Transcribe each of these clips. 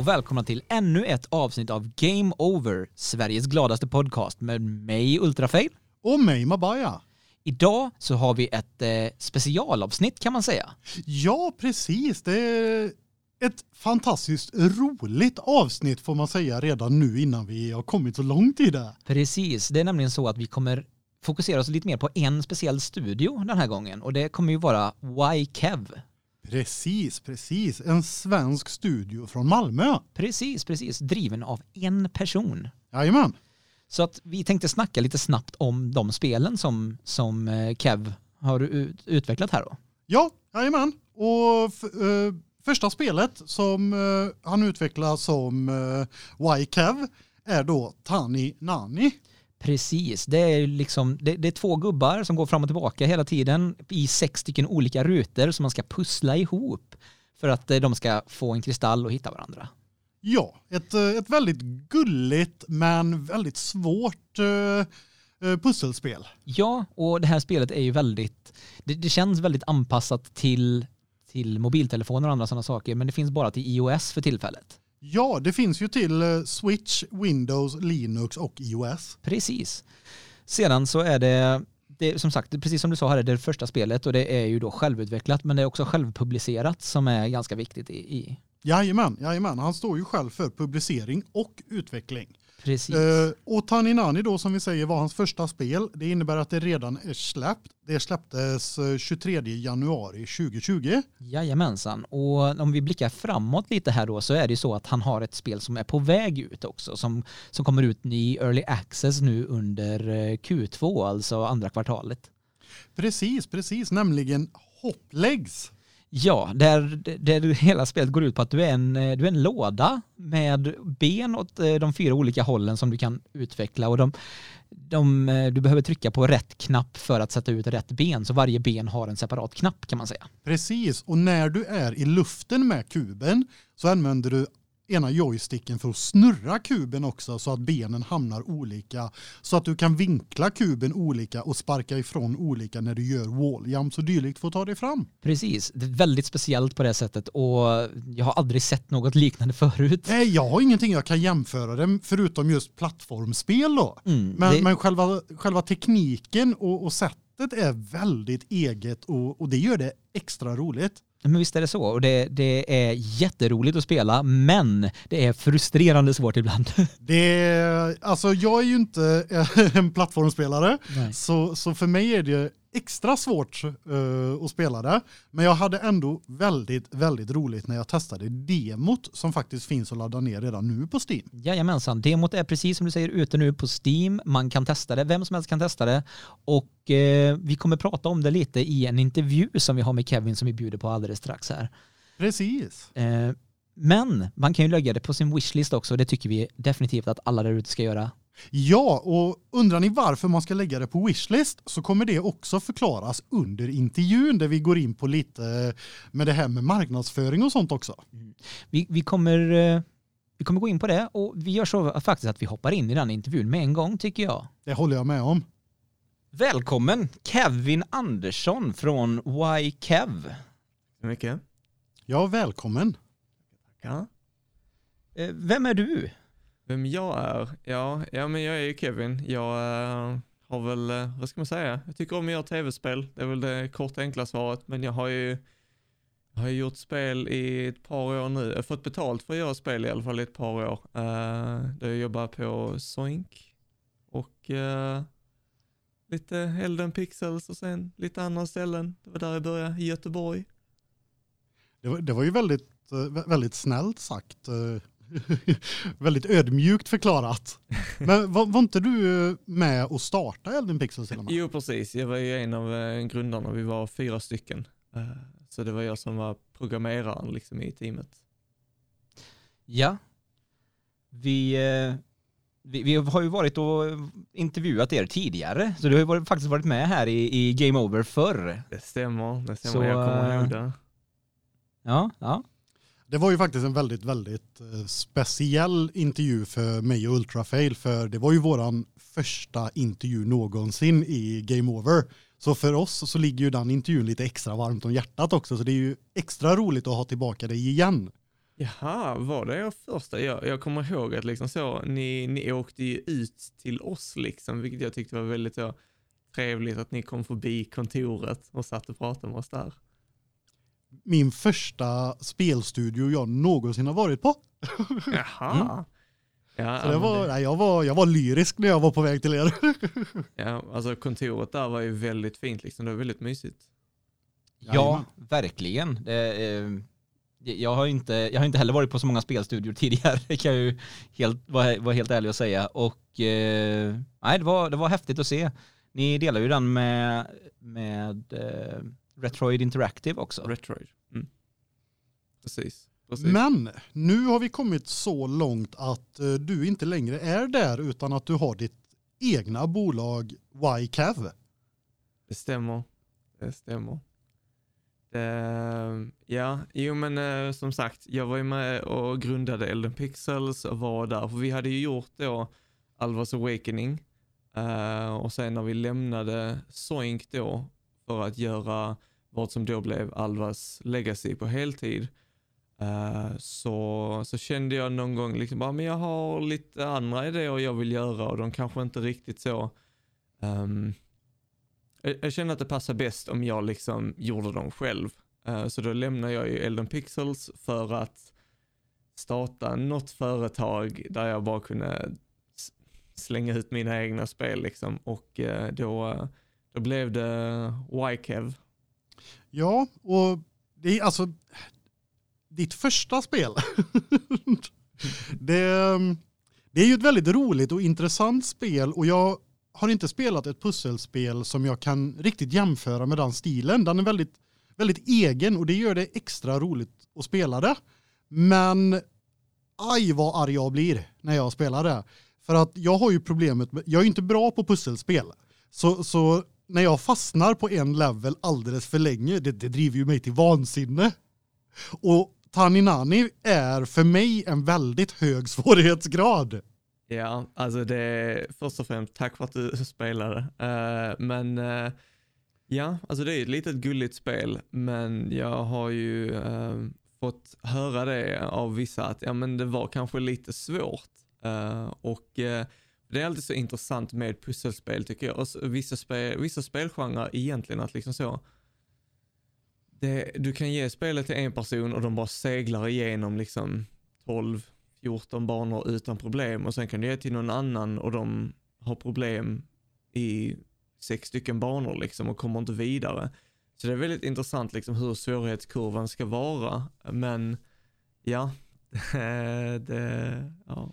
och välkomna till ännu ett avsnitt av Game Over, Sveriges gladaste podcast med mig Ultrafail. Och mig Mabaya. Idag så har vi ett eh, specialavsnitt kan man säga. Ja, precis. Det är ett fantastiskt roligt avsnitt får man säga redan nu innan vi har kommit så långt i det. Precis, det är nämligen så att vi kommer fokusera oss lite mer på en speciell studio den här gången och det kommer ju vara YKev. Precis, precis. En svensk studio från Malmö. Precis, precis. Driven av en person. Jajamän. Så att vi tänkte snacka lite snabbt om de spelen som, som eh, Kev har ut, utvecklat här då. Ja, jajamän. Och uh, första spelet som uh, han utvecklar som uh, YKev är då Tani Nani. Precis, det är liksom det, det, är två gubbar som går fram och tillbaka hela tiden i sex stycken olika rutor som man ska pussla ihop för att de ska få en kristall och hitta varandra. Ja, ett, ett väldigt gulligt men väldigt svårt uh, pusselspel. Ja, och det här spelet är ju väldigt, det, det känns väldigt anpassat till, till mobiltelefoner och andra sådana saker, men det finns bara till iOS för tillfället. Ja, det finns ju till Switch, Windows, Linux och iOS. Precis. Sedan så är det, det som sagt, precis som du sa här, det är det första spelet och det är ju då självutvecklat, men det är också självpublicerat som är ganska viktigt i, i Jajamän, jajamän, han står ju själv för publicering och utveckling. Precis. Uh, och Taninani då som vi säger var hans första spel. Det innebär att det redan är släppt. Det släpptes 23 januari 2020. Jajamensan. Och om vi blickar framåt lite här då så är det så att han har ett spel som är på väg ut också som, som kommer ut i Early Access nu under Q2, alltså andra kvartalet. Precis, precis, nämligen Hopplegs. Ja, där, där hela spelet går ut på att du är, en, eh, du är en låda med ben åt eh, de fyra olika hållen som du kan utveckla och de, de, eh, du behöver trycka på rätt knapp för att sätta ut rätt ben så varje ben har en separat knapp kan man säga. Precis, och när du är i luften med kuben så använder du ena joysticken för att snurra kuben också så att benen hamnar olika så att du kan vinkla kuben olika och sparka ifrån olika när du gör walljumps och dylikt för att ta dig fram. Precis, det är väldigt speciellt på det sättet och jag har aldrig sett något liknande förut. Nej, jag har ingenting jag kan jämföra det förutom just plattformsspel då. Mm, men, det... men själva, själva tekniken och, och sättet är väldigt eget och, och det gör det extra roligt. Men visst är det så. Och det, det är jätteroligt att spela, men det är frustrerande svårt ibland. Det är, alltså jag är ju inte en plattformsspelare, så, så för mig är det extra svårt uh, att spela det. Men jag hade ändå väldigt, väldigt roligt när jag testade demot som faktiskt finns att ladda ner redan nu på Steam. Jajamensan, demot är precis som du säger ute nu på Steam. Man kan testa det, vem som helst kan testa det. Och uh, vi kommer prata om det lite i en intervju som vi har med Kevin som vi bjuder på alldeles strax här. Precis. Uh, men man kan ju lägga det på sin wishlist också. Det tycker vi definitivt att alla där ute ska göra. Ja, och undrar ni varför man ska lägga det på wishlist så kommer det också förklaras under intervjun där vi går in på lite med det här med marknadsföring och sånt också. Mm. Vi, vi, kommer, eh, vi kommer gå in på det och vi gör så faktiskt att vi hoppar in i den intervjun med en gång tycker jag. Det håller jag med om. Välkommen Kevin Andersson från Why Kev. Så mycket. Ja, välkommen. Ja. Eh, vem är du? Vem jag är? Ja, ja men jag är ju Kevin. Jag äh, har väl, äh, vad ska man säga? Jag tycker om att göra tv-spel. Det är väl det korta enkla svaret. Men jag har ju jag har gjort spel i ett par år nu. Jag har fått betalt för att göra spel i alla fall i ett par år. Eh, uh, där jag jobbar på Soink och uh, lite Elden Pixels och sen lite andra ställen. Det var där jag började, i Göteborg. Det var, det var ju väldigt, väldigt snällt sagt väldigt ödmjukt förklarat. Men var, var, inte du med och starta Elden Pixels? Jo, precis. Jag var ju en av eh, grundarna. Vi var fyra stycken. Eh, så det var jag som var programmeraren liksom i teamet. Ja. Vi, eh, vi, vi, har ju varit och intervjuat er tidigare, så du har ju faktiskt varit med här i, i Game Over förr. Det stämmer, det stämmer. Så, jag kommer ihåg det. Ja, ja. Det var ju faktiskt en väldigt, väldigt eh, speciell intervju för mig och Ultrafail för det var ju våran första intervju någonsin i Game Over. Så för oss så ligger ju den intervjun lite extra varmt om hjärtat också så det är ju extra roligt att ha tillbaka dig igen. Jaha, var det er första? Jag, jag kommer ihåg att liksom så, ni, ni åkte ju ut till oss liksom, vilket jag tyckte var väldigt så, trevligt att ni kom förbi kontoret och satt och pratade med oss där. Min första spelstudio jag någonsin har varit på. Jaha. Mm. Ja, Så det var, nej, jag, var, jag var lyrisk när jag var på väg till er. ja, alltså kontoret där var ju väldigt fint liksom, det var väldigt mysigt. Ja, Jajamän. verkligen. Det, eh, jag, har inte, jag har inte heller varit på så många spelstudior tidigare, det kan jag ju helt, vara, vara helt ärlig och säga. Och eh, nej, det, var, det var häftigt att se. Ni delar ju den med, med eh, Retroid Interactive också. Retroid. Mm. Precis. precis. Men nu har vi kommit så långt att eh, du inte längre är där utan att du har ditt egna bolag YCAV. Det stämmer. Det stämmer. Det, ja, jo men eh, som sagt, jag var ju med och grundade Elden Pixels och var där, för vi hade ju gjort då Alvas Awakening eh, och sen när vi lämnade Soink då för att göra vad som då blev Alvas Legacy på heltid Uh, så, så kände jag någon gång liksom bara, men jag har lite andra idéer jag vill göra och de kanske inte riktigt så Um, jag, jag kände att det passade bäst om jag liksom gjorde dem själv. Uh, så då lämnade jag ju Elden Pixels för att starta något företag där jag bara kunde slänga ut mina egna spel liksom. Och uh, då, då blev det YKEV Ja, och det är alltså ditt första spel. det, det är ju ett väldigt roligt och intressant spel och jag har inte spelat ett pusselspel som jag kan riktigt jämföra med den stilen. Den är väldigt, väldigt egen och det gör det extra roligt att spela det. Men aj vad arg jag blir när jag spelar det. För att jag har ju problemet med, jag är ju inte bra på pusselspel. Så, så när jag fastnar på en level alldeles för länge, det, det driver ju mig till vansinne. Och Taninani är för mig en väldigt hög svårighetsgrad. Ja, alltså det är först och främst tack för att du spelade. Uh, men uh, ja, alltså det är ett litet gulligt spel, men jag har ju uh, fått höra det av vissa att ja, men det var kanske lite svårt. Eh, och det är alltid så intressant med pusselspel tycker jag. Och vissa, spel, vissa spelgenrer egentligen att liksom så, det, du kan ge spelet till en person och de bara seglar igenom liksom 12 14 banor utan problem och sen kan du ge till någon annan och de har problem i sex stycken banor liksom och kommer inte vidare. Så det är väldigt intressant liksom hur svårighetskurvan ska vara. Men ja, det, ja.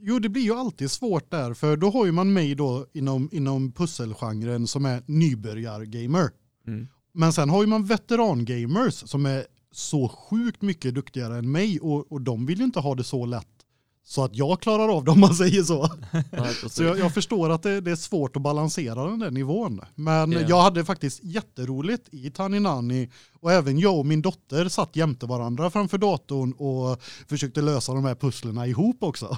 Jo, det blir ju alltid svårt där, för då har ju man mig då inom, inom pusselgenren som är nybörjargamer. Mm. Men sen har ju man veterangamers som är så sjukt mycket duktigare än mig och, och de vill ju inte ha det så lätt så att jag klarar av det om man säger så. Så jag, jag förstår att det, det är svårt att balansera den där nivån. Men Ja. jag hade faktiskt jätteroligt i Taninani och även jag och min dotter satt jämte varandra framför datorn och försökte lösa de här pusslerna ihop också.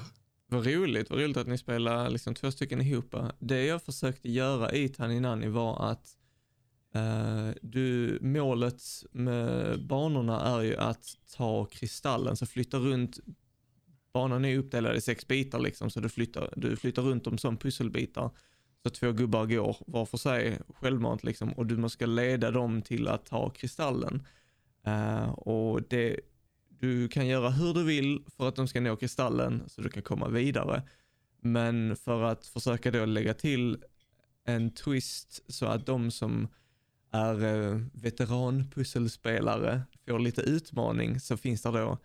Vad roligt, vad roligt att ni spelar liksom två stycken ihop. Det jag försökte göra i Taninani var att eh, du, målet med banorna är ju att ta kristallen, så flytta runt, banan är uppdelad i sex bitar liksom, så du flyttar, du flyttar runt dem som pusselbitar. Så två gubbar går var för sig självmant liksom, och du måste leda dem till att ta kristallen. Eh, och det, du kan göra hur du vill för att de ska nå kristallen så du kan komma vidare. Men för att försöka då lägga till en twist så att de som är eh, veteranpusselspelare får lite utmaning så finns det då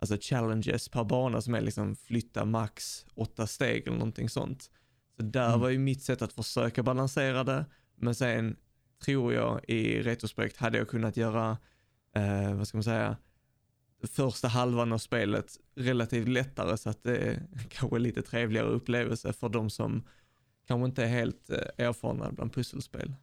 alltså challenges per bana som är liksom flytta max åtta steg eller någonting sånt. Så där Mm. var ju mitt sätt att försöka balansera det. Men sen tror jag i retrospekt hade jag kunnat göra, eh, vad ska man säga, första halvan av spelet relativt lättare så att det är kanske lite trevligare upplevelse för de som kanske inte är helt eh, erfarna bland pusselspel.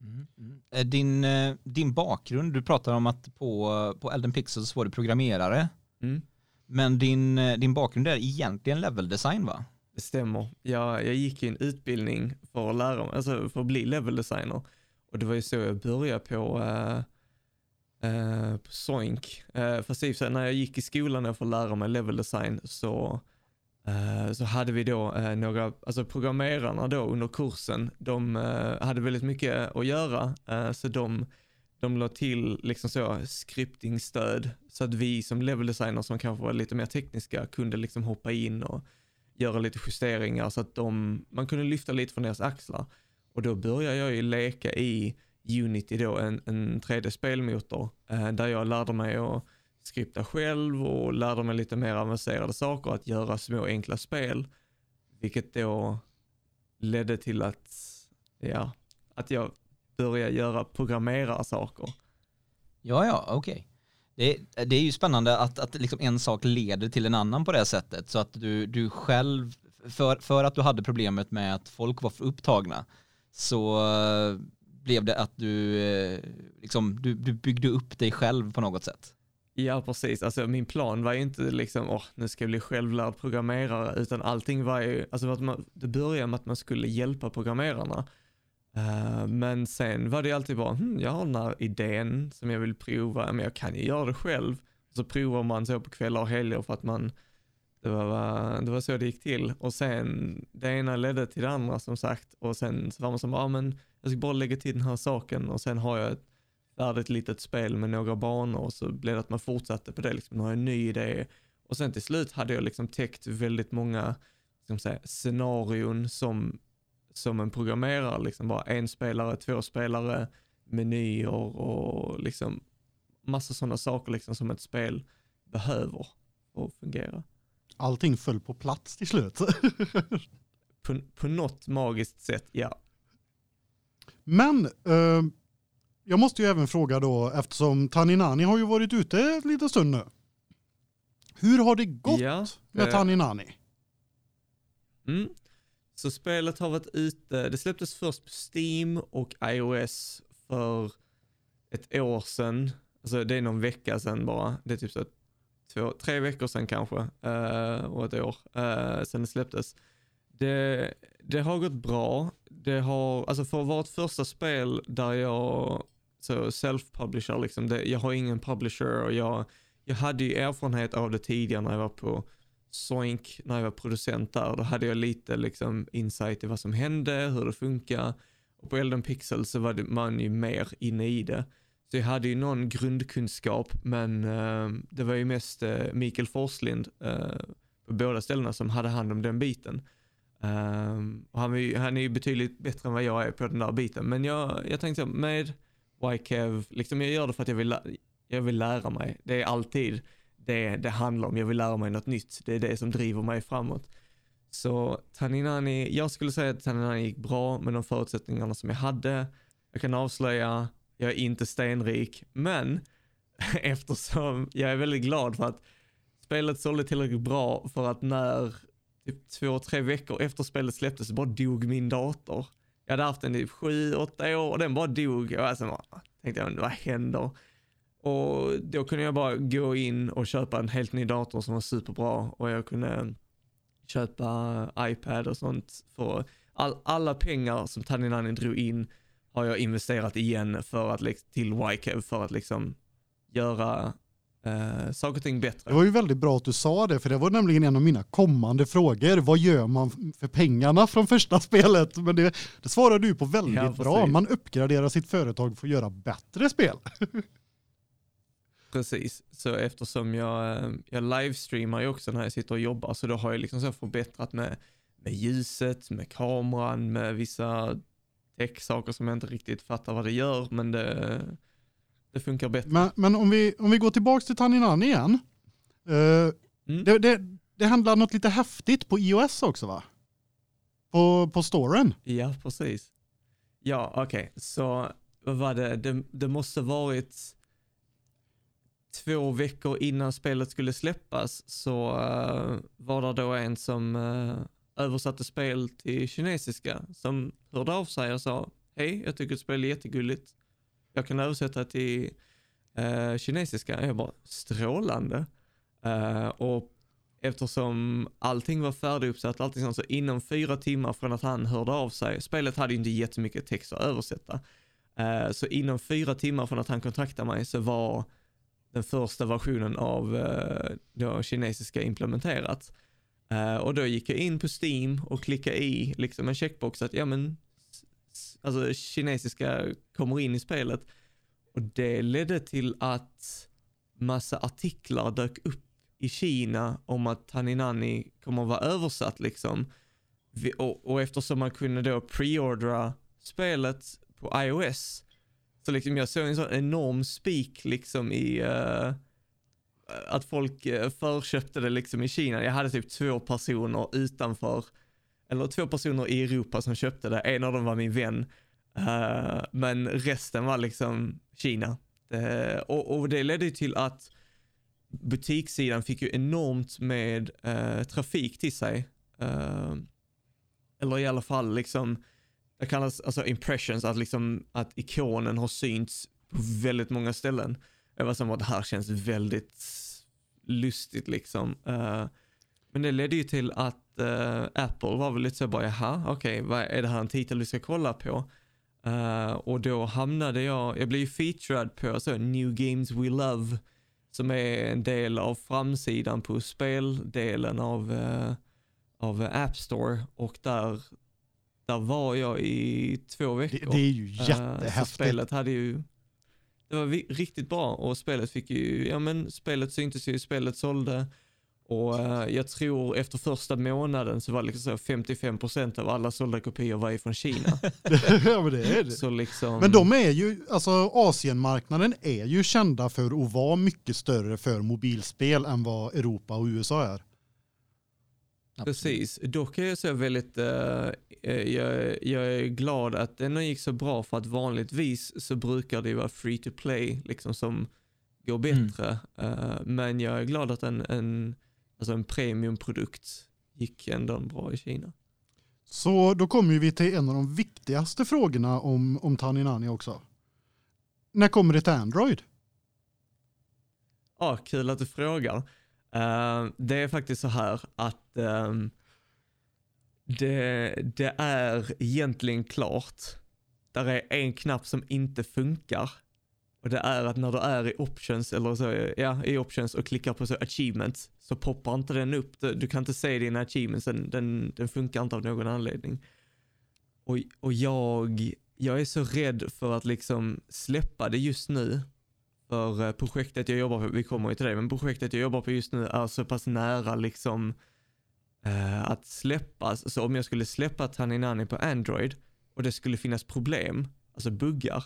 Mm, mm. Eh, Din, eh, din bakgrund, du pratar om att på, på Elden Pixels var du programmerare. Mm. Men din, din bakgrund är egentligen level design va? Det stämmer. Jag, jag gick i en utbildning för att lära mig, alltså för att bli level designer. Och det var ju så jag började på, eh, eh, på Soink. Eh, fast i och för sig, när jag gick i skolan och för att lära mig level design så, eh, så hade vi då eh, några, alltså programmerarna då under kursen, de eh, hade väldigt mycket att göra eh, så de de la till liksom så scriptingstöd så att vi som level designers som kanske var lite mer tekniska kunde liksom hoppa in och göra lite justeringar så att de, man kunde lyfta lite från deras axlar. Och då började jag ju leka i Unity då, en, en 3D-spelmotor, eh, där jag lärde mig att skripta själv och lärde mig lite mer avancerade saker, att göra små enkla spel. Vilket då ledde till att, ja, att jag började göra programmera saker. Ja, ja, okej. Det, det är ju spännande att, att liksom en sak leder till en annan på det sättet. Så att du, du själv, för, för att du hade problemet med att folk var för upptagna, så blev det att du, eh, liksom, du, du byggde upp dig själv på något sätt. Ja, precis. Alltså min plan var ju inte liksom, åh, nu ska jag bli självlärd programmerare, utan allting var ju, alltså att man, det började med att man skulle hjälpa programmerarna. Uh, men sen var det alltid bara, hm, jag har den här idén som jag vill prova, men jag kan ju göra det själv. Så provar man så på kvällar och helger för att man, det var, det var så det gick till. Och sen, det ena ledde till det andra som sagt. Och sen så var man som, ja men jag ska bara lägga till den här saken och sen har jag ett färdigt litet spel med några banor och så blev det att man fortsatte på det, liksom, nu har jag en ny idé. Och sen till slut hade jag liksom täckt väldigt många, ska säga, scenarion som som en programmerare, liksom bara en spelare, två spelare, menyer och liksom massa sådana saker liksom som ett spel behöver för att fungera. Allting föll på plats till slut. på, på något magiskt sätt, ja. Men eh, jag måste ju även fråga då, eftersom Taninani har ju varit ute ett litet stund nu. Hur har det gått ja, med eh, Taninani? Mm. Så spelet har varit ute, det släpptes först på Steam och iOS för ett år sedan. Alltså det är någon vecka sedan bara. Det är typ så två, tre veckor sedan kanske, eh, och ett år eh, sedan det släpptes. Det, det har gått bra. Det har, alltså för att vara ett första spel där jag, så self-publisher liksom, det, jag har ingen publisher och jag, jag hade ju erfarenhet av det tidigare när jag var på Soink, när jag var producent där, då hade jag lite liksom insight i vad som hände, hur det funkar. Och på Elden Pixel så var det, man ju mer inne i det. Så jag hade ju någon grundkunskap, men uh, det var ju mest uh, Mikael Forslind uh, eh, på båda ställena som hade hand om den biten. och han, är ju, han är ju betydligt bättre än vad jag är på den där biten. Men jag, jag tänkte med YKev, liksom jag gör det för att jag vill, jag vill lära mig. Det är alltid det det handlar om. Jag vill lära mig något nytt. Det är det som driver mig framåt. Så Taninani, jag skulle säga att Taninani gick bra med de förutsättningarna som jag hade. Jag kan avslöja, jag är inte stenrik, men eftersom jag är väldigt glad för att spelet sålde tillräckligt bra för att när typ två, tre veckor efter spelet släpptes så bara dog min dator. Jag hade haft den i sju, åtta år och den bara dog. Och alltså, tänkte jag, vad händer? Och då kunde jag bara gå in och köpa en helt ny dator som var superbra och jag kunde köpa iPad och sånt för all, alla pengar som Taninani drog in har jag investerat igen för att, till YCAV för att liksom göra eh, saker och ting bättre. Det var ju väldigt bra att du sa det, för det var nämligen en av mina kommande frågor. Vad gör man för pengarna från första spelet? Men det, det svarade du på väldigt ja, bra. Man uppgraderar sitt företag för att göra bättre spel. Precis, så eftersom jag, eh, jag livestreamar ju också när jag sitter och jobbar så då har jag liksom så förbättrat med, med ljuset, med kameran, med vissa tech-saker som jag inte riktigt fattar vad det gör men det, det funkar bättre. Men, men om, vi, om vi går tillbaka till Taninani igen. Uh, mm. det, det, det handlar något lite häftigt på iOS också va? På, på storen? Ja, precis. Ja, okej, okay. så vad var det? det? Det måste varit två veckor innan spelet skulle släppas så uh, var det då en som uh, översatte spel till kinesiska som hörde av sig och sa hej, jag tycker att spel är jättegulligt. Jag kan översätta till eh, kinesiska. Jag var strålande. Eh, och eftersom allting var färdiguppsatt, allting sånt, så inom fyra timmar från att han hörde av sig, spelet hade ju inte jättemycket text att översätta. Eh, så inom fyra timmar från att han kontaktade mig så var den första versionen av eh, kinesiska implementerat. Uh, och då gick jag in på Steam och klickade i liksom en checkbox att ja men alltså kinesiska kommer in i spelet. Och det ledde till att massa artiklar dök upp i Kina om att Taninani kommer att vara översatt liksom. Och, och eftersom man kunde då preordra spelet på iOS, så liksom jag såg en sån enorm spik liksom i uh, att folk eh, förköpte det liksom i Kina. Jag hade typ två personer utanför, eller två personer i Europa som köpte det. En av dem var min vän, uh, men resten var liksom Kina. Eh, och, och det ledde ju till att butikssidan fick ju enormt med uh, trafik till sig. Uh, eller i alla fall liksom, det kallas alltså impressions, att liksom att ikonen har synts på väldigt många ställen. Jag var som att det här känns väldigt lustigt liksom. Uh, men det ledde ju till att Apple var väl lite så bara, jaha, okej, okay, är det här en titel vi ska kolla på? och då hamnade jag, jag blev ju featured på så, New Games We Love som är en del av framsidan på speldelen av, uh, av App Store och där, där var jag i två veckor. Det, det är ju jättehäftigt. Uh, spelet hade ju, det var riktigt bra och spelet fick ju, ja men spelet syntes ju, spelet sålde och uh, jag tror efter första månaden så var liksom så 55% av alla sålda kopior var från Kina. ja men det är det. Så liksom... Men de är ju, alltså Asienmarknaden är ju kända för att vara mycket större för mobilspel än vad Europa och USA är. Precis, dock är jag så väldigt, uh, jag, jag, är glad att den gick så bra för att vanligtvis så brukar det vara free to play liksom som går bättre. Mm. Uh, men jag är glad att en, en alltså en premiumprodukt gick ändå bra i Kina. Så då kommer vi till en av de viktigaste frågorna om, om Taninani också. När kommer det till Android? Ja, kul att du frågar. Uh, det är faktiskt så här att um, det, det är egentligen klart. Där är en knapp som inte funkar och det är att när du är i options, eller så, ja, i options och klickar på så achievements så poppar inte den upp. Du kan inte se dina achievements, den, den, den funkar inte av någon anledning. Och, och jag, jag är så rädd för att liksom släppa det just nu. För eh, projektet jag jobbar på, vi kommer ju till det, men projektet jag jobbar på just nu är så pass nära liksom eh, att släppas. Så om jag skulle släppa Taninani på Android och det skulle finnas problem, alltså buggar,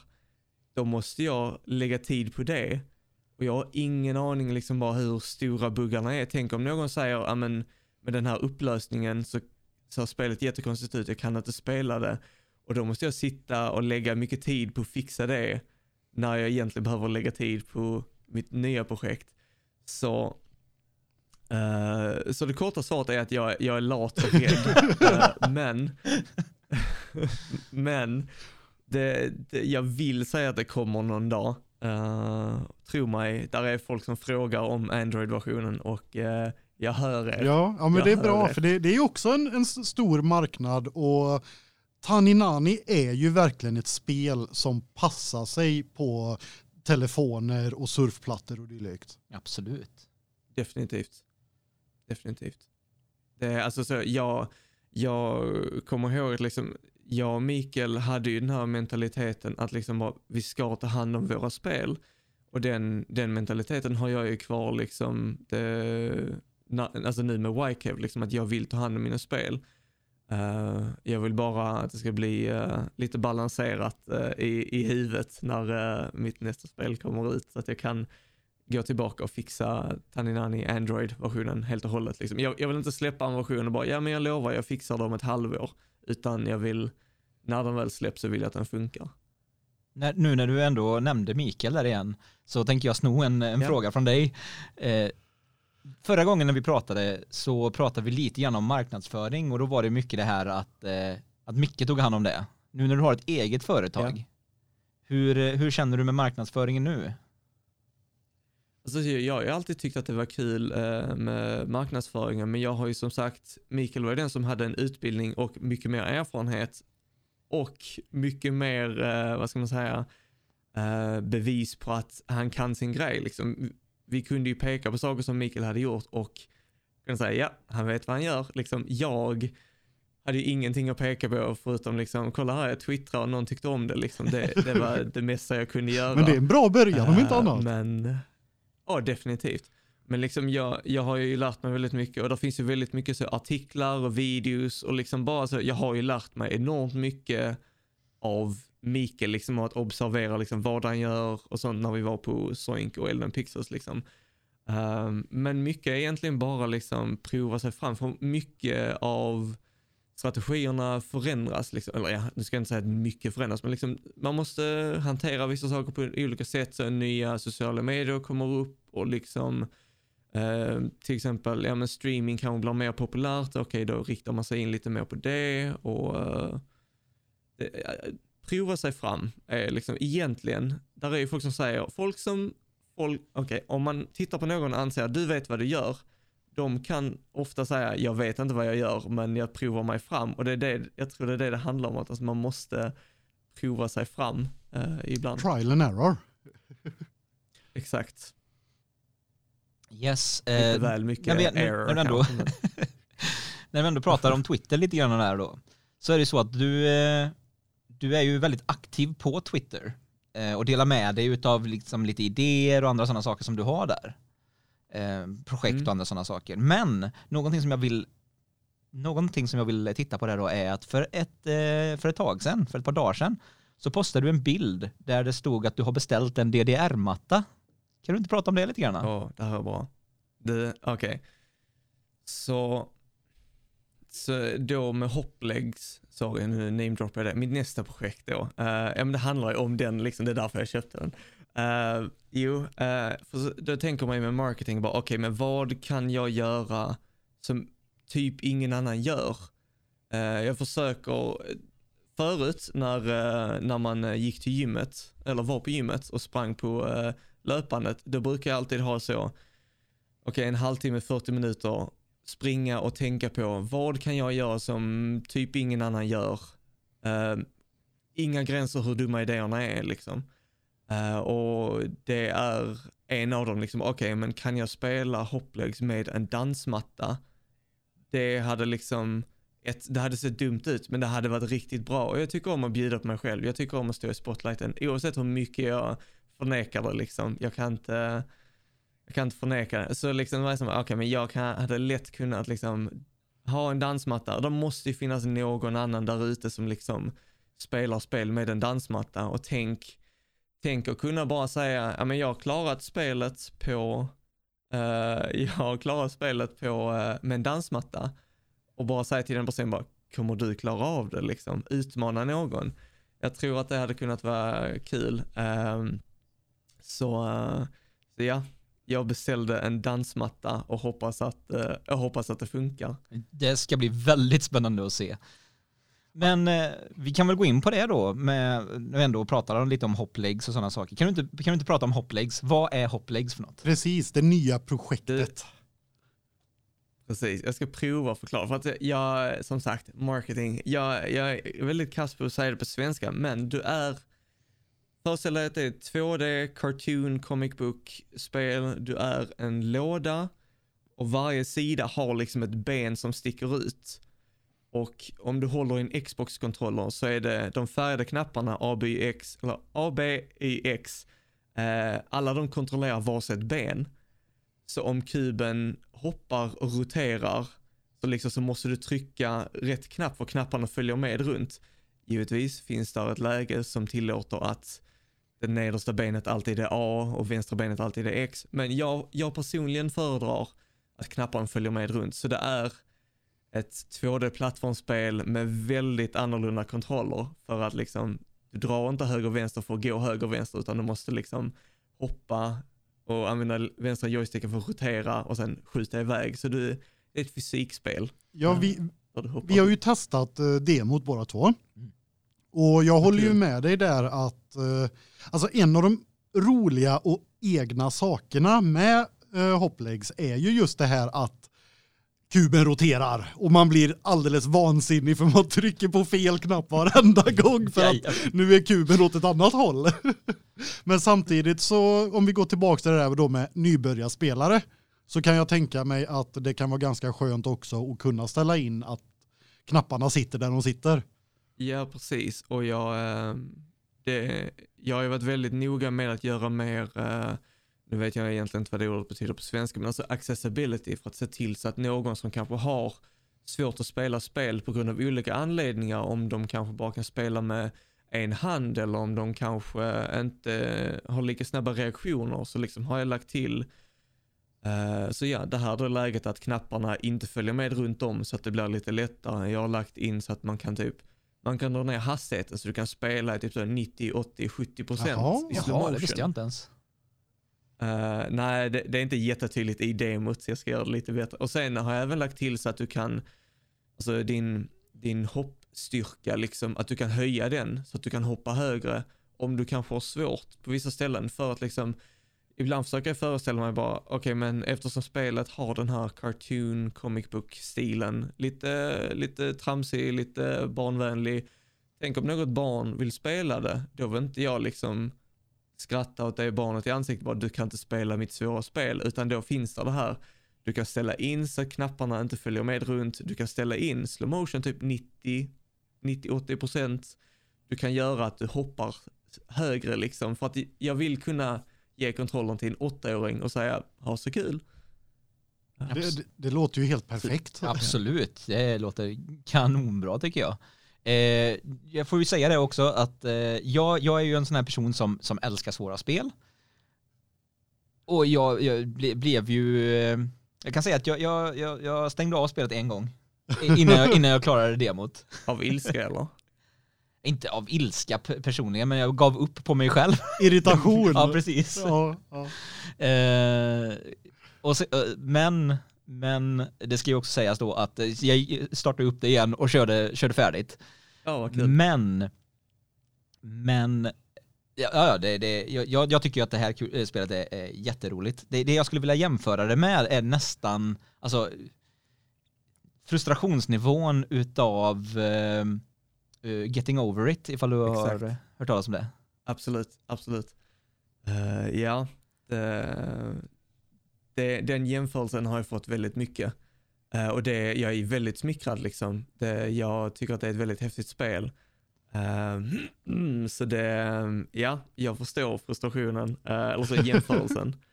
då måste jag lägga tid på det. Och jag har ingen aning liksom bara hur stora buggarna är. Tänk om någon säger, ja men med den här upplösningen så ser spelet jättekonstigt ut, jag kan inte spela det. Och då måste jag sitta och lägga mycket tid på att fixa det när jag egentligen behöver lägga tid på mitt nya projekt. Så, uh, så det korta svaret är att jag, jag är lat och rädd. uh, men, men det, det, jag vill säga att det kommer någon dag. Uh, tro mig, där är folk som frågar om Android-versionen och jag hör er. Ja, ja men jag det är bra er. för det, det är också en, en stor marknad och Taninani är ju verkligen ett spel som passar sig på telefoner och surfplattor och dylikt. Absolut. Definitivt. Definitivt. Det är alltså så, jag, jag kommer ihåg att liksom, jag och Mikael hade ju den här mentaliteten att liksom bara, vi ska ta hand om våra spel. Och den, den mentaliteten har jag ju kvar liksom, det, alltså nu med Wykev, liksom att jag vill ta hand om mina spel. Uh, jag vill bara att det ska bli uh, lite balanserat uh, i, i huvudet när mitt nästa spel kommer ut. Så att jag kan gå tillbaka och fixa Taninani Android-versionen helt och hållet. Liksom. Jag, jag, vill inte släppa en version och bara, ja men jag lovar jag fixar det om ett halvår. Utan jag vill, när den väl släpps så vill jag att den funkar. När, nu när du ändå nämnde Mikael där igen, så tänker jag sno en, en ja. fråga från dig. Eh, förra gången när vi pratade så pratade vi lite grann om marknadsföring och då var det mycket det här att, eh, att Micke tog hand om det. Nu när du har ett eget företag, ja. hur, hur känner du med marknadsföringen nu? Alltså, jag har ju alltid tyckt att det var kul eh, med marknadsföringen, men jag har ju som sagt, Mikael var den som hade en utbildning och mycket mer erfarenhet och mycket mer, eh, vad ska man säga, eh, bevis på att han kan sin grej. Liksom. Vi kunde ju peka på saker som Mikael hade gjort och kunna säga ja, han vet vad han gör. Liksom, jag hade ju ingenting att peka på förutom liksom, kolla här jag twittrar och någon tyckte om det. Liksom. Det, det var det mesta jag kunde göra. Men det är en bra början om inte Eh, annat. Men, ja definitivt. Men liksom jag, jag har ju lärt mig väldigt mycket och det finns ju väldigt mycket så artiklar och videos och liksom bara så, jag har ju lärt mig enormt mycket av Mikael liksom och att observera liksom vad han gör och sånt när vi var på Soink och Elven Pixels liksom. Um, men mycket är egentligen bara liksom prova sig fram för mycket av strategierna förändras, liksom, eller ja, nu ska jag inte säga att mycket förändras, men liksom, man måste hantera vissa saker på olika sätt, så nya sociala medier kommer upp och liksom eh, till exempel, ja men streaming kanske blir mer populärt, okej då riktar man sig in lite mer på det och eh, det, prova sig fram är liksom egentligen, där är ju folk som säger, folk som, folk, okej om man tittar på någon och anser att du vet vad du gör, de kan ofta säga, jag vet inte vad jag gör, men jag provar mig fram. Och det är det, jag tror det är det det handlar om, att alltså man måste prova sig fram eh, ibland. Trial and error. Exakt. Yes. Lite eh, väl mycket när vi- error när vi ändå- när vi ändå pratar om Twitter lite grann där då, så är det så att du, eh, du är ju väldigt aktiv på Twitter eh, och delar med dig utav liksom lite idéer och andra sådana saker som du har där. Eh, projekt Mm. och andra sådana saker. Men någonting som jag vill någonting som jag vill titta på där då är att för ett, eh, för ett tag sedan, för ett par dagar sedan, så postade du en bild där det stod att du har beställt en DDR-matta. Kan du inte prata om det lite grann? Ja, det här är bra. Okej. Så, så då med Hopplegs, sorry nu namedroppar jag det, mitt nästa projekt då. Uh, ja men det handlar ju om den liksom, det är därför jag köpte den. Uh, jo, uh, för då tänker man ju med marketing bara, okej men vad kan jag göra som typ ingen annan gör? Uh, jag försöker, förut när, när man gick till gymmet, eller var på gymmet och sprang på eh, löpandet, då brukar jag alltid ha så, okej en halvtimme, 40 minuter, springa och tänka på vad kan jag göra som typ ingen annan gör. Uh, inga gränser hur dumma idéerna är liksom. Uh, och det är en av dem, liksom, okej men kan jag spela hopplegs med en dansmatta? Det hade liksom, ett, det hade sett dumt ut men det hade varit riktigt bra och jag tycker om att bjuda på mig själv. Jag tycker om att stå i spotlighten oavsett hur mycket jag förnekar det liksom. Jag kan inte, jag kan inte förneka det. Så liksom var som, okej men jag kan, hade lätt kunnat liksom ha en dansmatta och det måste ju finnas någon annan där ute som liksom spelar spel med en dansmatta och tänk, tänk att kunna bara säga, ja men jag har klarat spelet på, uh, jag har klarat spelet på, uh, med en dansmatta och bara säga till den personen bara, kommer du klara av det liksom? Utmana någon. Jag tror att det hade kunnat vara kul. Uh, så, eh, så ja, jag beställde en dansmatta och hoppas att, eh, jag hoppas att det funkar. Det ska bli väldigt spännande att se. Men eh, vi kan väl gå in på det då, med, när vi ändå pratar lite om hopplegs och sådana saker. Kan du, inte, kan du inte prata om hopplegs? Vad är hopplegs för något? Precis, det nya projektet. Precis, jag ska prova att förklara. För att jag, som sagt, marketing, jag, jag är väldigt kass på att säga det på svenska, men du är, föreställ dig att det är 2D, cartoon, comic book, spel, du är en låda och varje sida har liksom ett ben som sticker ut. Och om du håller i en Xbox-kontroller så är det de färgade knapparna A, B, X, eller A, B, X, eh, alla de kontrollerar varsitt ben. Så om kuben hoppar och roterar så, liksom så måste du trycka rätt knapp för knapparna följer med runt. Givetvis finns där ett läge som tillåter att det nedersta benet alltid är A och vänstra benet alltid är X. Men jag, jag personligen föredrar att knapparna följer med runt. Så det är ett 2D-plattformsspel med väldigt annorlunda kontroller för att liksom, du drar inte höger och vänster för att gå höger och vänster utan du måste liksom hoppa och använda vänstra joysticken för att rotera och sen skjuta iväg. Så du, det är ett fysikspel. Ja, vi, vi har ju testat eh, demot båda två. Och jag håller ju med dig där att eh, alltså en av de roliga och egna sakerna med eh, Hopplegs är ju just det här att kuben roterar och man blir alldeles vansinnig för man trycker på fel knapp varenda gång för att nu är kuben åt ett annat håll. Men samtidigt så om vi går tillbaka till det där då med nybörjarspelare så kan jag tänka mig att det kan vara ganska skönt också att kunna ställa in att knapparna sitter där de sitter. Ja, precis. Och jag, eh, det, jag har ju varit väldigt noga med att göra mer, eh, nu vet jag egentligen inte vad det ordet betyder på svenska, men alltså accessibility för att se till så att någon som kanske har svårt att spela spel på grund av olika anledningar, om de kanske bara kan spela med en hand eller om de kanske inte har lika snabba reaktioner så liksom har jag lagt till eh, så ja, det här då läget att knapparna inte följer med runt om så att det blir lite lättare. Jag har lagt in så att man kan typ man kan dra ner hastigheten så du kan spela i typ så 90, 80, 70 procent i slow Jaha, det motion. visste jag inte ens. Eh, nej, det, det är inte jättetydligt i demot så jag ska göra det lite bättre. Och sen har jag även lagt till så att du kan, alltså din, din hoppstyrka, liksom, att du kan höja den så att du kan hoppa högre om du kanske har svårt på vissa ställen för att liksom, ibland försöker jag föreställa mig bara, okej men eftersom spelet har den här cartoon comic book stilen, lite, lite tramsig, lite barnvänlig, tänk om något barn vill spela det, då vill inte jag liksom skratta åt det barnet i ansiktet bara du kan inte spela mitt svåra spel utan då finns det det här. Du kan ställa in så att knapparna inte följer med runt. Du kan ställa in slow motion typ 90 90-80 procent. Du kan göra att du hoppar högre liksom för att jag vill kunna ge kontrollen till en åttaåring och säga ha så kul Det, det, det låter ju helt perfekt. Absolut, det låter kanonbra tycker jag. Eh, jag får ju säga det också att eh, jag, jag är ju en sån här person som, som älskar svåra spel. Och jag, jag ble, blev ju, eh, jag kan säga att jag, jag, jag, jag stängde av spelet en gång. Innan jag, innan jag klarade demot. av ilska eller? Inte av ilska personligen, men jag gav upp på mig själv. Irritation. ja, precis. Ja, ja. Eh, och se, eh, men, men det ska ju också sägas då att jag startade upp det igen och körde, körde färdigt. Ja vad kul. Men, men, ja, ja det, det, jag, jag tycker ju att det här eh, spelet är, är jätteroligt. Det, det jag skulle vilja jämföra det med är nästan, alltså frustrationsnivån utav eh, eh, Getting Over It, ifall du har Exakt. eh, hört talas om det. Absolut, absolut. Eh, ja, det, det, den jämförelsen har jag fått väldigt mycket. Eh, och det, jag är väldigt smickrad liksom. Det, jag tycker att det är ett väldigt häftigt spel. Eh, så det, ja, jag förstår frustrationen, uh, eller så jämförelsen.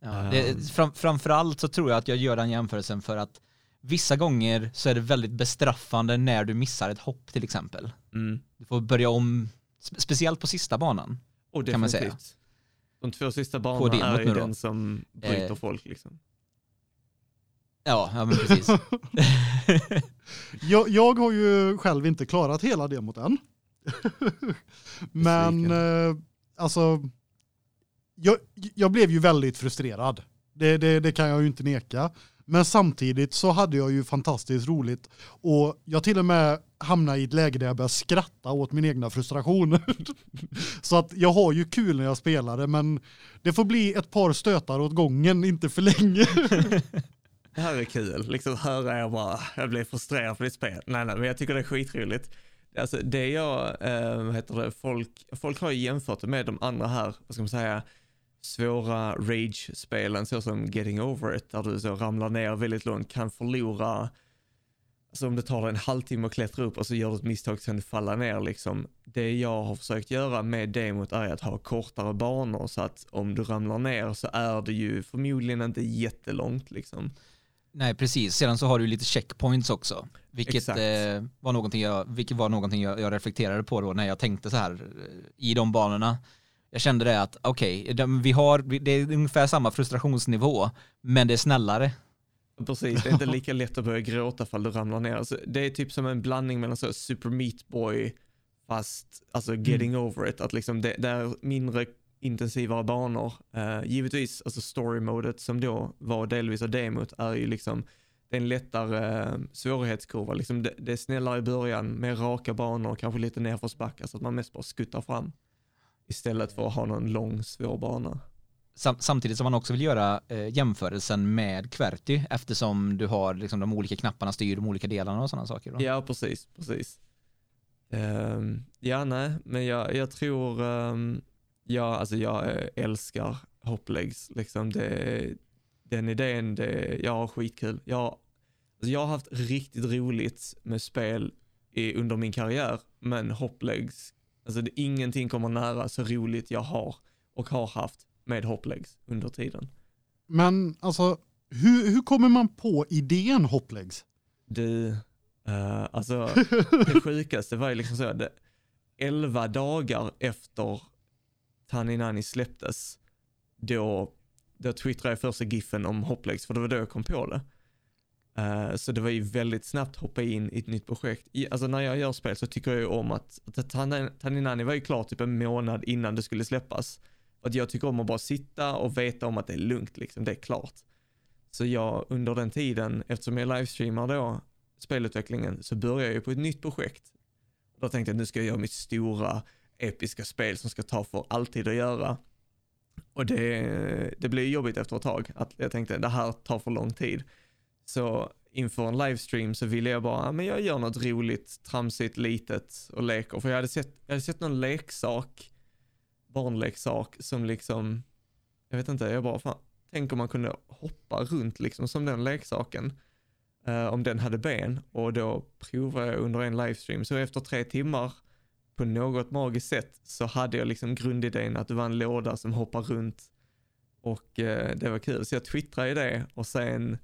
Ja, det, fram, framförallt så tror jag att jag gör den jämförelsen för att vissa gånger så är det väldigt bestraffande när du missar ett hopp till exempel. Mm. Du får börja om, spe- speciellt på sista banan. Och Kan man säga. De två sista banorna är ju den som bryter Eh. folk liksom. Ja, ja men precis. Jag, jag har ju själv inte klarat hela demot än. Men eh, alltså, jag, jag blev ju väldigt frustrerad. Det, det, det kan jag ju inte neka. Men samtidigt så hade jag ju fantastiskt roligt och jag till och med hamnade i ett läge där jag började skratta åt min egna frustration. så att jag har ju kul när jag spelar det men det får bli ett par stötar åt gången, inte för länge. Det här är kul, liksom höra er bara, jag blir frustrerad på ditt spel. Nej, nej, men jag tycker det är skitroligt. Alltså det jag, vad heter det, folk, folk har ju jämfört det med de andra här, vad ska man säga, svåra rage-spelen såsom Getting Over It, där du så ramlar ner väldigt långt, kan förlora, alltså om det tar dig en halvtimme att klättra upp och så gör du ett misstag så kan du falla ner liksom. Det jag har försökt göra med demot är att ha kortare banor så att om du ramlar ner så är det ju förmodligen inte jättelångt liksom. Nej, precis. Sedan så har du lite checkpoints också. Vilket, eh, var, någonting jag, vilket var någonting jag, jag reflekterade på då när jag tänkte så här eh, i de banorna. Jag kände det att okej, de- vi har, det är ungefär samma frustrationsnivå, men det är snällare. Precis, det är inte lika lätt att börja gråta fall du ramlar ner. Alltså, det är typ som en blandning mellan så Super Meat Boy fast alltså getting over it. Att liksom det, det är mindre intensivare banor. Uh, givetvis, alltså story-modet som då var delvis av demot är ju liksom det är en lättare eh, svårighetskurva. Liksom det, det är snällare i början med raka banor, kanske lite nerförsbackar så att man mest bara skuttar fram. Istället för att ha någon lång svår bana. sam samtidigt som man också vill göra eh, jämförelsen med QWERTY eftersom du har liksom, de olika knapparna styr de olika delarna och sådana saker. Då. Ja, precis, precis. Um, ja, nej, men jag, jag tror, um, ja, alltså jag eh, älskar hoplegs, liksom det, den idén, det, jag har skitkul. Jag, alltså jag har haft riktigt roligt med spel i, under min karriär, men hoplegs, alltså det, ingenting kommer nära så roligt jag har och har haft med hoplegs under tiden. Men alltså, hur, hur kommer man på idén hoplegs? Du, uh, alltså det sjukaste var ju liksom så, det, 11 dagar efter Taninani släpptes, då, då twittrade jag första giffen om hoplegs, för det var då jag kom på det. Uh, så det var ju väldigt snabbt hoppa in i ett nytt projekt. I, alltså när jag gör spel så tycker jag ju om att, att Taninani var ju klar typ en månad innan det skulle släppas. Att jag tycker om att bara sitta och veta om att det är lugnt liksom, det är klart. Så jag under den tiden, eftersom jag livestreamar då spelutvecklingen, så börjar jag ju på ett nytt projekt. Då tänkte jag nu ska jag göra mitt stora episka spel som ska ta för alltid att göra. Och det, det blev jobbigt efter ett tag, att jag tänkte det här tar för lång tid. Så inför en livestream så ville jag bara, men jag gör något roligt, tramsigt, litet och leker. För jag hade sett, jag hade sett någon leksak barnleksak som liksom, jag vet inte, jag bara, fan, tänk om man kunde hoppa runt liksom som den leksaken. Uh, om den hade ben och då provade jag under en livestream. Så efter tre timmar på något magiskt sätt så hade jag liksom grundidén att det var en låda som hoppar runt och uh, det var kul. Så jag twittrade i det och sen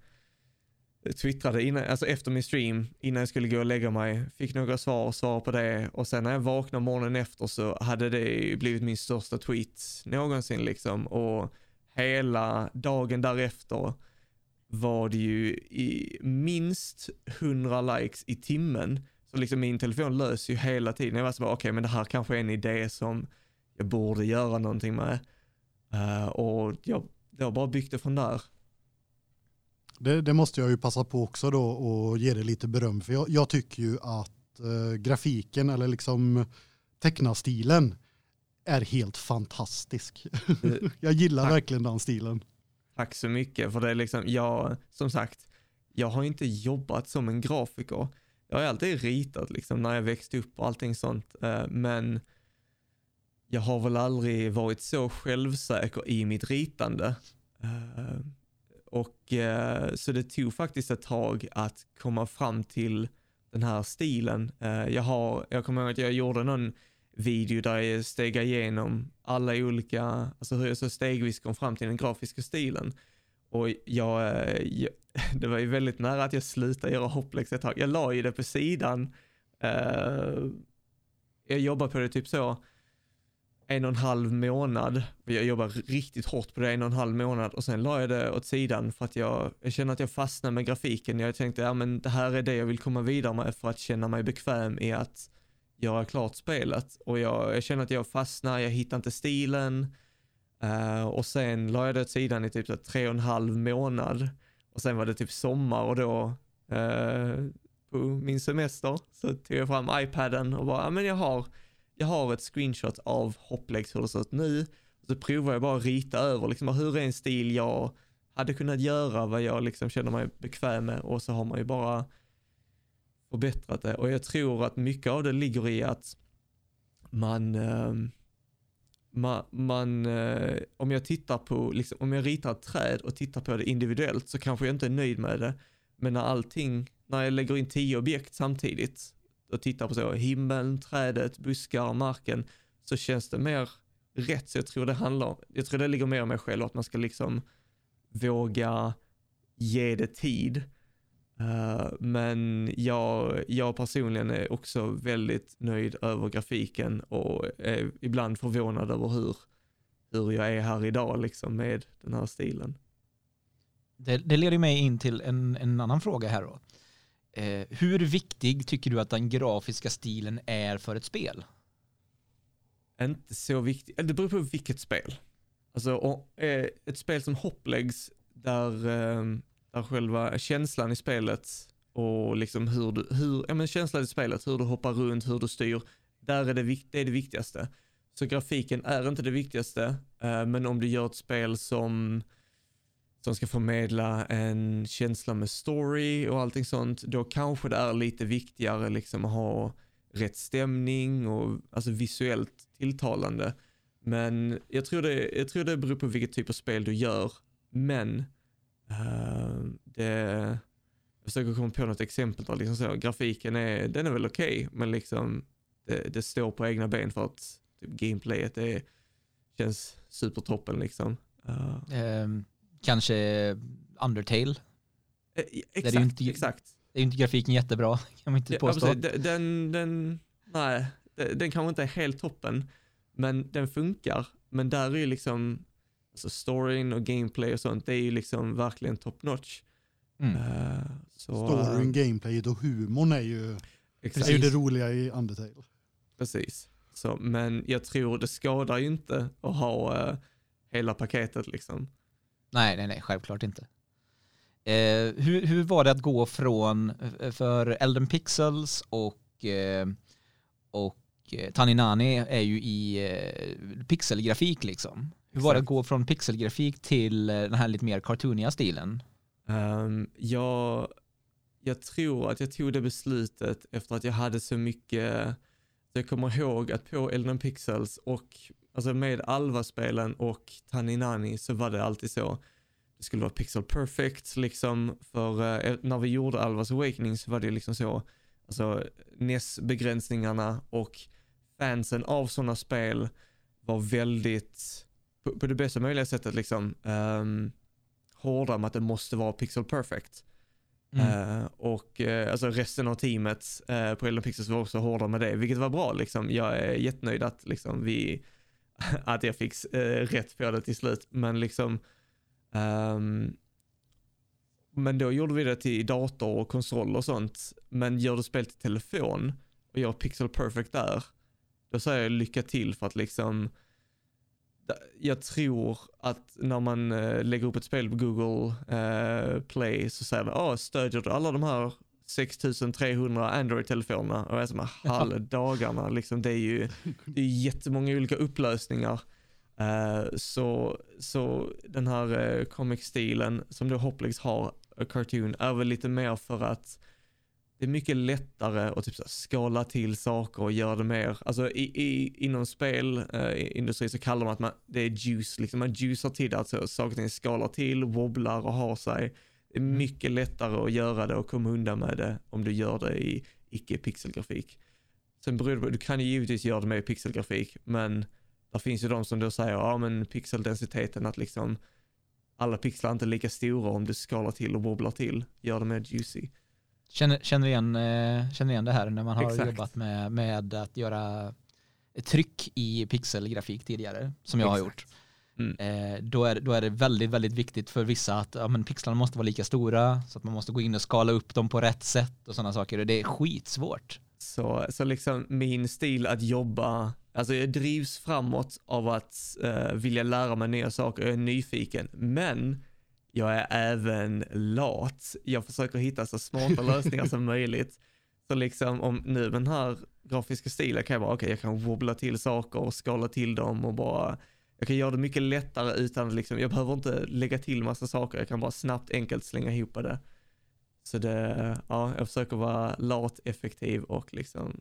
Eh, twittrade innan, alltså efter min stream, innan jag skulle gå och lägga mig, fick några svar, svar på det och sen när jag vaknade morgonen efter så hade det blivit min största tweet någonsin liksom och hela dagen därefter var det ju i minst 100 likes i timmen. Så liksom min telefon löser ju hela tiden. Jag var så bara, okej okay, men det här kanske är en idé som jag borde göra någonting med. Uh, och jag, jag bara byggt det från där. Det, det, måste jag ju passa på också då och ge det lite beröm för jag, jag tycker ju att eh, grafiken eller liksom tecknastilen är helt fantastisk. Eh, jag gillar Tack. verkligen den stilen. Tack så mycket för det är liksom, jag, som sagt, jag har inte jobbat som en grafiker. Jag har alltid ritat liksom när jag växte upp och allting sånt, eh, men jag har väl aldrig varit så självsäker i mitt ritande. Och eh, så det tog faktiskt ett tag att komma fram till den här stilen. Eh, jag, har, jag kommer ihåg att jag gjorde någon video där jag stegade igenom alla olika, alltså hur jag så stegvis kom fram till den grafiska stilen. Och jag, eh, jag det var ju väldigt nära att jag slutade göra hopplex ett tag. Jag la ju det på sidan. Uh, jag jobbade på det typ så en och en halv månad. Jag jobbade riktigt hårt på det en och en halv månad och sen la jag det åt sidan för att jag, jag känner att jag fastnade med grafiken. Jag tänkte, ja men det här är det jag vill komma vidare med för att känna mig bekväm i att göra klart spelet. Och jag, jag känner att jag fastnar, jag hittar inte stilen. Uh, och sen la jag det åt sidan i typ så tre och en halv månad. Och sen var det typ sommar och då uh, på min semester så tog jag fram iPaden och bara, ja men jag har jag har ett screenshot av Hoplex hur det ser ut nu. Så provar jag bara att rita över, liksom, hur är en stil jag hade kunnat göra, vad jag liksom känner mig bekväm med och så har man ju bara förbättrat det. Och jag tror att mycket av det ligger i att man, eh, man, man eh, om jag tittar på, liksom, om jag ritar ett träd och tittar på det individuellt så kanske jag inte är nöjd med det. Men när allting, när jag lägger in tio objekt samtidigt och tittar på så himmeln, trädet, buskar, marken så känns det mer rätt. Så jag tror det handlar, jag tror det ligger mer om mig själv att man ska liksom våga ge det tid. Uh, men jag, jag personligen är också väldigt nöjd över grafiken och är ibland förvånad över hur, hur jag är här idag liksom med den här stilen. Det, det leder mig in till en, en annan fråga här då. Eh, hur viktig tycker du att den grafiska stilen är för ett spel? Inte så viktig, det beror på vilket spel. Alltså och, eh, ett spel som Hopplegs där, eh, där själva känslan i spelet och liksom hur du, hur, ja men känslan i spelet, hur du hoppar runt, hur du styr, där är det, det är det viktigaste. så grafiken är inte det viktigaste, eh, men om du gör ett spel som, som ska förmedla en känsla med story och allting sånt, då kanske det är lite viktigare liksom att ha rätt stämning och alltså visuellt tilltalande. Men jag tror det, jag tror det beror på vilket typ av spel du gör. Men uh, det, jag försöker komma på något exempel där liksom så, grafiken är, den är väl okej, okay, men liksom det, det, står på egna ben för att typ, gameplayet är, känns supertoppen liksom. Uh. Um, kanske Undertale? Eh, exakt, det inte, exakt. Det är ju inte grafiken jättebra, kan man inte påstå. Ja, den, den, nej, den kanske inte är helt toppen, men den funkar. Men där är ju liksom, alltså storyn och gameplay och sånt, det är ju liksom verkligen top notch. Mm. Uh, så, storyn, uh, gameplayet och humorn är ju, är ju det roliga i Undertale. Precis. Så, men jag tror det skadar ju inte att ha uh, hela paketet liksom. Nej, nej, nej, självklart inte. Eh, hur, hur var det att gå från, för Elden Pixels och, eh, och eh, Taninani är ju i eh, pixelgrafik liksom. Hur var det att gå från pixelgrafik till eh, den här lite mer cartooniga stilen? Um, jag, jag tror att jag tog det beslutet efter att jag hade så mycket, jag kommer ihåg att på Elden Pixels och alltså med Alva-spelen och Taninani så var det alltid så det skulle vara pixel perfect liksom. För eh, när vi gjorde Alvas Awakening så var det liksom så, alltså NES-begränsningarna och fansen av sådana spel var väldigt, på, på, det bästa möjliga sättet liksom, um, hårda med att det måste vara pixel perfect. Mm. Uh, och uh, alltså resten av teamet uh, på Elden Pixels var också hårda med det, vilket var bra liksom. Jag är jättenöjd att liksom vi, att jag fick eh, rätt på det till slut. Men liksom, Um, men då gjorde vi det till dator och konsol och sånt. Men gör du spel till telefon och gör pixel perfect där, då säger jag lycka till för att liksom jag tror att när man eh, lägger upp ett spel på Google eh, Play så säger det, ah, stödjer du alla de här 6300 Android-telefonerna? Och jag är som halvdagarna, liksom, det är ju det är jättemånga olika upplösningar. Uh, så, så den här uh, comic-stilen som då Hoplex har, A Cartoon, är väl lite mer för att det är mycket lättare att typ så skala till saker och göra det mer, alltså i, i, inom spelindustrin uh, så kallar man att man, det är juice, liksom man juicar till det, alltså saker och ting skalar till, wobblar och har sig. Det är mm. mycket lättare att göra det och komma undan med det om du gör det i icke-pixelgrafik. Sen beror det på, du kan ju givetvis göra det med pixelgrafik, men där finns ju de som då säger, ja men pixeldensiteten att liksom alla pixlar är inte lika stora om du skalar till och wobblar till, gör det mer juicy. Känner, känner, igen, eh, känner igen det här när man har Exakt. jobbat med, med att göra tryck i pixelgrafik tidigare, som jag Exakt. har gjort. Mm. Eh, då, är, då är det väldigt, väldigt viktigt för vissa att ja, men pixlarna måste vara lika stora, så att man måste gå in och skala upp dem på rätt sätt och sådana saker. Det är skitsvårt. Så, så liksom min stil att jobba Alltså jag drivs framåt av att uh, vilja lära mig nya saker, jag är nyfiken. Men jag är även lat. Jag försöker hitta så smarta lösningar som möjligt. Så liksom om nu den här grafiska stilen kan jag bara, okej okay, jag kan wobbla till saker och skala till dem och bara, jag kan göra det mycket lättare utan liksom, jag behöver inte lägga till massa saker, jag kan bara snabbt enkelt slänga ihop det. Så det, ja, jag försöker vara lat, effektiv och liksom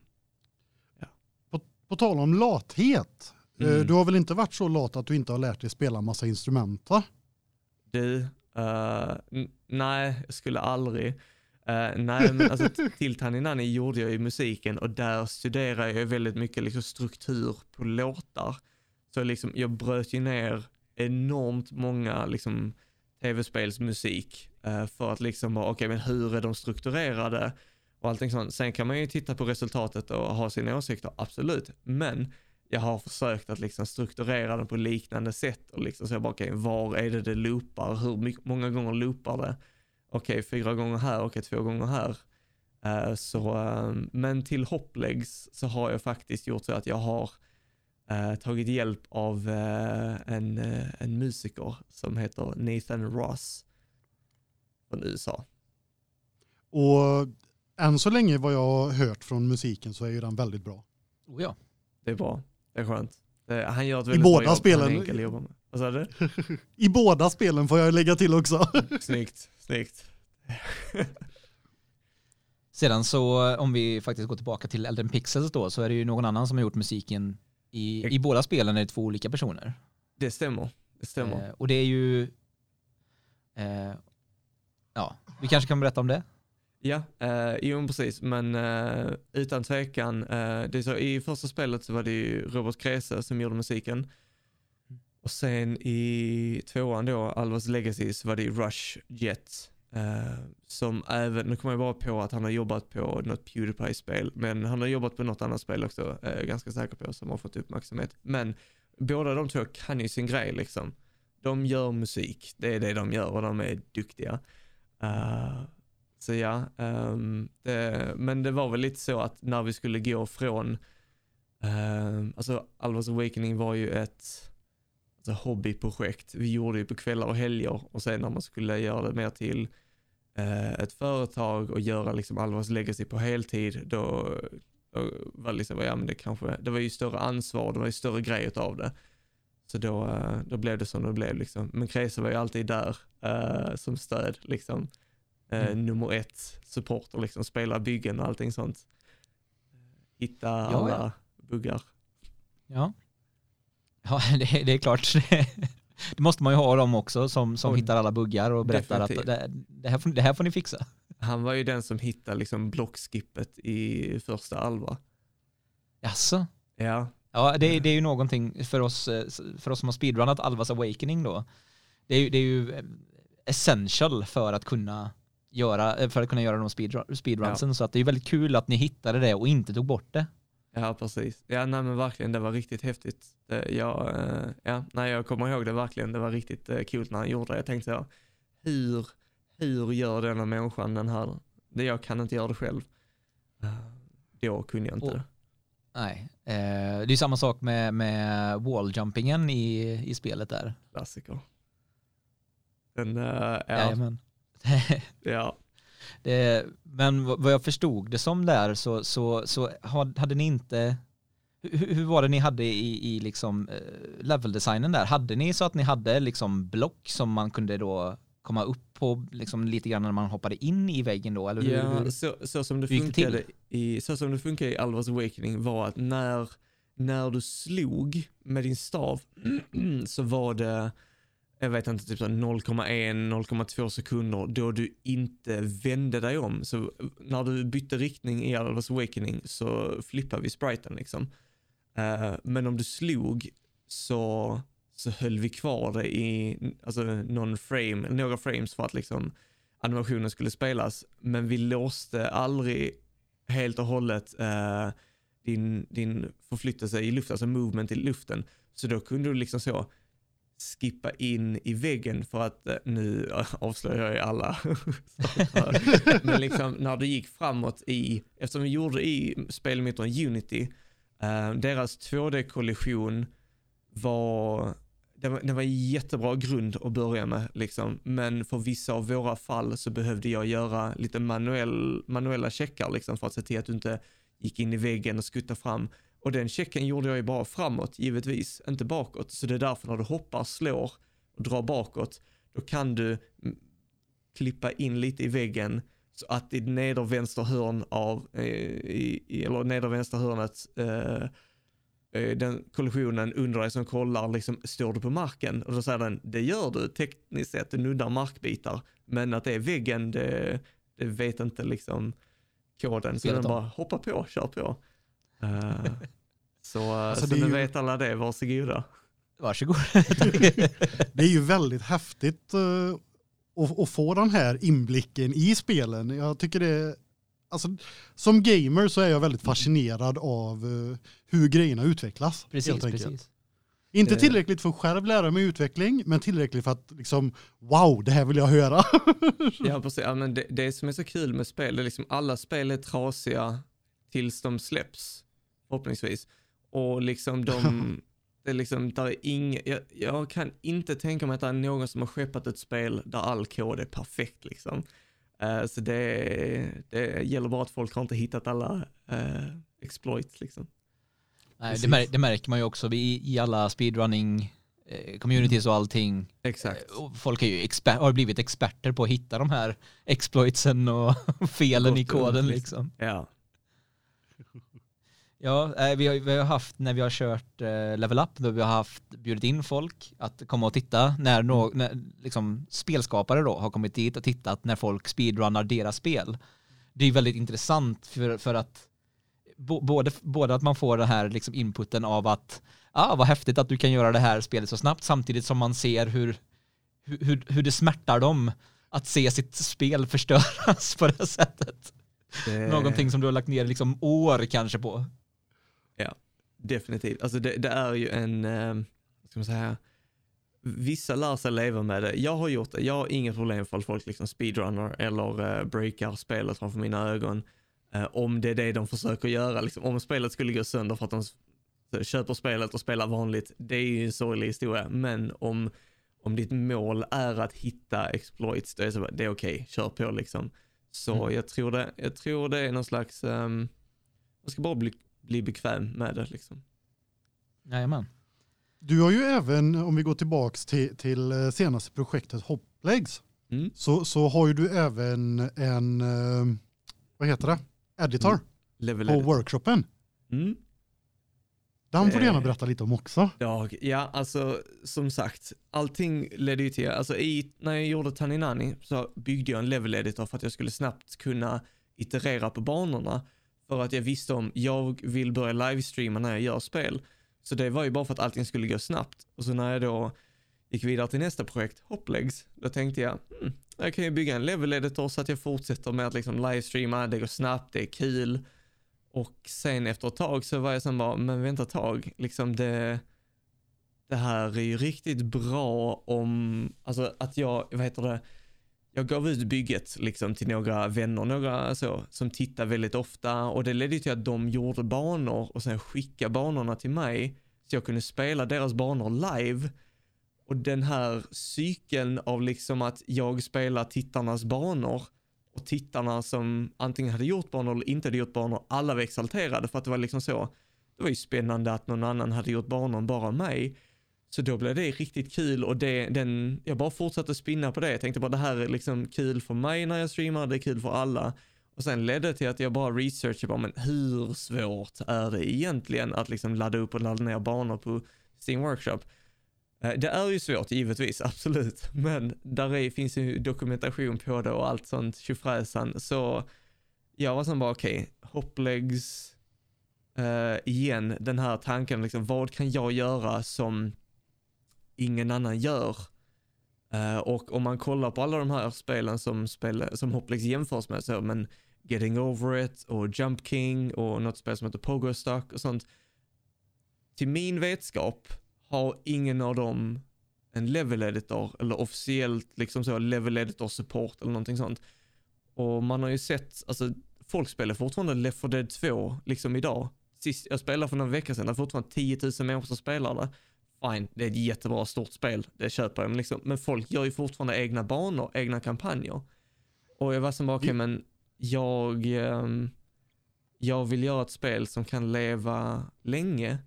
på tal om lathet. Eh, mm. Du har väl inte varit så lat att du inte har lärt dig spela massa instrument va? Du, uh, nej, jag skulle aldrig. Uh, nej, men alltså till Taninani gjorde jag ju musiken och där studerade jag väldigt mycket liksom struktur på låtar. Så liksom jag bröt ju ner enormt många liksom tv-spelsmusik eh, för att liksom bara, okej okay, men hur är de strukturerade? och allting sånt. Sen kan man ju titta på resultatet och ha sina åsikter, absolut. Men jag har försökt att liksom strukturera den på liknande sätt och liksom säga bara okej, okay, var är det det loopar? Hur mycket, många gånger loopar det? Okej, okay, fyra gånger här, okej, okay, två gånger här. Uh, så, uh, men till hopplegs så har jag faktiskt gjort så att jag har uh, tagit hjälp av en, en musiker som heter Nathan Ross från USA. Och än så länge vad jag har hört från musiken så är ju den väldigt bra. Oh ja. Det är bra. Det är skönt. Det, han gör ett I väldigt båda bra jobb. spelen. Vad sa du? I båda spelen får jag lägga till också. Snyggt, snyggt. Sedan så om vi faktiskt går tillbaka till Elden Pixels då så är det ju någon annan som har gjort musiken i, i båda spelen är det två olika personer. Det stämmer. Det stämmer. Eh, och det är ju eh, ja, vi kanske kan berätta om det. Ja, eh, jo precis, men eh, utan tvekan, eh, det så, i första spelet så var det ju Robert Krese som gjorde musiken. Och sen i tvåan då, Alvas Legacy, så var det Rush Jet. Eh, som även, nu kommer jag bara på att han har jobbat på något Pewdiepie-spel, men han har jobbat på något annat spel också, är ganska säker på, som har fått uppmärksamhet. Men båda de två kan ju sin grej liksom. De gör musik, det är det de gör och de är duktiga. Uh, så ja, um, det, men det var väl lite så att när vi skulle gå från, uh, alltså Alvas Awakening var ju ett alltså, hobbyprojekt. Vi gjorde ju på kvällar och helger och sen när man skulle göra det mer till eh, ett företag och göra liksom Alvas Legacy på heltid, då, då var det liksom, ja men det kanske, det var ju större ansvar, det var ju större grej av det. Så då, eh, då blev det som det blev liksom. Men Krese var ju alltid där eh, som stöd liksom eh, Mm. nummer ett supporter, liksom spela byggen och allting sånt. Hitta ja. alla buggar. Ja, ja det, det är klart. Det måste man ju ha dem också som, som Och hittar alla buggar och berättar att definitivt. det, det, här får, det här får ni fixa. Han var ju den som hittade liksom blockskippet i första Alva. Jaså? Ja, Ja, det, det är ju någonting för oss, för oss som har speedrunnat Alvas Awakening då. Det är ju, det är ju eh, essential för att kunna göra, för att kunna göra de speedrun, speedrunsen. Så att det är väldigt kul att ni hittade det och inte tog bort det. Ja precis. Ja, nej men verkligen, det var riktigt häftigt. Jag, eh, ja, nej, jag kommer ihåg det verkligen, det var riktigt eh, kul när han gjorde det. Jag tänkte så, hur, hur gör denna människan den här, det jag kan inte göra det själv. Eh, Då kunde jag inte Och- det. Nej, eh, det är samma sak med, med walljumpingen i, i spelet där. Klassiker. Den, eh, ja, Jajamän. ja, Det, men vad jag förstod det som där så, så, så had- hade ni inte, hur, hur var det ni hade i, i liksom eh, leveldesignen där? Hade ni så att ni hade liksom block som man kunde då komma upp på liksom lite grann när man hoppade in i väggen då? Eller hur, Ja, hur? så, så, som det funkade i, så som det funkar i Alvas Awakening var att när, när du slog med din stav så var det, jag vet inte, typ 0,1-0,2 sekunder då du inte vände dig om. Så eh, när du bytte riktning i Alvas Awakening så flippade vi spriten liksom. Eh, men om du slog så, så höll vi kvar det i alltså, någon frame, några frames för att liksom animationen skulle spelas, men vi låste aldrig helt och hållet eh, din, din förflyttelse i luften, alltså movement i luften. Så då kunde du liksom så skippa in i väggen för att, eh, nu avslöjar jag alla. men liksom när du gick framåt i, eftersom vi gjorde i spelmotorn Unity, eh, deras 2D-kollision var det var, det var en jättebra grund att börja med, liksom. men för vissa av våra fall så behövde jag göra lite manuell, manuella checkar liksom, för att se till att du inte gick in i väggen och skutta fram. Och den checken gjorde jag ju bara framåt, givetvis, inte bakåt. Så det är därför när du hoppar, slår och drar bakåt, då kan du klippa in lite i väggen så att i neder vänster hörn av, eh, i, eller neder vänster hörnet eh, eh, den kollisionen under dig som kollar, liksom, står du på marken? Och då säger den, det gör du tekniskt sett, du nuddar markbitar. Men att det är väggen, det, det vet inte liksom koden. Så Spelet den bara, hoppa på, kör på. Eh, så Alltså, så nu ju- vet alla det, varsågoda. Varsågod. Det är ju väldigt häftigt eh, att, att få den här inblicken i spelen. Jag tycker det är, alltså, som gamer så är jag väldigt fascinerad av eh, hur grejerna utvecklas. precis, helt enkelt. precis. Inte tillräckligt för att själv lära mig utveckling, men tillräckligt för att liksom, wow, det här vill jag höra. Ja, precis. Ja, men det, det som är så kul med spel, det är liksom alla spel är trasiga tills de släpps, förhoppningsvis. Och liksom de, det är liksom, där är ing, jag, jag kan inte tänka mig att det är någon som har skeppat ett spel där all kod är perfekt liksom. Eh, så det, det gäller bara att folk har inte hittat alla uh, exploits liksom. Nej, det, mär, det märker man ju också i, i alla speedrunning eh, communities och allting. Exakt. Folk är ju exper- har blivit experter på att hitta de här exploitsen och felen i koden liksom. liksom. Ja. Ja, eh, vi har, vi har haft när vi har kört eh, Level Up, då vi har haft bjudit in folk att komma och titta när, nå, när liksom, spelskapare då har kommit dit och tittat när folk speedrunnar deras spel. Det är väldigt intressant för, för att bo, både, både att man får den här liksom inputen av att ah, vad häftigt att du kan göra det här spelet så snabbt samtidigt som man ser hur, hur, hur det smärtar dem att se sitt spel förstöras på det här sättet. Det- Någonting som du har lagt ner liksom år kanske på. Definitivt. Alltså det, det är ju en, eh, ska man säga, vissa lär sig leva med det. Jag har gjort det. Jag har inga problem för folk liksom speedrunner eller eh, breakar spelet framför mina ögon. Eh, om det är det de försöker göra. Liksom, om spelet skulle gå sönder för att de s- köper spelet och spelar vanligt, det är ju en sorglig historia. Men om, om ditt mål är att hitta exploits, då är det, så det är okej, kör på liksom. Så Mm. jag, tror det, jag tror det är någon slags, um, man ska bara bli, bli bekväm med det liksom. Jajamän. Du har ju även, om vi går tillbaks till, till eh, senaste projektet Hoplegs, Mm. så, så har ju du även en, eh, vad heter det, editor Mm. Level på edit. workshopen. Mm. Den får du gärna Eh. berätta lite om också. Jag, ja, alltså som sagt, allting ledde ju till, alltså i, när jag gjorde Taninani så byggde jag en level editor för att jag skulle snabbt kunna iterera på banorna. För att jag visste om, jag vill börja livestreama när jag gör spel. Så det var ju bara för att allting skulle gå snabbt. Och så när jag då gick vidare till nästa projekt, Hoplegs, då tänkte jag, hmm, jag kan ju bygga en level editor så att jag fortsätter med att liksom livestreama, det går snabbt, det är kul. Och sen efter ett tag så var jag sen bara, men vänta ett tag, liksom det, det här är ju riktigt bra om, alltså att jag, vad heter det, jag gav ut bygget liksom till några vänner, några så, som tittar väldigt ofta och det ledde till att de gjorde banor och sen skickade banorna till mig så jag kunde spela deras banor live. Och den här cykeln av liksom att jag spelar tittarnas banor och tittarna som antingen hade gjort banor eller inte hade gjort banor, alla var exalterade för att det var liksom så, det var ju spännande att någon annan hade gjort banor än bara mig. Så då blev det riktigt kul och det, den, jag bara fortsatte spinna på det. Jag tänkte bara det här är liksom kul för mig när jag streamar, det är kul för alla. Och sen ledde det till att jag bara researchade bara, men hur svårt är det egentligen att liksom ladda upp och ladda ner banor på Steam Workshop? Eh, det är ju svårt givetvis, absolut. Men där är, finns ju dokumentation på det och allt sånt tjofräsan. Så jag var som bara okej, hopplegs uh, eh, igen den här tanken, liksom, vad kan jag göra som ingen annan gör? Uh, och om man kollar på alla de här spelen som, spel, som Hopplex jämförs med, så, men Getting Over It och Jump King och något spel som heter Pogo Stuck och sånt. Till min vetskap har ingen av dem en level editor eller officiellt liksom så level editor support eller någonting sånt. Och man har ju sett, alltså folk spelar fortfarande Left 4 Dead 2 liksom idag. Sist jag spelade för några veckor sedan, det är fortfarande 10 000 människor som spelar det. Fine, det är ett jättebra stort spel, det köper jag. Men, liksom, men folk gör ju fortfarande egna banor, egna kampanjer. Och jag var som bara, okej men jag, ehm, jag vill göra ett spel som kan leva länge.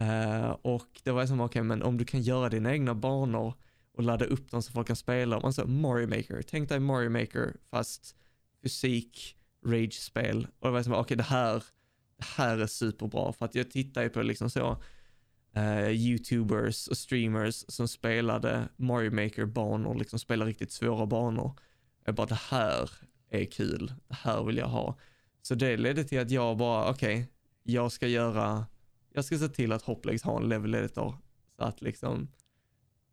Eh, och det var som, okej men om du kan göra dina egna banor och ladda upp dem så folk kan spela. Man sa Mario Maker, tänk dig Mario Maker fast fysik, rage-spel. Och det var som, okej det här, det här är superbra för att jag tittar ju på liksom så eh, YouTubers och streamers som spelade Mario Maker-banor, liksom spelade riktigt svåra banor. Jag bara, det här är kul, det här vill jag ha. Så det ledde till att jag bara, okej, jag ska göra, jag ska se till att Hoplegs har en level editor. Så att liksom,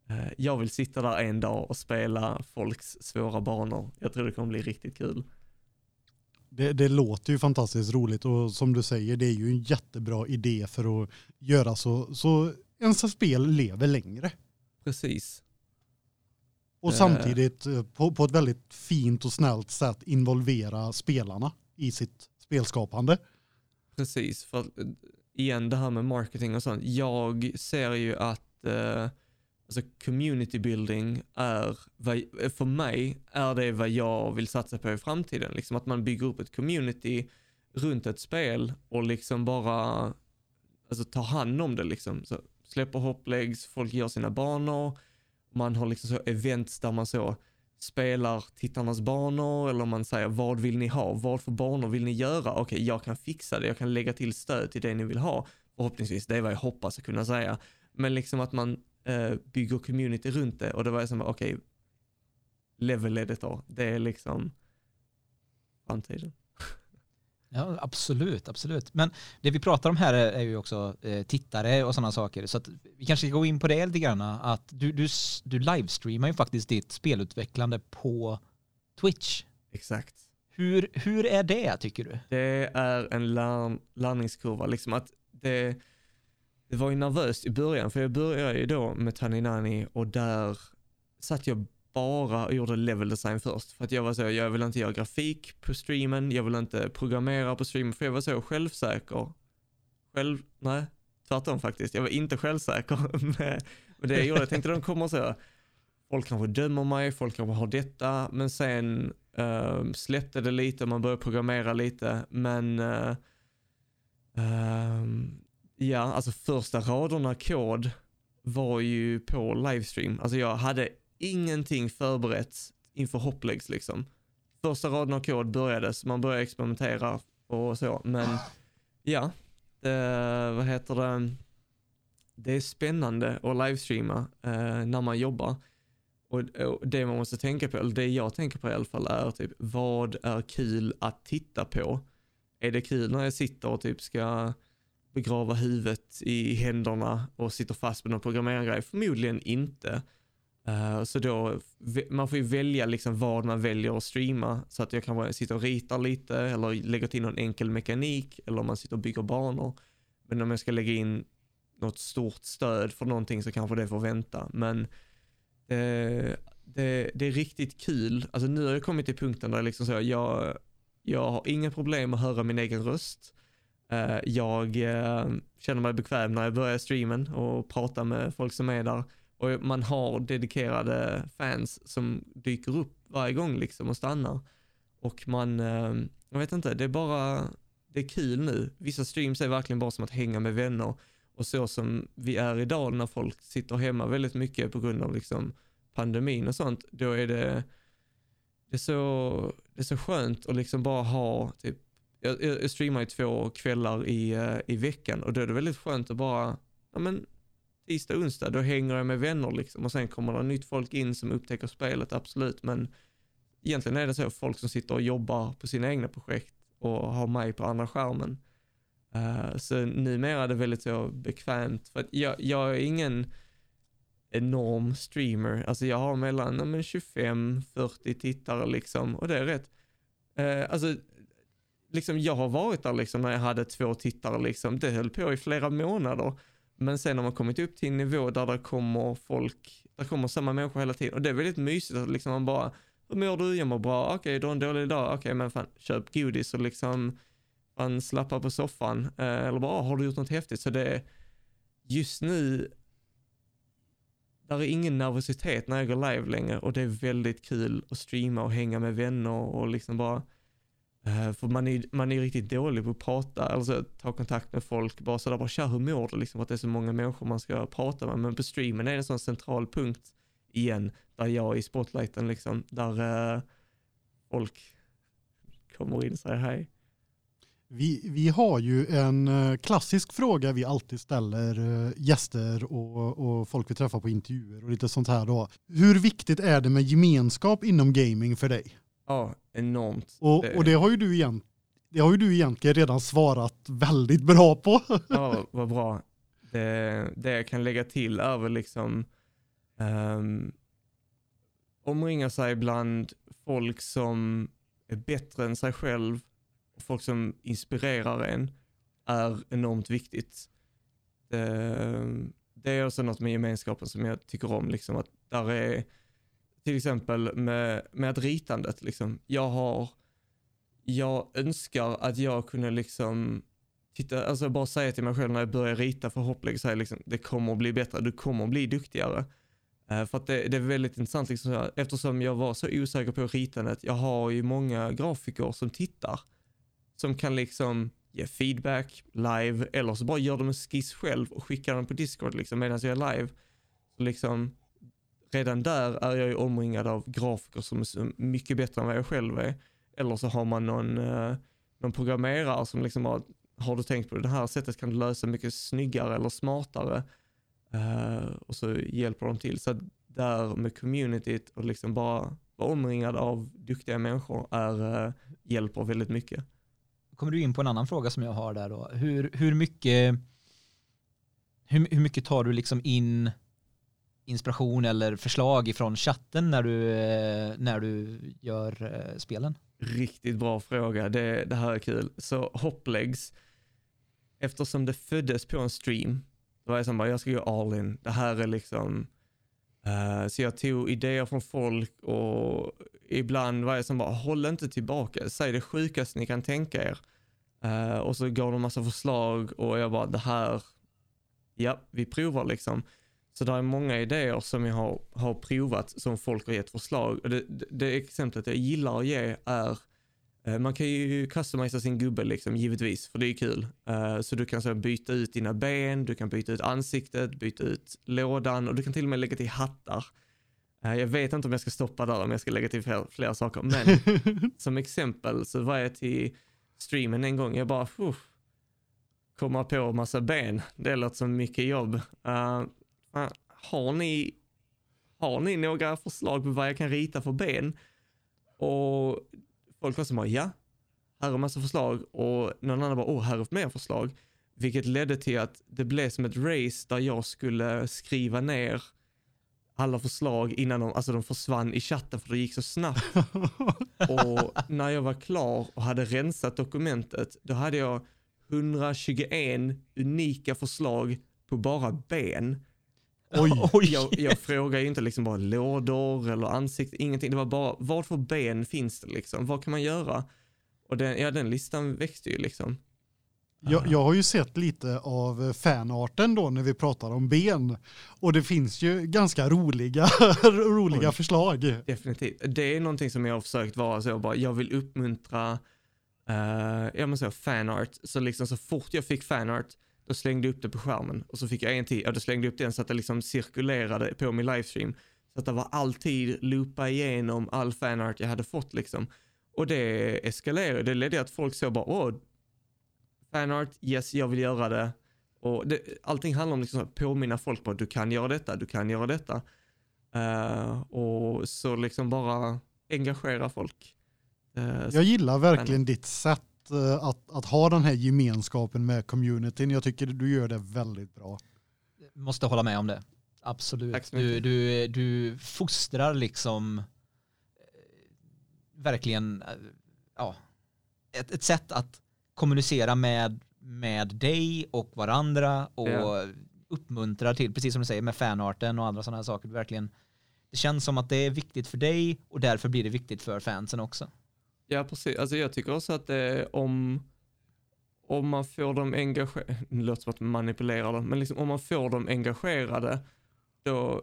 eh, jag vill sitta där en dag och spela folks svåra banor. Jag tror det kommer bli riktigt kul. Det, det låter ju fantastiskt roligt och som du säger det är ju en jättebra idé för att göra så, så ens spel lever längre. Precis. Och Eh. samtidigt eh, på, på ett väldigt fint och snällt sätt involvera spelarna i sitt spelskapande. Precis, för eh, igen det här med marketing och sånt. Jag ser ju att eh, alltså community building är, vad, för mig är det vad jag vill satsa på i framtiden. Liksom att man bygger upp ett community runt ett spel och liksom bara alltså, tar hand om det liksom. Så släpper hopplegs, folk gör sina banor, man har liksom så events där man så spelar tittarnas banor eller man säger vad vill ni ha, vad för banor vill ni göra? Okej, jag kan fixa det, jag kan lägga till stöd till det ni vill ha. Förhoppningsvis, det är vad jag hoppas att kunna säga. Men liksom att man eh, bygger community runt det och det var jag som, okej, level editor, det är liksom framtiden. Ja, absolut, absolut. Men det vi pratar om här är, är ju också eh, tittare och sådana saker. Så att vi kanske ska gå in på det lite grann. Att du, du, du livestreamar ju faktiskt ditt spelutvecklande på Twitch. Exakt. Hur, hur är det tycker du? Det är en lär, lärningskurva, liksom att det, det var ju nervöst i början, för jag började ju då med Taninani och där satt jag bara och gjorde level design först. För att jag var så, jag vill inte göra grafik på streamen, jag vill inte programmera på streamen, för jag var så självsäker. Själv, nej, tvärtom faktiskt. Jag var inte självsäker med, med det jag gjorde. Jag tänkte de kommer så, folk kanske dömer mig, folk kanske har detta, men sen uh, släppte det lite, man började programmera lite, men uh, ehm, ja, alltså första raderna kod var ju på livestream. Alltså jag hade ingenting förberett inför hopplegs liksom. Första raden av kod börjades, man började experimentera och så, men ja, det, vad heter det, det är spännande att livestreama eh, när man jobbar. Och, och det man måste tänka på, eller det jag tänker på i alla fall är typ, vad är kul att titta på? Är det kul när jag sitter och typ ska begrava huvudet i händerna och sitter fast med någon programmerargrej? Förmodligen inte. Uh, så då, man får ju välja liksom vad man väljer att streama. Så att jag kanske sitter och ritar lite eller lägger till någon enkel mekanik eller om man sitter och bygger banor. Men om jag ska lägga in något stort stöd för någonting så kanske det får vänta. Men det, det, det är riktigt kul. Alltså nu har jag kommit till punkten där liksom så, jag, jag har inga problem att höra min egen röst. Uh, jag uh, känner mig bekväm när jag börjar streamen och pratar med folk som är där. Och man har dedikerade fans som dyker upp varje gång liksom och stannar. Och man, uh, jag vet inte, det är bara, det är kul nu. Vissa streams är verkligen bara som att hänga med vänner. Och så som vi är idag när folk sitter hemma väldigt mycket på grund av liksom pandemin och sånt, då är det, det är så, det är så skönt att liksom bara ha, typ, jag, jag streamar ju två kvällar i, uh, i veckan och då är det väldigt skönt att bara, ja men tisdag, onsdag, då hänger jag med vänner liksom och sen kommer det nytt folk in som upptäcker spelet, absolut, men egentligen är det så folk som sitter och jobbar på sina egna projekt och har mig på andra skärmen. Uh, så numera är det väldigt så bekvämt, för att jag, jag är ingen enorm streamer, alltså jag har mellan ja, 25-40 tittare liksom och det är rätt, uh, alltså liksom jag har varit där liksom när jag hade två tittare liksom, det höll på i flera månader. Men sen har man kommit upp till en nivå där det kommer folk, där kommer samma människor hela tiden. Och det är väldigt mysigt att liksom man bara, hur mår du? Jag mår bra. Okej, okay, du har en dålig dag. Okej, okay, men fan, köp godis och liksom, man slappar på soffan. Eh, eller bara, har du gjort något häftigt? Så det är, just nu, där är ingen nervositet när jag går live längre och det är väldigt kul att streama och hänga med vänner och liksom bara, Eh, för man är, man är riktigt dålig på att prata, alltså ta kontakt med folk, bara sådär, bara tja hur mår du liksom, att det är så många människor man ska prata med, men på streamen är det en sån central punkt igen, där jag är i spotlighten liksom, där uh, folk kommer in och säger hej. Vi, vi har ju en eh, klassisk fråga vi alltid ställer gäster och, och folk vi träffar på intervjuer och lite sånt här då. Hur viktigt är det med gemenskap inom gaming för dig? Ja, enormt. Och och det har ju du igen, det har ju du egentligen redan svarat väldigt bra på. ja, vad bra. Det, det jag kan lägga till är väl liksom um, omringa sig bland folk som är bättre än sig själv och folk som inspirerar en är enormt viktigt. Det, det är också något med gemenskapen som jag tycker om, liksom att där är till exempel med, med att ritandet liksom. Jag har, jag önskar att jag kunde liksom titta, alltså bara säga till mig själv när jag börjar rita för hopplägg, liksom, det kommer att bli bättre, du kommer att bli duktigare. Uh, för att det, det, är väldigt intressant liksom, här, eftersom jag var så osäker på ritandet, jag har ju många grafiker som tittar, som kan liksom ge feedback live eller så bara gör de en skiss själv och skickar den på Discord liksom medan jag är live. Så liksom, redan där är jag ju omringad av grafiker som är mycket bättre än vad jag själv är. Eller så har man någon, eh, någon programmerare som liksom har, har du tänkt på det här sättet kan du lösa mycket snyggare eller smartare. Eh, och så hjälper de till. Så där med communityt och liksom bara vara omringad av duktiga människor är, eh, hjälper väldigt mycket. kommer du in på en annan fråga som jag har där då. Hur, hur mycket hur, hur mycket tar du liksom in inspiration eller förslag ifrån chatten när du, eh, när du gör eh, spelen? Riktigt bra fråga, det, det här är kul. Så Hoplegs, eftersom det föddes på en stream, då var jag som bara, jag ska gå all in. Det här är liksom, uh, så jag tog idéer från folk och ibland var jag som bara, håll inte tillbaka, säg det sjukaste ni kan tänka er. Uh, och så gav de massa förslag och jag bara, det här, ja, vi provar liksom. Så det är många idéer som jag har, har provat som folk har gett förslag. Det, det, det exemplet jag gillar att ge är, eh, man kan ju customisa sin gubbe liksom, givetvis, för det är kul. Eh, så du kan så byta ut dina ben, du kan byta ut ansiktet, byta ut lådan och du kan till och med lägga till hattar. Eh, jag vet inte om jag ska stoppa där om jag ska lägga till fler, fler saker, men som exempel så var jag till streamen en gång, jag bara, komma på massa ben, det låter som mycket jobb. Uh, har ni, har ni några förslag på vad jag kan rita för ben? Och folk var som bara, ja, här är massa förslag och någon annan bara, åh, här är mer förslag. Vilket ledde till att det blev som ett race där jag skulle skriva ner alla förslag innan de, alltså de försvann i chatten för det gick så snabbt. och när jag var klar och hade rensat dokumentet, då hade jag 121 unika förslag på bara ben. Oj. Oj. Jag, jag frågar ju inte liksom bara lådor eller ansikte, ingenting. Det var bara, vad för ben finns det liksom? Vad kan man göra? Och den, ja, den listan växte ju liksom. Jag, jag har ju sett lite av fanarten då när vi pratar om ben och det finns ju ganska roliga, roliga Oj. förslag. Definitivt. Det är någonting som jag har försökt vara så, bara, jag vill uppmuntra uh, ja, men så, fanart. Så liksom så fort jag fick fanart, då slängde jag upp det på skärmen och så fick jag en till, ja då slängde jag upp den så att det liksom cirkulerade på min livestream. Så att det var alltid loopa igenom all fanart jag hade fått liksom. Och det eskalerade, det ledde till att folk såg bara, åh, fanart, yes jag vill göra det. Och det, allting handlar om liksom att påminna folk på att du kan göra detta, du kan göra detta. Eh, och så liksom bara engagera folk. Så- Jag gillar verkligen ditt sätt eh, att, att ha den här gemenskapen med communityn. Jag tycker du gör det väldigt bra. Måste hålla med om det. Absolut. Du, du, du fostrar liksom eh, verkligen eh, ja, ett, ett sätt att kommunicera med, med dig och varandra och Ja. uppmuntrar till, precis som du säger, med fanarten och andra sådana här saker. Verkligen, det känns som att det är viktigt för dig och därför blir det viktigt för fansen också. Ja, precis. Alltså jag tycker också att eh, om, om man får dem engagerade, det låter som att man manipulerar dem, men liksom om man får dem engagerade, då,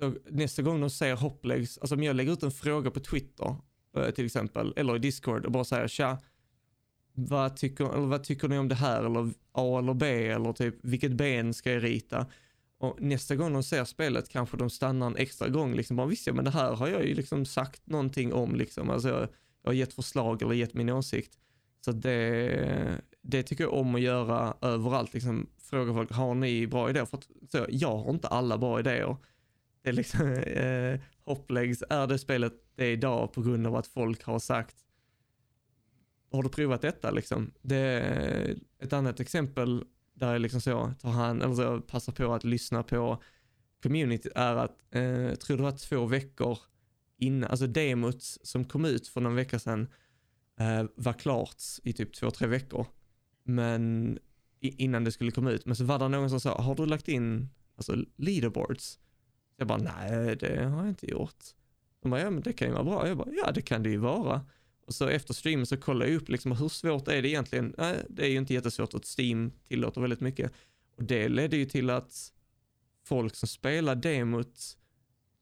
då nästa gång de ser hopplegs, alltså om jag lägger ut en fråga på Twitter eh, till exempel, eller i Discord och bara säger tja, vad tycker, eller vad tycker ni om det här, eller A eller B, eller typ vilket ben ska jag rita? Och nästa gång de ser spelet kanske de stannar en extra gång, liksom bara visst ja, men det här har jag ju liksom sagt någonting om liksom, alltså jag, har gett förslag eller gett min åsikt. Så det, det tycker jag om att göra överallt. Liksom, fråga folk, har ni bra idéer? För att, så, jag har inte alla bra idéer. Det är liksom, eh, Hopplegs är det spelet det är idag på grund av att folk har sagt, har du provat detta liksom? Det är ett annat exempel där jag liksom så tar hand, eller så passar på att lyssna på community är att, eh, tror det var två veckor innan, alltså demot som kom ut för någon vecka sedan eh, var klart i typ två, tre veckor. Men innan det skulle komma ut. Men så var det någon som sa, har du lagt in alltså, leaderboards? Jag bara, nej det har jag inte gjort. De bara, ja men det kan ju vara bra. Jag bara, ja det kan det ju vara. Och så efter streamen så kollade jag upp liksom hur svårt är det egentligen? Nej, det är ju inte jättesvårt att Steam tillåter väldigt mycket. Och det ledde ju till att folk som spelar demot,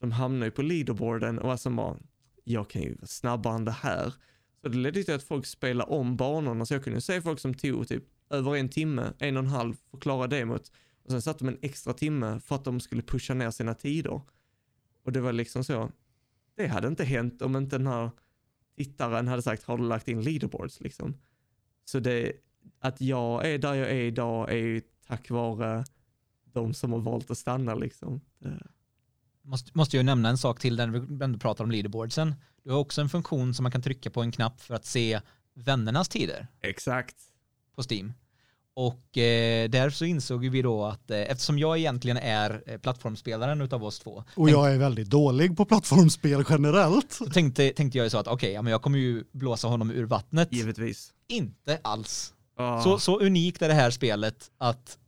de hamnar ju på leaderboarden och alltså bara, jag kan ju vara snabbare än det här. Så det ledde till att folk spelade om banorna, så jag kunde se folk som tog typ över en timme, en och en halv, för att klara demot. Och sen satte de en extra timme för att de skulle pusha ner sina tider. Och det var liksom så, det hade inte hänt om inte den här tittaren hade sagt, har du lagt in leaderboards liksom? Så det, att jag är där jag är idag är ju tack vare de som har valt att stanna liksom. Det, Måste, måste jag nämna en sak till när vi ändå pratar om leaderboardsen. Du har också en funktion som man kan trycka på en knapp för att se vännernas tider exakt. på Steam. Och eh, där så insåg vi då att eh, eftersom jag egentligen är eh, plattformsspelaren utav oss två Och jag är väldigt dålig på plattformsspel generellt. så tänkte, tänkte jag ju så att okej, ja, men jag kommer ju blåsa honom ur vattnet. Givetvis. Inte alls. Ah, Så, så unikt är det här spelet att,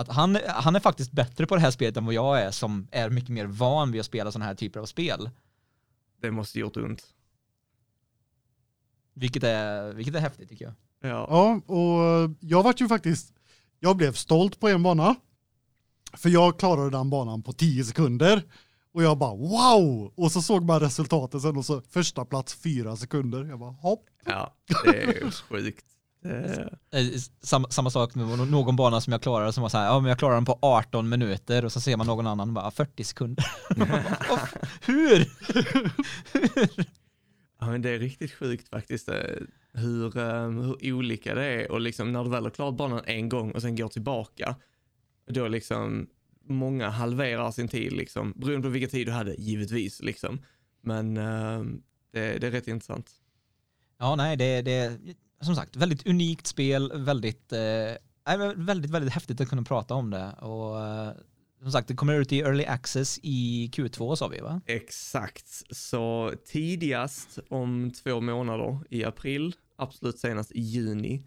att han, han är faktiskt bättre på det här spelet än vad jag är som är mycket mer van vid att spela sådana här typer av spel. Det måste gjort ont. Vilket är, vilket är häftigt tycker jag. Ja. Ja, och jag vart ju faktiskt, jag blev stolt på en bana. För jag klarade den banan på 10 sekunder. Och jag bara wow! Och så såg man resultatet sen och så första plats 4 sekunder. Jag bara hopp. ja, det är sjukt. Det, Eh, Samma, samma sak med nå- någon bana som jag klarade som var så här, ja men jag klarade den på 18 minuter och så ser man någon annan bara 40 sekunder. Hur? ja, men det är riktigt sjukt faktiskt eh, hur, eh, hur olika det är och liksom när du väl har klarat banan en gång och sen går tillbaka, då liksom många halverar sin tid liksom, beroende på vilken tid du hade, givetvis liksom. Men eh, det, det är rätt intressant. Ja nej det, det är som sagt väldigt unikt spel, väldigt, eh, väldigt, väldigt häftigt att kunna prata om det. Och eh, som sagt det kommer ut i early access i Q2 sa vi va? Exakt, så tidigast om två månader i april, absolut senast i juni.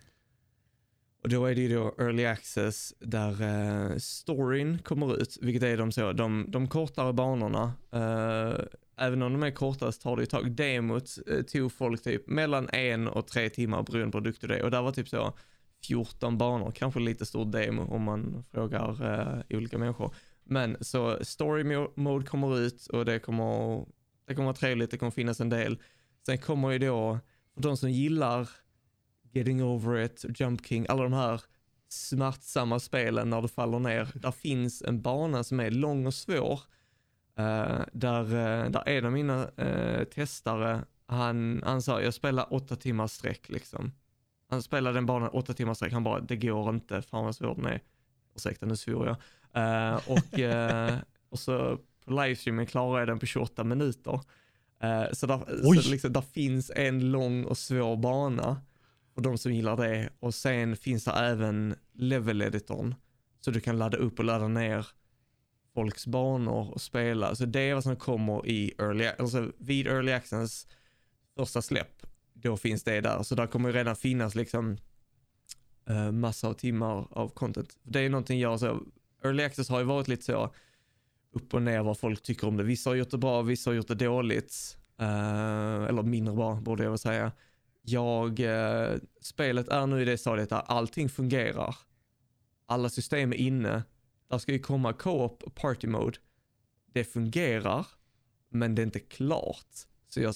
Och då är det ju då early access där eh, storyn kommer ut, vilket är de så, de, de kortare banorna, eh, även om de är kortast så tar det ett tag. Demot eh, tog folk typ mellan en och tre timmar beroende på hur duktig du är och där var typ så 14 banor, kanske lite stor demo om man frågar eh, olika människor. Men så story mode kommer ut och det kommer, det kommer vara trevligt, det kommer finnas en del. Sen kommer ju då, för de som gillar Getting Over It, Jump King, alla de här smärtsamma spelen när du faller ner. Där finns en bana som är lång och svår. Eh, där, eh, där en av mina eh, testare, han, han sa jag spelar åtta timmar sträck liksom. Han spelade den banan åtta timmar sträck, han bara det går inte, fan vad svår den är. Ursäkta nu svor jag. Och, och så på livestreamen klarar jag den på 28 minuter. Så där, så liksom, där finns en lång och svår bana för de som gillar det. Och sen finns det även level-editorn. Så du kan ladda upp och ladda ner folks banor och spela. Så det är vad som kommer i early, alltså vid early access första släpp. Då finns det där. Så där kommer ju redan finnas liksom uh, massa av timmar av content. Det är någonting jag, så early access har ju varit lite så upp och ner vad folk tycker om det. Vissa har gjort det bra, vissa har gjort det dåligt. Uh, eller mindre bra borde jag väl säga. Jag, uh, spelet är nu i det stadiet där allting fungerar. Alla system är inne. Där ska ju komma co-op och party mode. Det fungerar, men det är inte klart. Så jag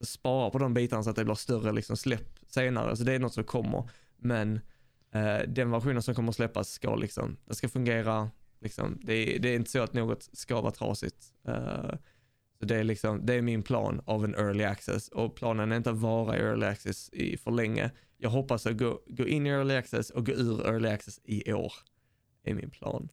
sparar på de bitarna så att det blir större liksom släpp senare. Så det är något som kommer. Men eh, den versionen som kommer släppas ska liksom, den ska fungera. Liksom, det, är, det är inte så att något ska vara trasigt. Eh, så det är, liksom, det är min plan av en early access och planen är inte att vara i early access i för länge. Jag hoppas att gå, gå in i early access och gå ur early access i år. är min plan.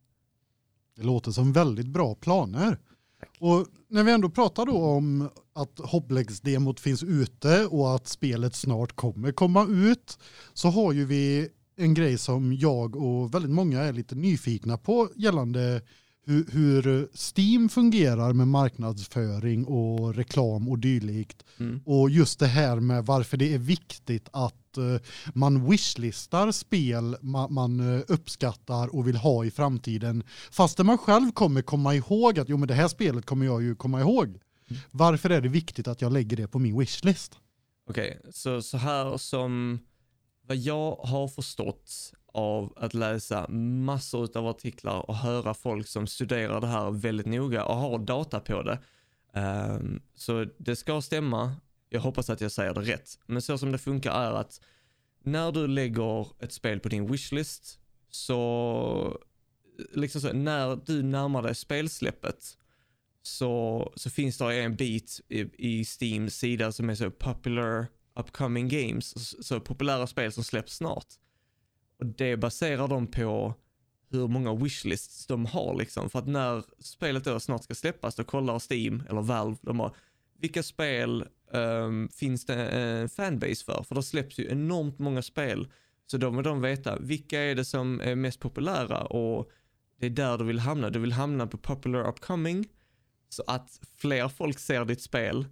Det låter som väldigt bra planer. Tack. Och när vi ändå pratar då om att Hoblex-demot finns ute och att spelet snart kommer komma ut så har ju vi en grej som jag och väldigt många är lite nyfikna på gällande hur, hur Steam fungerar med marknadsföring och reklam och dylikt. Mm. Och just det här med varför det är viktigt att eh, man wishlistar spel man, eh, uppskattar och vill ha i framtiden. Fastän man själv kommer komma ihåg att jo men det här spelet kommer jag ju komma ihåg. Varför är det viktigt att jag lägger det på min wishlist? Okej, så, så här som vad jag har förstått av att läsa massor av artiklar och höra folk som studerar det här väldigt noga och har data på det. Um, så det ska stämma. Jag hoppas att jag säger det rätt. Men så som det funkar är att när du lägger ett spel på din wishlist så, liksom så när du närmar dig spelsläppet så, så finns det en bit i, i Steams sida som är så popular upcoming games, så, populära spel som släpps snart. Och det baserar de på hur många wishlists de har liksom. För att när spelet då snart ska släppas, då kollar Steam eller Valve, de har vilka spel um, finns det en fanbase för? För då släpps ju enormt många spel. Så då vill de veta vilka är det som är mest populära och det är där du vill hamna. Du vill hamna på popular upcoming så att fler folk ser ditt spel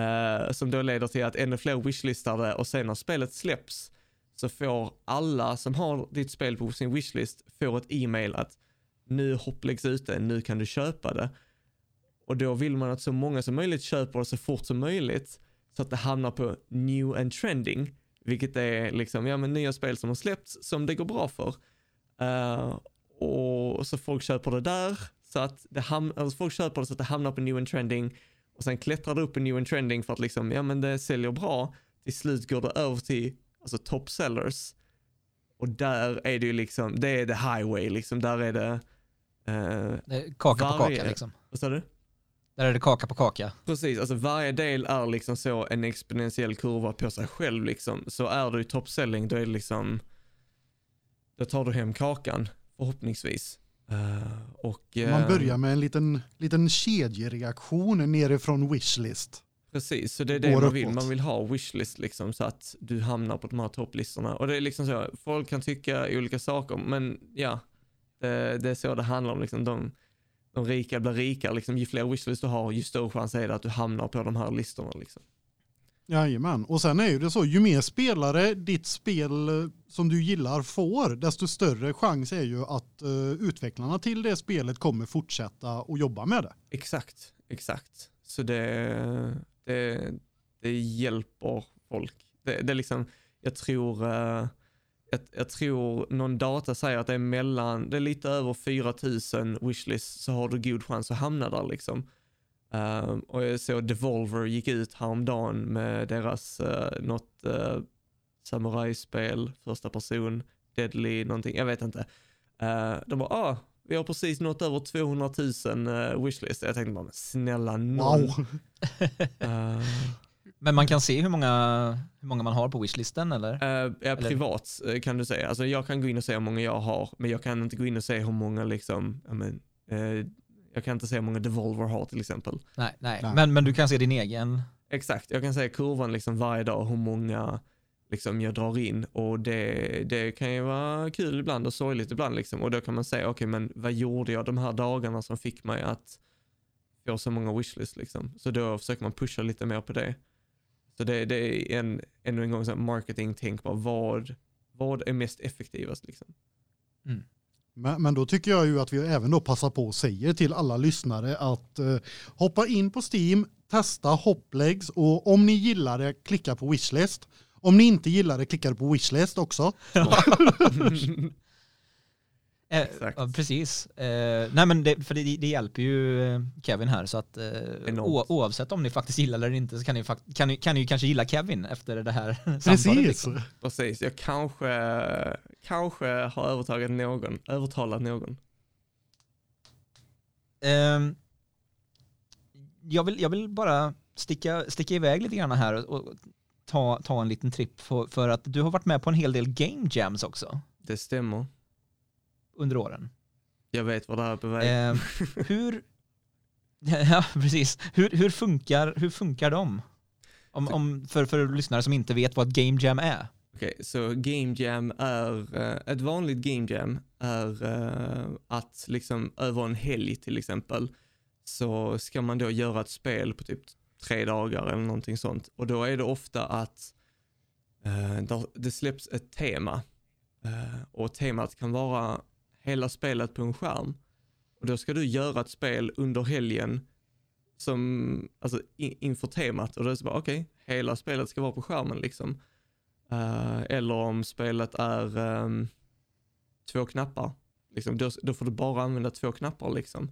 uh, som då leder till att ännu fler wishlistar det och sen när spelet släpps så får alla som har ditt spel på sin wishlist får ett e-mail att nu hoppläggs ute, nu kan du köpa det. Och då vill man att så många som möjligt köper det så fort som möjligt så att det hamnar på new and trending, vilket är liksom, ja men nya spel som har släppts som det går bra för. Uh, och så folk köper det där, så att det hamnar, alltså folk köper det så att det hamnar på new and trending och sen klättrar det upp på new and trending för att liksom, ja men det säljer bra. Till slut går det över till, alltså top sellers. Och där är det ju liksom, det är the highway liksom, där är det... Uh, kaka varje, på kaka liksom. Vad sa du? Där är det kaka på kaka. Precis, alltså varje del är liksom så en exponentiell kurva på sig själv liksom. Så är du i toppselling då är det liksom, då tar du hem kakan förhoppningsvis. Uh, och, Man börjar med en liten, liten kedjereaktion nerifrån wishlist. Precis, så det är det man vill. Man vill ha wishlist liksom så att du hamnar på de här topplistorna. Och det är liksom så, folk kan tycka olika saker, men ja, det, det är så det handlar om liksom. De, de rika blir rikare. Liksom, ju fler wishlists du har, ju större chans är det att du hamnar på de här listorna. Liksom. Jajamän, och sen är det så, ju mer spelare ditt spel eh, som du gillar får, desto större chans är ju att uh, utvecklarna till det spelet kommer fortsätta att jobba med det. Exakt, exakt. Så det, det, det hjälper folk. Det, det är liksom, jag tror, uh, jag, jag, tror någon data säger att det är mellan, det är lite över 4000 wishlists så har du god chans att hamna där liksom. Uh, och jag såg Devolver gick ut häromdagen med deras, uh, något uh, samurajspel, första person, Deadly någonting, jag vet inte. Uh, de bara, ah, vi har precis nått över 200 000 uh, wishlist. Jag tänkte bara, snälla någon. Wow. uh, Men man kan se hur många, hur många man har på wishlisten eller? Uh, ja, eller? privat uh, kan du säga. Alltså jag kan gå in och se hur många jag har, men jag kan inte gå in och se hur många liksom, I mean, uh, jag kan inte se hur många Devolver har till exempel. Nej, nej. nej. Men, men du kan se din egen? Exakt, jag kan se kurvan liksom varje dag hur många liksom jag drar in och det, det kan ju vara kul ibland och sorgligt ibland liksom och då kan man säga okej okay, men vad gjorde jag de här dagarna som fick mig att få så många wishlist liksom. Så då försöker man pusha lite mer på det. Så det, det är en, ännu en gång så marketing-tänk på vad, vad är mest effektivast liksom. Mm. Men, men, då tycker jag ju att vi även då passar på och säger till alla lyssnare att eh, hoppa in på Steam, testa Hopplegs och om ni gillar det, klicka på wishlist. Om ni inte gillar det, klicka på wishlist också. Eh, ja, precis. Eh, nej men det, för det, det, hjälper ju eh, Kevin här så att eh, oavsett om ni faktiskt gillar det eller inte så kan ni, kan ni, kan ni kanske gilla Kevin efter det här Precis. samtalet. Liksom. Precis, jag kanske, kanske har övertaget någon, övertalat någon. Eh, jag, vill, jag vill bara sticka, sticka iväg lite grann här och, och ta, ta en liten tripp för, för att du har varit med på en hel del game jams också. Det stämmer under åren. Jag vet vad det här är på väg. Eh, hur, ja precis, hur, hur, funkar, hur funkar de? Om, om, för, för lyssnare som inte vet vad Game Jam är. Okej, okay, så Game Jam är, uh, ett vanligt Game Jam är uh, att liksom över en helg till exempel så ska man då göra ett spel på typ tre dagar eller någonting sånt. Och då är det ofta att uh, det släpps ett tema. och temat kan vara hela spelet på en skärm. Och då ska du göra ett spel under helgen som, alltså in, inför temat och då är det bara okej, okay, hela spelet ska vara på skärmen liksom. Uh, eller om spelet är um, två knappar, liksom, då, då, får du bara använda två knappar liksom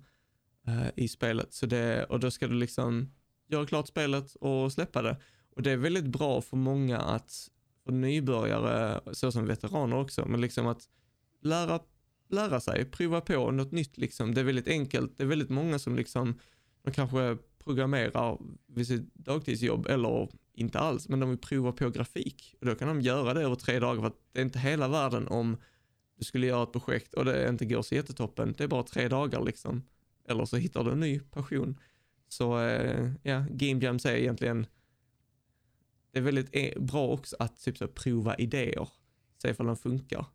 uh, i spelet. Så det, och då ska du liksom göra klart spelet och släppa det. Och det är väldigt bra för många att, för nybörjare, så som veteraner också, men liksom att lära, lära sig, prova på något nytt liksom. Det är väldigt enkelt, det är väldigt många som liksom, de kanske programmerar vid sitt dagtidsjobb eller inte alls, men de vill prova på grafik. Och då kan de göra det över tre dagar för att det är inte hela världen om du skulle göra ett projekt och det inte går så jättetoppen. Det är bara tre dagar liksom. Eller så hittar du en ny passion. Så eh, ja, Game Jams är egentligen, det är väldigt e- bra också att typ så prova idéer, se ifall de funkar.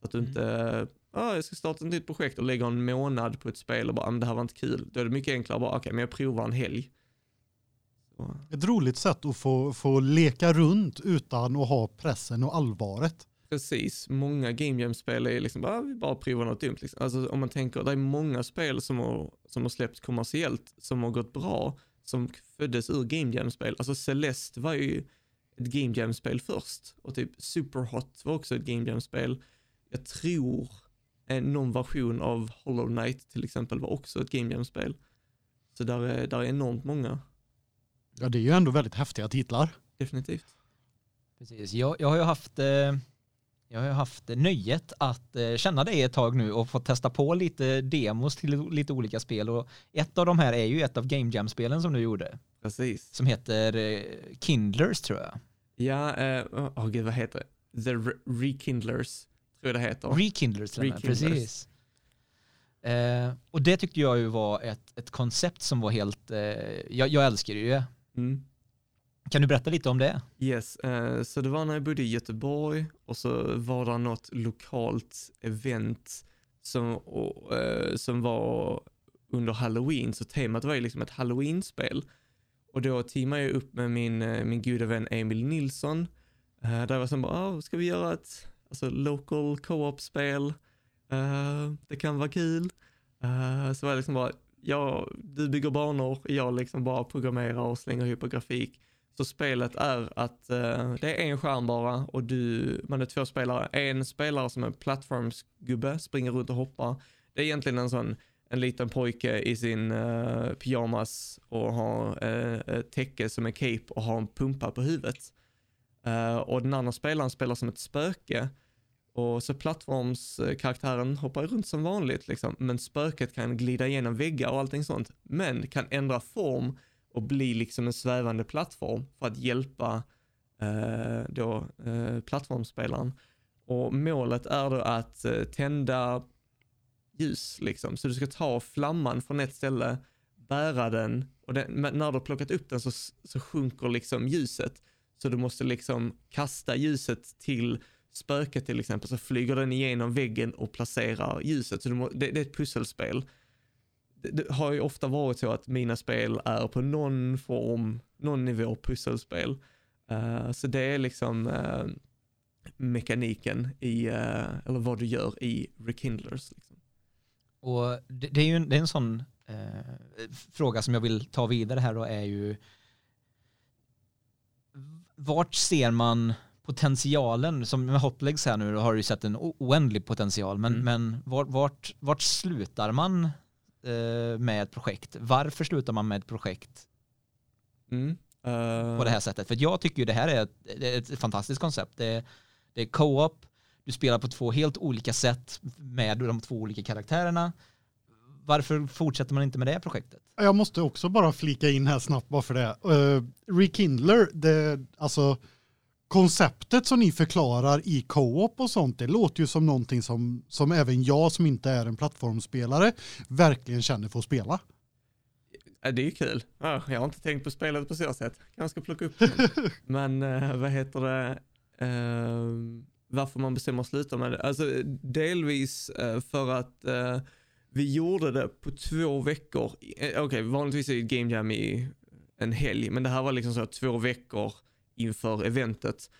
Så att du Mm. Ah, jag ska starta ett nytt projekt och lägga en månad på ett spel och bara, "Ah, men det här var inte kul. Då är det mycket enklare bara, okej, men jag provar en helg. Så, Ett roligt sätt att få, få leka runt utan att ha pressen och allvaret. Precis, många Game Jam-spel är liksom bara, "Ah, vi bara provar något dumt. Liksom. Alltså om man tänker, det är många spel som har, som har släppts kommersiellt, som har gått bra, som föddes ur Game Jam-spel. Alltså Celeste var ju ett Game Jam-spel först. Och typ Superhot var också ett Game Jam-spel. Jag tror någon version av Hollow Knight till exempel var också ett Game Jam-spel. Så där är, där är enormt många, Ja, det är ju ändå väldigt häftiga titlar. definitivt. Precis. Jag, jag har ju haft, eh, jag har haft nöjet att eh, känna dig ett tag nu och få testa på lite demos till lite olika spel och ett av de här är ju ett av Game Jam-spelen som du gjorde Precis. som heter eh, Kindlers tror jag. Ja, eh, åh gud vad heter det? The Re- Rekindlers, tror jag det heter. Rekindlers precis. Eh, och det tyckte jag ju var ett, ett koncept som var helt, eh, jag, jag älskar det ju. Mm. Kan du berätta lite om det? Yes, eh, så det var när jag bodde i Göteborg och så var det något lokalt event som, och, eh, som var under halloween, så temat var ju liksom ett halloween-spel. Och då teamade jag upp med min, eh, min goda vän Emil Nilsson. Eh, där var som bara, ah, ska vi göra ett alltså, local co-op-spel? uh, eh, det kan vara kul. Uh, så var det liksom bara, ja, du bygger banor, jag liksom bara programmerar och slänger ihop grafik. Så spelet är att uh, det är en skärm bara och du, man är två spelare. En spelare som är plattformsgubbe, springer runt och hoppar. Det är egentligen en sån, en liten pojke i sin uh, pyjamas och har uh, ett täcke som en cape och har en pumpa på huvudet. Uh, och den andra spelaren spelar som ett spöke. Och så plattformskaraktären hoppar runt som vanligt liksom. Men spöket kan glida igenom väggar och allting sånt. Men kan ändra form och bli liksom en svävande plattform för att hjälpa eh, då eh, plattformsspelaren. Och målet är då att eh, tända ljus liksom. Så du ska ta flamman från ett ställe, bära den och den, men när du har plockat upp den så, så sjunker liksom ljuset. Så du måste liksom kasta ljuset till spöket till exempel, så flyger den igenom väggen och placerar ljuset. Så du må, det, det är ett pusselspel det, det har ju ofta varit så att mina spel är på någon form, någon nivå pusselspel. Uh, så det är liksom uh, mekaniken i, uh, eller vad du gör i Rekindlers. Liksom. Och det, det är ju en, det är en sån fråga som jag vill ta vidare här då är ju vart ser man potentialen, som med Hotlegs här nu då har du ju sett en oändlig potential, men, Mm. men vart, vart, vart slutar man eh, med ett projekt? Varför slutar man med ett projekt Mm. Eh, på det här sättet? För jag tycker ju det här är ett, ett fantastiskt koncept. Det är, det är co-op, du spelar på två helt olika sätt med de två olika karaktärerna. Varför fortsätter man inte med det projektet? Jag måste också bara flika in här snabbt bara för det. Uh, Rekindler, det, alltså konceptet som ni förklarar i co-op och sånt, det låter ju som någonting som, som även jag som inte är en plattformsspelare verkligen känner för att spela. Ja, det är ju kul. Ja, jag har inte tänkt på spelet på så sätt. Kanske ska plocka upp det. Men eh, vad heter det? Eh, varför man bestämmer att sluta med det? Alltså delvis eh, för att eh, vi gjorde det på två veckor. Okej, vanligtvis är ju Game Jam i en helg, men det här var liksom så två veckor inför eventet.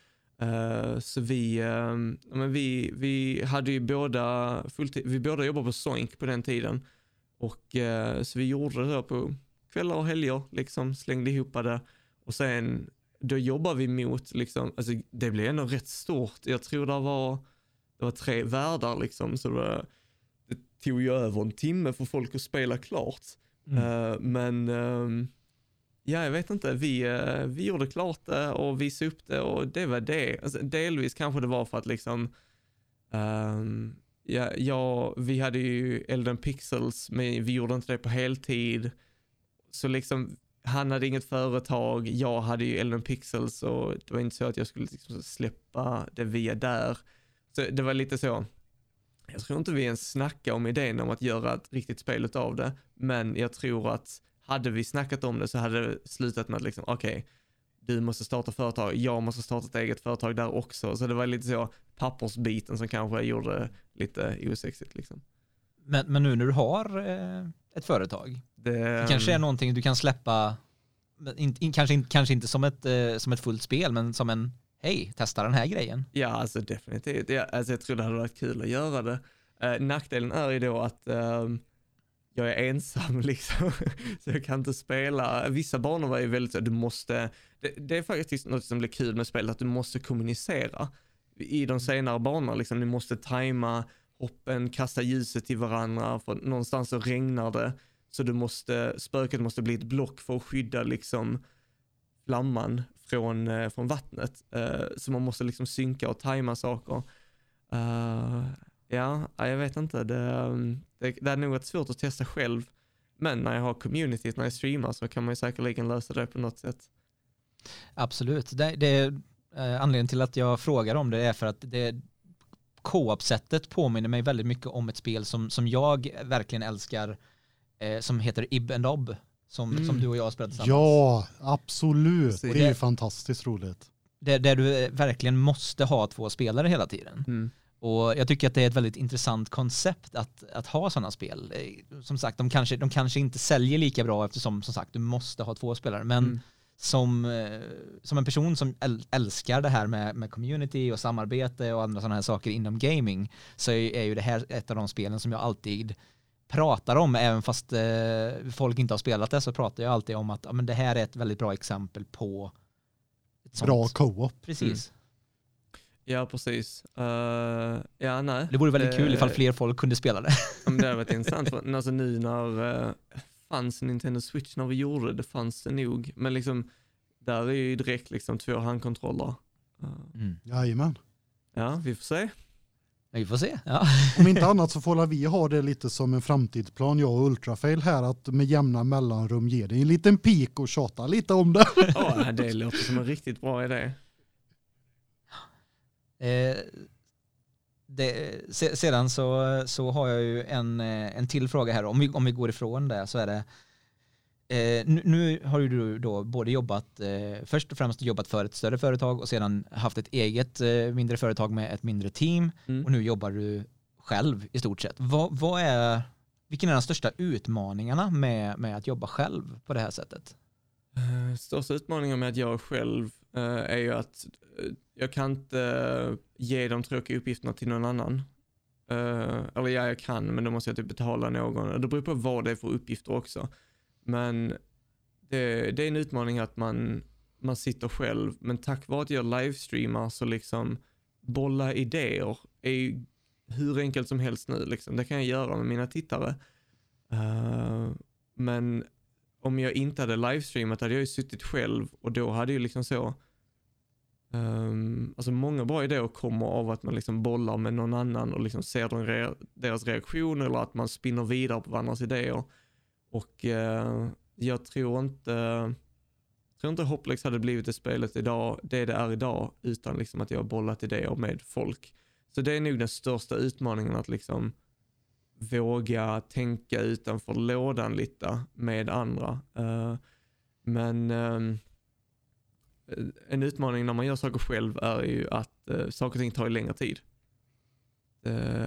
Eh, så vi, ja, men vi, vi hade ju båda, fulltid, vi båda jobbade på Soink på den tiden. Och eh, så vi gjorde det på kvällar och helger, liksom slängde ihop det. Och sen, då jobbar vi mot, liksom, alltså det blev ändå rätt stort. Jag tror det var, det var tre världar liksom, så det, var, det tog ju över en timme för folk att spela klart. Mm. Men ehm, Ja, jag vet inte. Vi, eh, vi gjorde klart det och visade upp det och det var det. Alltså, delvis kanske det var för att liksom, um, ja, ja, vi hade ju Elden Pixels, men vi gjorde inte det på heltid. Så liksom, han hade inget företag, jag hade ju Elden Pixels och det var inte så att jag skulle liksom släppa det via där. Så det var lite så, jag tror inte vi ens snackade om idén om att göra ett riktigt spel av det, men jag tror att hade vi snackat om det så hade det slutat med att liksom, okej, okay, du måste starta företag, jag måste starta ett eget företag där också. Så det var lite så pappersbiten som kanske gjorde lite osexigt liksom. Men, men nu när du har eh, ett företag, det, det kanske är någonting du kan släppa, in, in, kanske, in, kanske inte som ett, eh, som ett fullt spel, men som en, hej, testa den här grejen. Ja, alltså definitivt. Ja, alltså, jag tror det hade varit kul att göra det. Eh, nackdelen är ju då att eh, jag är ensam liksom, så jag kan inte spela. Vissa banor var ju väldigt så, du måste, det, det, är faktiskt något som blir kul med spelet, att du måste kommunicera. I de senare banorna, liksom, du måste tajma hoppen, kasta ljuset till varandra, för någonstans så regnar det. Så du måste, spöket måste bli ett block för att skydda liksom flamman från, eh, från vattnet. Uh, så man måste liksom synka och tajma saker. Uh, ja, jag vet inte. Det, um, det, det är nog varit svårt att testa själv. Men när jag har communityt, när jag streamar så kan man ju säkerligen lösa det på något sätt. Absolut. Det, det eh, anledningen till att jag frågar om det är för att det co-op-sättet påminner mig väldigt mycket om ett spel som, som jag verkligen älskar eh, som heter Ib and Ob som, mm. som du och jag har spelat tillsammans. Ja, absolut. Det är ju fantastiskt roligt. Där, där du verkligen måste ha två spelare hela tiden. Mm. Och jag tycker att det är ett väldigt intressant koncept att, att ha sådana spel. Eh, som sagt, de kanske, de kanske inte säljer lika bra eftersom som sagt du måste ha två spelare. Men mm. som, eh, som en person som älskar det här med, med community och samarbete och andra sådana här saker inom gaming så är, ju det här ett av de spelen som jag alltid pratar om, även fast eh, folk inte har spelat det så pratar jag alltid om att men det här är ett väldigt bra exempel på Bra co-op. Precis. Mm. Ja, precis. Uh, ja, nej. Det vore väldigt det, kul ifall fler folk kunde spela det. Ja, men det hade varit intressant. För, alltså nu när uh, fanns Nintendo Switch när vi gjorde det, det fanns det nog. Men liksom, där är ju direkt liksom två handkontroller. Uh, mm. Jajamän. Ja, vi får se. Vi får se, ja. Om inte annat så får vi ha det lite som en framtidsplan, jag och Ultrafail här, att med jämna mellanrum ge dig en liten pik och tjata lite om det. Ja, det låter som en riktigt bra idé. Eh, det, sedan så, så har jag ju en, eh, en till fråga här. Om vi, om vi går ifrån det så är det Eh, nu, nu, har ju du då både jobbat, eh, först och främst jobbat för ett större företag och sedan haft ett eget eh, mindre företag med ett mindre team mm. och nu jobbar du själv i stort sett. Vad, vad är, vilken är de största utmaningarna med, med att jobba själv på det här sättet? Största utmaningen med att jag själv Eh, är ju att uh, jag kan inte ge de tråkiga uppgifterna till någon annan. Eh, eller ja, jag kan, men då måste jag typ betala någon. Det beror på vad det är för uppgifter också. Men det, det är en utmaning att man, man sitter själv, men tack vare att jag livestreamar så liksom bolla idéer är ju hur enkelt som helst nu. Liksom. Det kan jag göra med mina tittare. men om jag inte hade livestreamat hade jag ju suttit själv och då hade ju liksom så, um, alltså många bra idéer kommer av att man liksom bollar med någon annan och liksom ser de re deras reaktion eller att man spinner vidare på varandras idéer. Och uh, jag tror inte, jag tror inte Hoplex hade blivit det spelet idag, det det är idag, utan liksom att jag har bollat idéer med folk. Så det är nog den största utmaningen att liksom våga tänka utanför lådan lite med andra. Uh, men uh, en utmaning när man gör saker själv är ju att uh, saker och ting tar längre tid.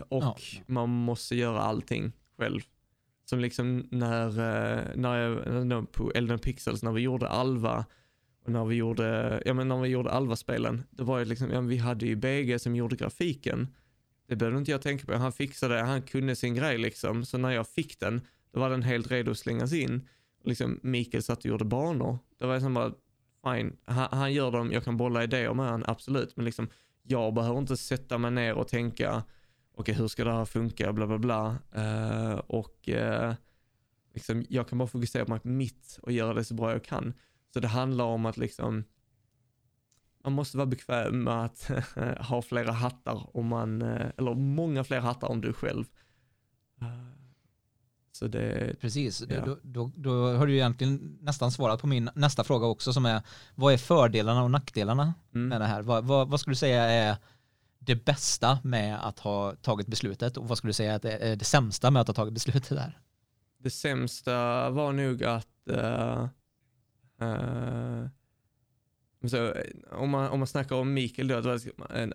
och ja. man måste göra allting själv. Som liksom när, när jag, på Elden Pixels, när vi gjorde Alva, och när vi gjorde, ja men när vi gjorde Alva-spelen, det var ju liksom, ja, vi hade ju BG som gjorde grafiken, det behövde inte jag tänka på. Han fixade, han kunde sin grej liksom. Så när jag fick den, då var den helt redo att slängas in. Liksom Mikael satt och gjorde banor. Det var liksom bara, fine, han, han gör dem, jag kan bolla idéer med han, absolut. Men liksom, jag behöver inte sätta mig ner och tänka, okej okay, hur ska det här funka, bla bla bla. Uh, och uh, liksom, jag kan bara fokusera på mitt och göra det så bra jag kan. Så det handlar om att liksom, man måste vara bekväm med att ha flera hattar om man, eh, eller många fler hattar om du själv. Uh, så det... Precis, Ja. då, då, då har du egentligen nästan svarat på min nästa fråga också som är vad är fördelarna och nackdelarna Mm. med det här? Vad, vad, vad skulle du säga är det bästa med att ha tagit beslutet och vad skulle du säga att det är det sämsta med att ha tagit beslutet där? Det sämsta var nog att eh, eh, så, eh, om, man, om man snackar om Mikael då,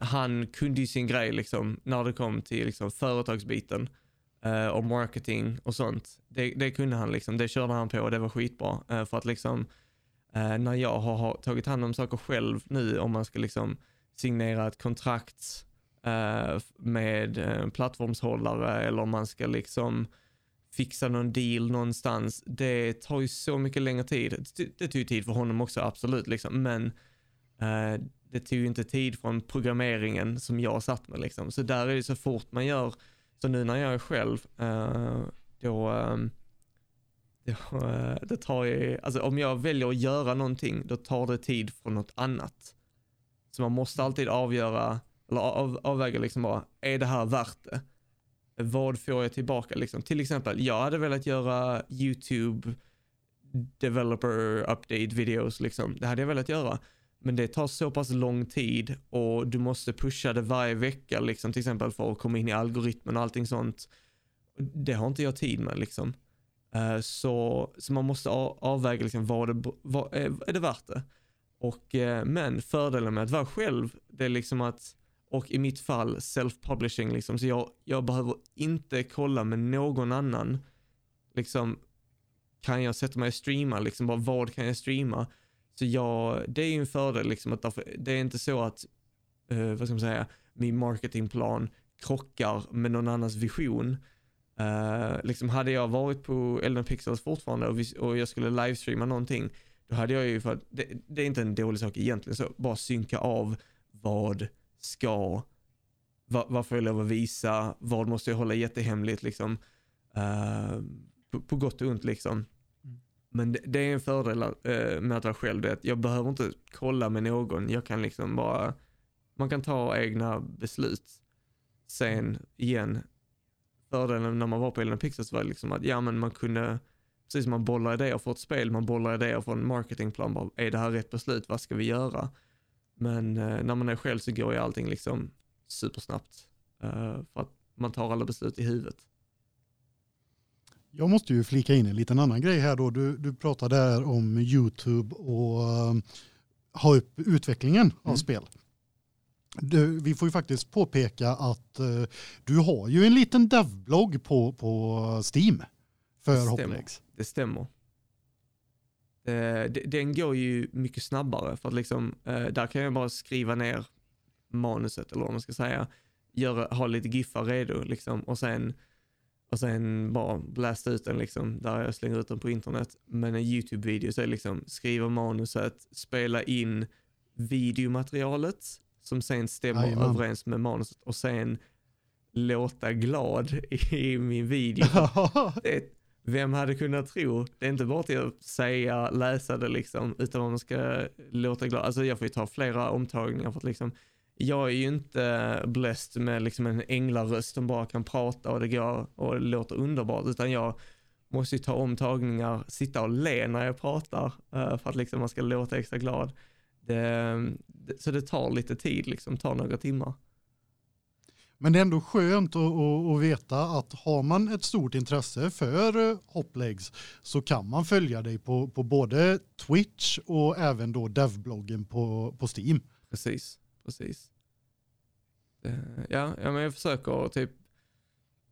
han kunde ju sin grej liksom när det kom till liksom, företagsbiten eh, och marketing och sånt. Det, det kunde han liksom, det körde han på och det var skitbra. Eh, för att liksom eh, när jag har, har tagit hand om saker själv nu, om man ska liksom signera ett kontrakt eh, med eh, plattformshållare eller om man ska liksom fixa någon deal någonstans. Det tar ju så mycket längre tid. Det, det tog ju tid för honom också, absolut, liksom. men eh, det tog ju inte tid från programmeringen som jag satt med. Liksom. Så där är det så fort man gör, så nu när jag är själv, eh, då, eh, då eh, det tar ju, alltså om jag väljer att göra någonting, då tar det tid från något annat. Så man måste alltid avgöra, eller av, avväga liksom bara, är det här värt det? vad får jag tillbaka liksom? Till exempel, jag hade velat göra YouTube developer update videos liksom. Det hade jag velat göra. Men det tar så pass lång tid och du måste pusha det varje vecka liksom till exempel för att komma in i algoritmen och allting sånt. Det har inte jag tid med liksom. Eh, så, så man måste avväga liksom vad det, eh, vad, är, det värt det? Och, eh, men fördelen med att vara själv, det är liksom att och i mitt fall self-publishing liksom, så jag, jag behöver inte kolla med någon annan, liksom, kan jag sätta mig och streama, liksom, bara vad kan jag streama? Så jag, det är ju en fördel liksom, att därför, det är inte så att, uh, vad ska man säga, min marketingplan krockar med någon annans vision. Uh, liksom hade jag varit på Elden Pixels fortfarande och, vi, och jag skulle livestreama någonting, då hade jag ju, för att det, det är inte en dålig sak egentligen, så bara synka av vad ska, vad, vad får jag lov att visa, vad måste jag hålla jättehemligt liksom. Uh, på, på gott och ont liksom. Men det, det är en fördel eh, med att vara själv, det är att jag behöver inte kolla med någon, jag kan liksom bara, man kan ta egna beslut. Sen igen, fördelen när man var på Elena Pixels var liksom att ja men man kunde, precis som man bollar idéer för ett spel, man bollar idéer för en marketingplan, bara, är det här rätt beslut, vad ska vi göra? Men eh, när man är själv så går ju allting liksom supersnabbt. Eh, för att man tar alla beslut i huvudet. Jag måste ju flika in en liten annan grej här då. Du, du pratade här om YouTube och eh, ha upp utvecklingen av Mm. spel. Du, vi får ju faktiskt påpeka att eh, du har ju en liten devblogg på, på Steam för. Hoplex. Det stämmer. De- den går ju mycket snabbare för att liksom, eh, där kan jag bara skriva ner manuset eller vad man ska säga. Göra, ha lite giffar redo liksom och sen, och sen bara blästa ut den liksom där jag slänger ut den på internet. Men en YouTube-video så är liksom skriva manuset, spela in videomaterialet som sen stämmer Jajamän. överens med manuset och sen låta glad i min video. Det, vem hade kunnat tro? Det är inte bara till att säga, läsa det liksom, utan man ska låta glad. Alltså jag får ju ta flera omtagningar för att liksom, jag är ju inte blessed med liksom en änglaröst som bara kan prata och det går och det låter underbart, utan jag måste ju ta omtagningar, sitta och le när jag pratar eh, för att liksom man ska låta extra glad. Det, så det tar lite tid, liksom, tar några timmar. Men det är ändå skönt att, att, att veta att har man ett stort intresse för eh, Hoplegs så kan man följa dig på, på både Twitch och även då devbloggen på, på Steam. Precis, precis. Ja, ja men jag försöker typ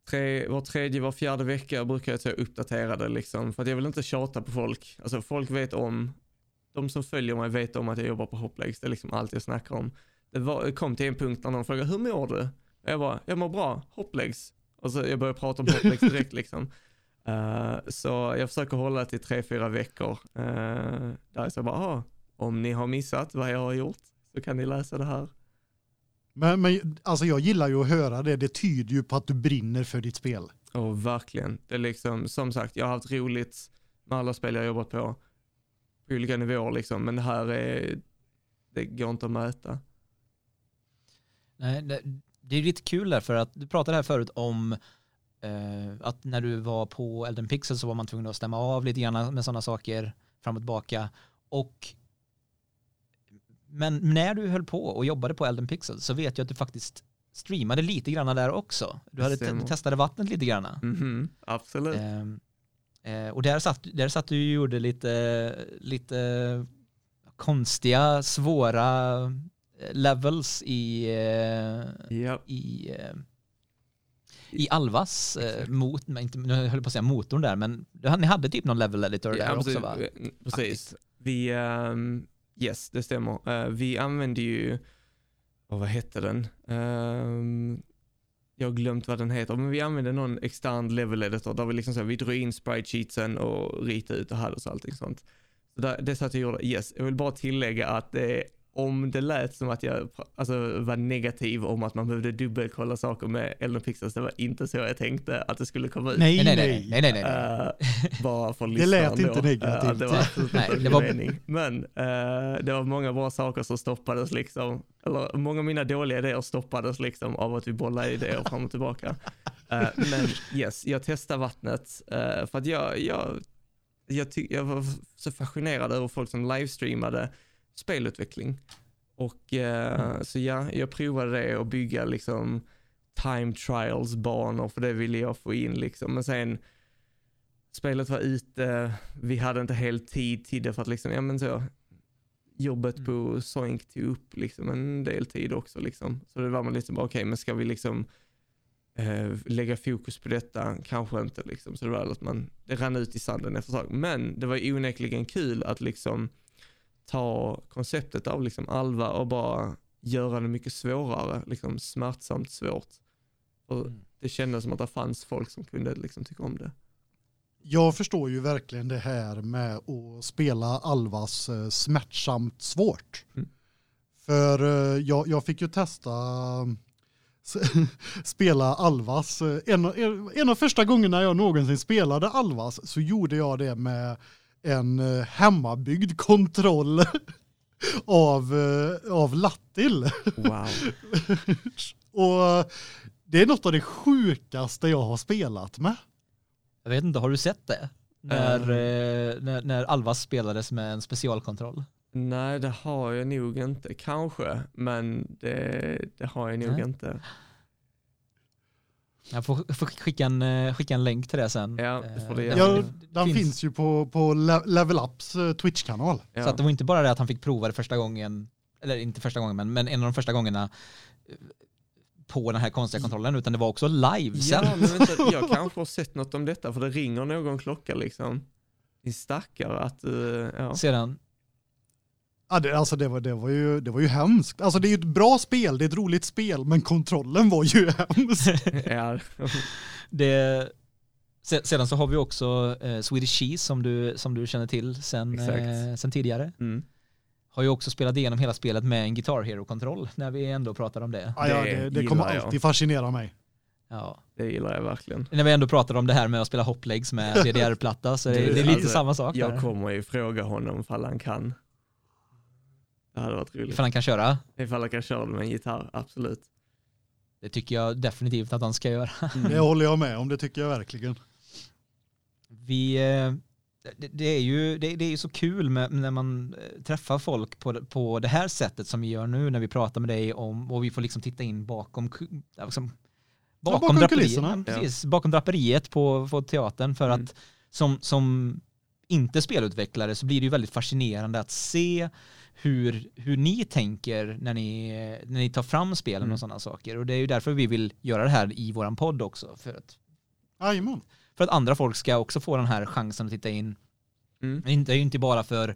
tre, var tredje, var fjärde vecka brukar jag ta uppdaterade liksom. För att jag vill inte tjata på folk. Alltså folk vet om, de som följer mig vet om att jag jobbar på Hoplegs. Det är liksom allt jag snackar om. Det, var, det kom till en punkt när någon frågade, hur mår du? Och jag bara, jag mår bra, Hoplegs. Och så jag började prata om Hoplegs direkt liksom. Eh, så jag försöker hålla till tre, fyra veckor. Uh, där så jag bara, ah, om ni har missat vad jag har gjort så kan ni läsa det här. Men, men alltså jag gillar ju att höra det. Det tyder ju på att du brinner för ditt spel. Och verkligen, det är liksom, som sagt, jag har haft roligt med alla spel jag jobbat på, på olika nivåer liksom, men det här är, det går inte att mäta. Nej, det, det är lite kul där för att du pratade här förut om eh, att när du var på Elden Pixel så var man tvungen att stämma av lite grann med sådana saker fram och tillbaka. Och men när du höll på och jobbade på Elden Pixel så vet jag att du faktiskt streamade lite grann där också. Du hade testade vattnet lite grann. Mhm, absolut. Ehm, eh, och där satt, där satt du och gjorde lite, lite konstiga, svåra eh, levels i, eh, Ja, i, eh, i Alvas eh, mot, inte, nu höll jag på att säga motorn där, men ni hade typ någon level editor där Ja, också va? Eh, Precis. Vi, ehm, yes, det stämmer. Eh, vi använde ju, oh, vad hette den? Ehm, jag har glömt vad den heter, men vi använde någon extern level editor där vi liksom så, vi drog in sprite sheetsen och ritade ut och hade och allting sånt. Så där, det satt jag gjorde, yes. Jag vill bara tillägga att det är om det lät som att jag alltså, var negativ om att man behövde dubbelkolla saker med Elden Pixels, det var inte så jag tänkte att det skulle komma ut. Nej, Nej, nej. nej, nej, nej. Eh, bara för Det lät inte då. negativt. Eh, det var absolut Nej, inte det var- mening. Men eh, det var många bra saker som stoppades liksom. Eller många av mina dåliga idéer stoppades liksom av att vi bollade idéer fram och tillbaka. Eh, men yes, jag testade vattnet för att jag, jag, jag, ty- jag var så fascinerad över folk som livestreamade spelutveckling. Och eh, så ja, jag provade det och bygga liksom time trials banor för det ville jag få in liksom. Men sen spelet var ute, vi hade inte helt tid till det för att liksom, ja men så jobbet på Soink tog upp liksom en del tid också liksom. Så det var man liksom bara okej men ska vi liksom eh, lägga fokus på detta? Kanske inte liksom. Så det var att man, det rann ut i sanden efter ett tag. Men det var onekligen kul att liksom ta konceptet av liksom Alva och bara göra det mycket svårare, liksom smärtsamt svårt. Och Mm. det kändes som att det fanns folk som kunde liksom tycka om det. Jag förstår ju verkligen det här med att spela Alvas eh, smärtsamt svårt. Mm. För eh, jag, jag fick ju testa spela Alvas. eh, En, en av första gångerna jag någonsin spelade Alvas så gjorde jag det med en eh, hemmabyggd kontroll av, eh, av Lattil. Wow. Och det är något av det sjukaste jag har spelat med. Jag vet inte, har du sett det? När, Eh. eh, när, när Alvas spelades med en specialkontroll. Nej, det har jag nog inte. Kanske, men det, det har jag nog Nej. inte. Jag får, får skicka, en, eh, skicka en länk till det sen. Ja, det Eh. Ja, den finns, ju på, på Le- Level Ups eh, Twitch-kanal. Ja. Så att det var inte bara det att han fick prova det första gången, eller inte första gången, men, men en av de första gångerna på den här konstiga kontrollen, utan det var också live sen. Ja, men vänta, jag kanske har sett något om detta för det ringer någon klocka liksom. Din stackare att, uh, ja. Sedan, Ja, det, alltså det var, det, var ju, det var ju hemskt. Alltså det är ju ett bra spel, det är ett roligt spel, men kontrollen var ju hemsk. ja. det, se- sedan så har vi också eh, Swedish Cheese som du, som du känner till sen, eh, sen tidigare. Mm. Har ju också spelat igenom hela spelet med en Guitar Hero-kontroll när vi ändå pratar om det. Ja, ja, Det det, kommer gillar jag. alltid fascinera mig. Ja. Det gillar jag verkligen. När vi ändå pratar om det här med att spela hoplegs med DDR-platta så det, Du, det är lite alltså, samma sak Jag där. kommer ju fråga honom ifall han kan. Det hade varit roligt. Ifall han kan köra. Ifall han kan köra med en gitarr, absolut. Det tycker jag definitivt att han ska göra. Det håller jag med om, det tycker jag verkligen. Vi, eh, det, det är ju det, det är ju så kul med, när man eh, träffar folk på, det- på det här sättet som vi gör nu när vi pratar med dig om och vi får liksom titta in bakom ja, liksom, bakom, bakom draperiet, kulisserna. ja, precis, bakom draperiet på, på teatern för Mm. att som, som inte spelutvecklare så blir det ju väldigt fascinerande att se hur, hur ni tänker när ni, när ni tar fram spelen Mm. och sådana saker. Och det är ju därför vi vill göra det här i våran podd också. För att Jajamän. för att andra folk ska också få den här chansen att titta in. Mm. Det är ju inte bara för,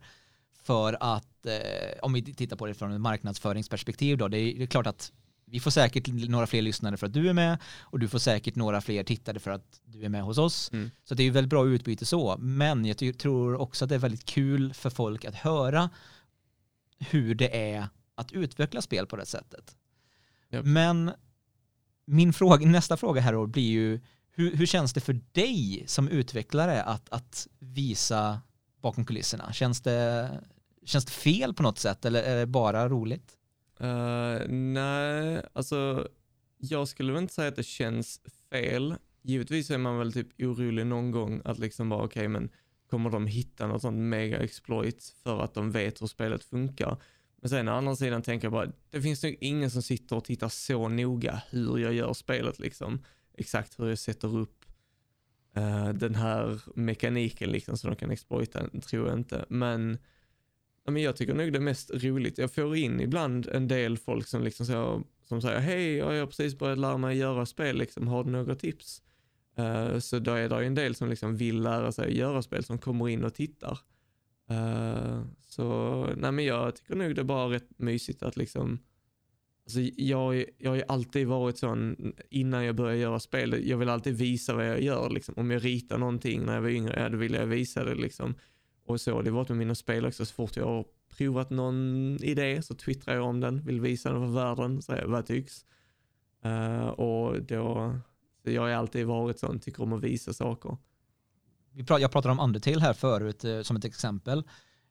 för att, eh, om vi tittar på det från ett marknadsföringsperspektiv då, det är, det är klart att vi får säkert några fler lyssnare för att du är med och du får säkert några fler tittare för att du är med hos oss. Mm. Så det är ju väldigt bra utbyte så, men jag tror också att det är väldigt kul för folk att höra hur det är att utveckla spel på det sättet. Japp. Men min fråga, nästa fråga här då blir ju Hur, hur känns det för dig som utvecklare att, att visa bakom kulisserna? Känns det, känns det fel på något sätt eller är det bara roligt? Uh, nej, alltså jag skulle väl inte säga att det känns fel. Givetvis är man väl typ orolig någon gång att liksom bara okej okay, men kommer de hitta något sånt mega exploit för att de vet hur spelet funkar. Men sen å andra sidan tänker jag bara, det finns nog ingen som sitter och tittar så noga hur jag gör spelet liksom. Exakt hur jag sätter upp uh, den här mekaniken liksom så de kan exploita den, tror jag inte. Men, ja, men jag tycker nog det är mest roligt. Jag får in ibland en del folk som liksom så, som säger, hej jag har precis börjat lära mig göra spel liksom, har du några tips? Uh, så då är det en del som liksom vill lära sig att göra spel som kommer in och tittar. Uh, så nej men jag tycker nog det är bara rätt mysigt att liksom, alltså jag, jag har ju alltid varit sån innan jag började göra spel, jag vill alltid visa vad jag gör liksom. Om jag ritar någonting när jag var yngre, ja då vill jag visa det liksom. Och så, det varit med mina spel också, så fort jag har provat någon idé så twittrar jag om den, vill visa den för världen, säga vad tycks. Uh, och då, så jag har alltid varit sån, tycker om att visa saker. Jag pratade om Undertale här förut eh, som ett exempel.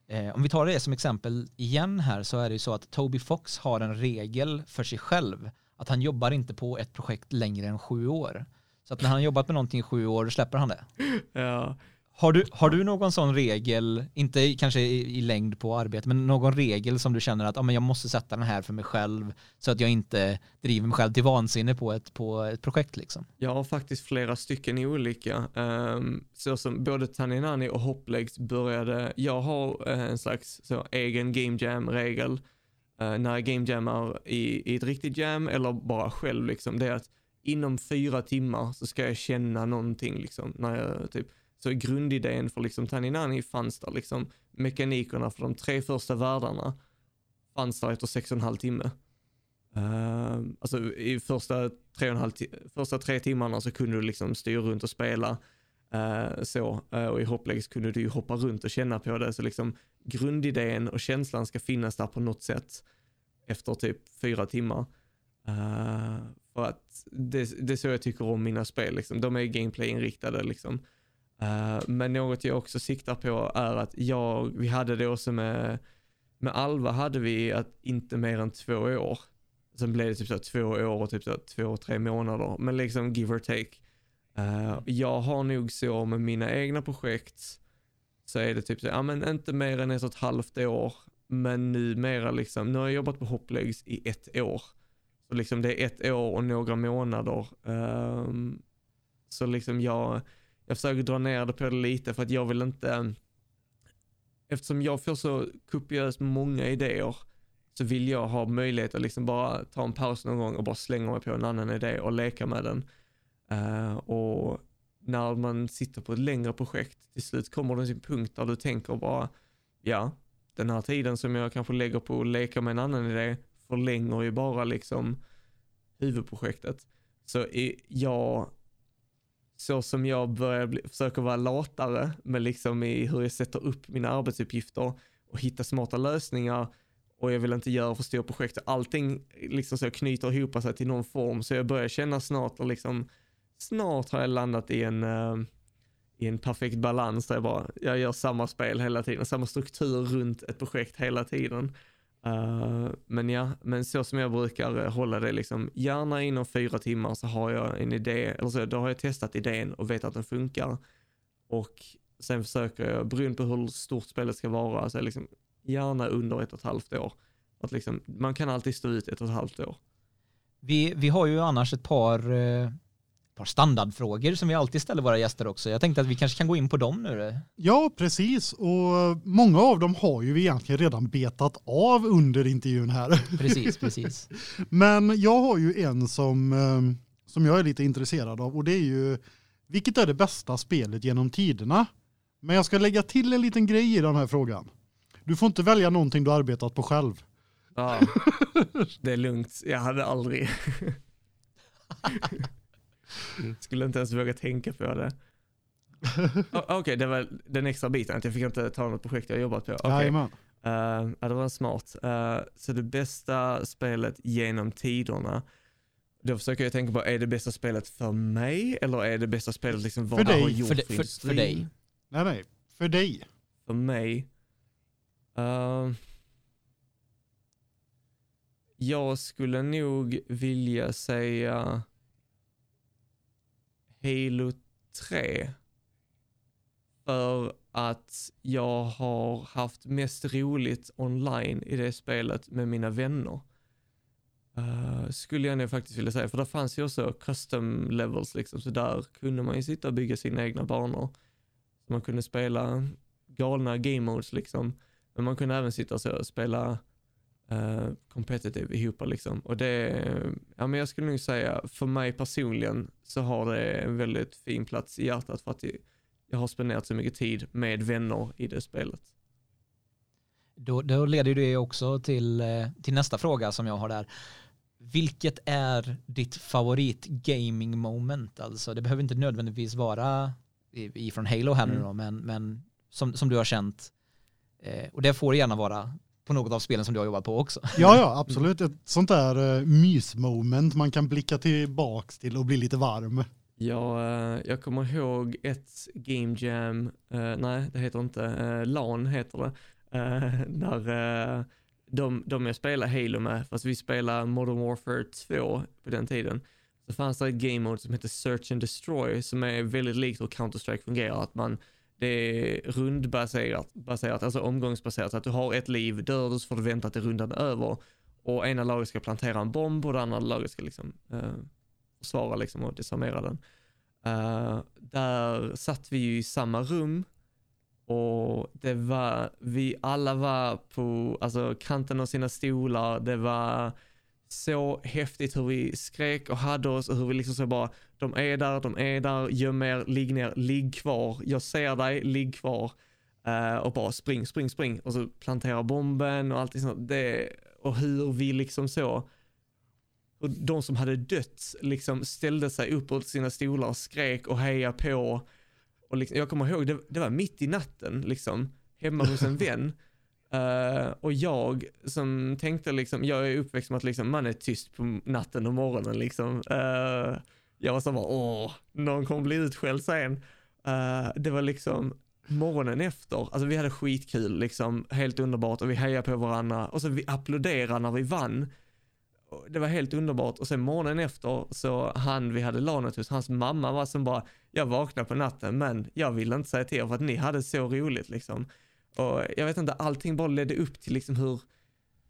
Eh, om vi tar det som exempel igen här så är det ju så att Toby Fox har en regel för sig själv att han jobbar inte på ett projekt längre än sju år. Så att när han har jobbat med någonting i sju år släpper han det. Ja, har du, har du någon sån regel, inte kanske i, i längd på arbete, men någon regel som du känner att ah, men jag måste sätta den här för mig själv så att jag inte driver mig själv till vansinne på ett, på ett projekt liksom? Jag har faktiskt flera stycken olika. Um, så som både Taninani och Hopplegs började, jag har eh, en slags så, egen game jam-regel. Uh, när jag game jammar i, i ett riktigt jam eller bara själv liksom, det är att inom fyra timmar så ska jag känna någonting liksom. När jag typ så grundidén för liksom Taninani fanns där liksom, mekanikerna för de tre första världarna fanns där efter sex och en halv timme. Uh, alltså i första tre, och en halv första tre timmarna så kunde du liksom styra runt och spela. Uh, så, uh, och i Hopplegs kunde du ju hoppa runt och känna på det. Så liksom grundidén och känslan ska finnas där på något sätt efter typ fyra timmar. Uh, för att det, det är så jag tycker om mina spel, liksom. de är gameplay-inriktade. Liksom. Uh, men något jag också siktar på är att jag, vi hade det också med, med Alva hade vi att inte mer än två år. Sen blev det typ så två år och typ så två, tre månader, men liksom give or take. Uh, jag har nog så med mina egna projekt så är det typ så, ja men inte mer än ett och ett halvt år, men numera liksom, nu har jag jobbat på Hopplegs i ett år. Så liksom det är ett år och några månader. Um, så liksom jag, jag försöker dra ner det på det lite för att jag vill inte, eftersom jag får så kopiöst många idéer så vill jag ha möjlighet att liksom bara ta en paus någon gång och bara slänga mig på en annan idé och leka med den. Uh, och när man sitter på ett längre projekt, till slut kommer det till en punkt där du tänker bara, ja, den här tiden som jag kanske lägger på att leka med en annan idé förlänger ju bara liksom huvudprojektet. Så jag så som jag börjar bli, försöker vara latare med liksom i hur jag sätter upp mina arbetsuppgifter och hitta smarta lösningar och jag vill inte göra för stora projekt. Allting liksom så knyter ihop sig till någon form så jag börjar känna snart och liksom snart har jag landat i en uh, i en perfekt balans där jag bara, jag gör samma spel hela tiden, samma struktur runt ett projekt hela tiden. Uh, men ja, men så som jag brukar eh, hålla det liksom, gärna inom fyra timmar så har jag en idé, eller så, då har jag testat idén och vet att den funkar. Och sen försöker jag, beroende på hur stort spelet ska vara, så liksom, gärna under ett och ett halvt år. Att liksom, man kan alltid stå ut ett och ett halvt år. Vi, vi har ju annars ett par eh, par standardfrågor som vi alltid ställer våra gäster också. Jag tänkte att vi kanske kan gå in på dem nu. Ja, precis. Och många av dem har ju vi egentligen redan betat av under intervjun här. Precis, precis. Men jag har ju en som, eh, som jag är lite intresserad av och det är ju vilket är det bästa spelet genom tiderna? Men jag ska lägga till en liten grej i den här frågan. Du får inte välja någonting du arbetat på själv. Ja, det är lugnt. Jag hade aldrig. Mm. Skulle inte ens våga tänka på det. Okej, okay, det var den extra biten, att jag fick inte ta något projekt jag jobbat på. Okay. Uh, ja, det var smart. Uh, så det bästa spelet genom tiderna, då försöker jag tänka på, är det bästa spelet för mig eller är det bästa spelet liksom vad För dig. har gjort För för, dig- för- för industrin? dig. Nej, nej. För dig. För mig? Uh, jag skulle nog vilja säga Halo 3. För att jag har haft mest roligt online i det spelet med mina vänner. Uh, skulle jag nog faktiskt vilja säga, för där fanns ju också custom levels liksom, så där kunde man ju sitta och bygga sina egna banor. Så man kunde spela galna game modes liksom. Men man kunde även sitta och spela uh, competitive ihop liksom. Och det, ja men jag skulle nog säga, för mig personligen så har det en väldigt fin plats i hjärtat för att jag, har spenderat så mycket tid med vänner i det spelet. Då, då leder det också till, eh, till nästa fråga som jag har där. Vilket är ditt favorit gaming moment? Alltså det behöver inte nödvändigtvis vara i- ifrån Halo här nu Mm. då, men, men som, som du har känt. Eh, och det får gärna vara på något av spelen som du har jobbat på också. Ja, ja, absolut. Ett sånt där uh, mysmoment man kan blicka tillbaks till och bli lite varm. Jag, eh, jag kommer ihåg ett Game Jam, eh, nej det heter inte, uh, LAN heter det, uh, när eh, de, de jag spelade Halo med, fast vi spelade Modern Warfare 2 på den tiden, så fanns det ett game mode som heter Search and Destroy som är väldigt likt hur Counter-Strike fungerar, att man det är rundbaserat, baserat, alltså omgångsbaserat, så att du har ett liv, dör du så får du vänta till rundan är över. Och ena laget ska plantera en bomb och det andra laget ska liksom eh, försvara liksom och desarmera den. Eh, där satt vi ju i samma rum och det var, vi alla var på alltså, kanten av sina stolar, det var så häftigt hur vi skrek och hade oss och hur vi liksom så bara, de är där, de är där, göm er, ligg ner, ligg kvar, jag ser dig, ligg kvar. Eh, och bara spring, spring, spring och så plantera bomben och allting sånt. Det, och hur vi liksom så, och de som hade dött liksom ställde sig upp åt sina stolar och skrek och hejade på. Och liksom, jag kommer ihåg, det, det var mitt i natten liksom, hemma hos en vän. Eh, och jag som tänkte liksom, jag är uppväxt med att liksom, man är tyst på natten och morgonen liksom. Eh, jag var så bara, åh, någon kommer bli utskälld sen. Uh, det var liksom morgonen efter, alltså vi hade skitkul liksom, helt underbart och vi hejade på varandra och så vi applåderade när vi vann. Det var helt underbart och sen morgonen efter så han vi hade lanet hos, hans mamma var som bara, jag vaknade på natten men jag ville inte säga till er för att ni hade så roligt liksom. Och jag vet inte, allting bara ledde upp till liksom hur,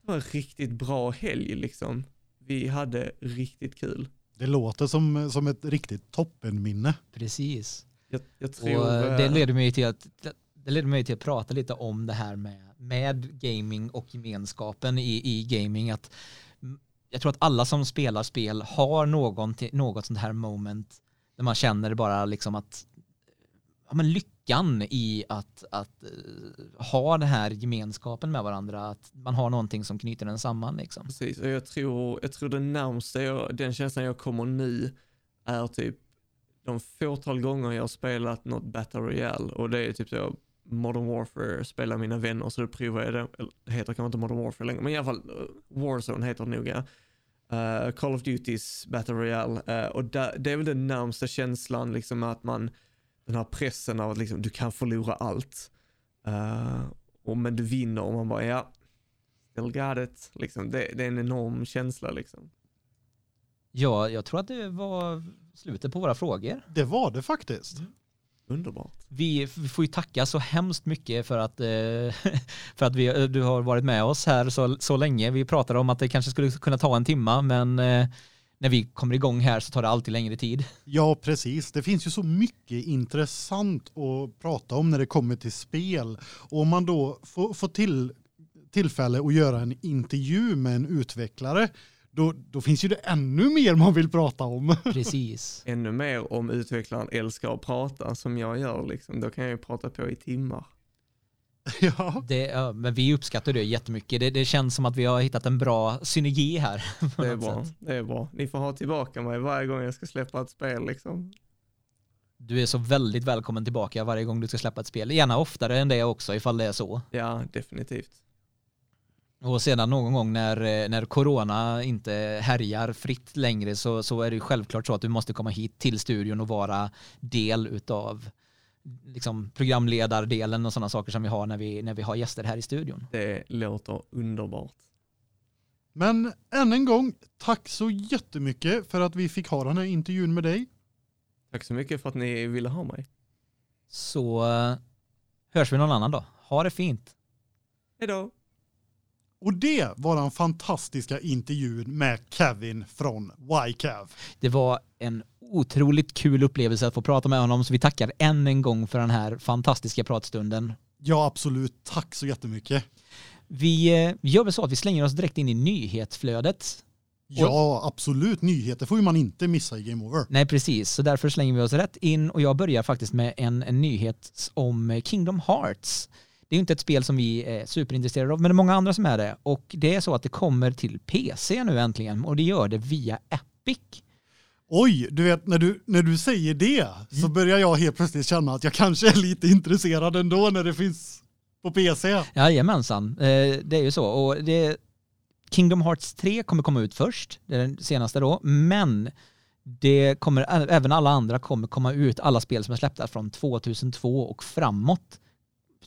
det var en riktigt bra helg liksom. Vi hade riktigt kul. Det låter som, som ett riktigt toppenminne. Precis. Jag, jag Och tror... eh, det eh, leder mig till att det leder mig till att prata lite om det här med, med gaming och gemenskapen i, i gaming. Att mm, jag tror att alla som spelar spel har någon, till- något sånt här moment där man känner bara liksom att ja, men lyckan i att, att eh, ha den här gemenskapen med varandra, att man har någonting som knyter den samman liksom. Precis, och jag tror, jag tror det närmsta jag, den känslan jag kommer nu är typ de fåtal gånger jag har spelat något Battle Royale och det är typ så Modern Warfare spelar mina vänner så då provar jag det, eller det heter kanske inte Modern Warfare längre men i alla fall eh, Warzone heter det nog ja. Uh, Call of Duty's Battle Royale uh, och da, det är väl den närmsta känslan liksom att man, den här pressen av att liksom du kan förlora allt. Eh, och men du vinner och man bara ja, still got it. Liksom, det, det är en enorm känsla liksom. Ja, jag tror att det var slutet på våra frågor. Det var det faktiskt. Underbart. Vi, får ju tacka så hemskt mycket för att, eh, för att vi, eh, du har varit med oss här så, så länge. Vi pratade om att det kanske skulle kunna ta en timma, men när vi kommer igång här så tar det alltid längre tid. Ja, precis. Det finns ju så mycket intressant att prata om när det kommer till spel. Och om man då får, får till, tillfälle att göra en intervju med en utvecklare, då, då finns ju det ännu mer man vill prata om. Precis. Ännu mer om utvecklaren älskar att prata som jag gör liksom. Då kan jag ju prata på i timmar. ja. Det, men vi uppskattar det jättemycket. Det, det känns som att vi har hittat en bra synergi här. Det är bra. sätt. Det är bra. Ni får ha tillbaka mig varje gång jag ska släppa ett spel liksom. Du är så väldigt välkommen tillbaka varje gång du ska släppa ett spel. Gärna oftare än det också ifall det är så. Ja, definitivt. Och sedan någon gång när, eh, när corona inte härjar fritt längre så, så är det ju självklart så att du måste komma hit till studion och vara del utav liksom programledardelen och sådana saker som vi har när vi, när vi har gäster här i studion. Det låter underbart. Men än en gång, tack så jättemycket för att vi fick ha den här intervjun med dig. Tack så mycket för att ni ville ha mig. Så eh, hörs vi någon annan dag. Ha det fint. Hej då! Och det var den fantastiska intervjun med Kevin från YCAV. Det var en otroligt kul upplevelse att få prata med honom så vi tackar än en gång för den här fantastiska pratstunden. Ja, absolut. Tack så jättemycket. Vi gör väl så att vi slänger oss direkt in i nyhetsflödet. Ja, absolut. Nyheter får ju man inte missa i Game Over. Nej, precis. Så därför slänger vi oss rätt in och jag börjar faktiskt med en, en nyhet om Kingdom Hearts. Det är ju inte ett spel som vi är superintresserade av, men det är många andra som är det. Och det är så att det kommer till PC nu äntligen och det gör det via Epic. Oj, du vet när du, när du säger det så börjar jag helt plötsligt känna att jag kanske är lite intresserad ändå när det finns på PC. Jajamensan, eh, det är ju så. Och det, Kingdom Hearts 3 kommer komma ut först, det är den senaste då, men det kommer, även alla andra kommer komma ut, alla spel som är släppta från 2002 och framåt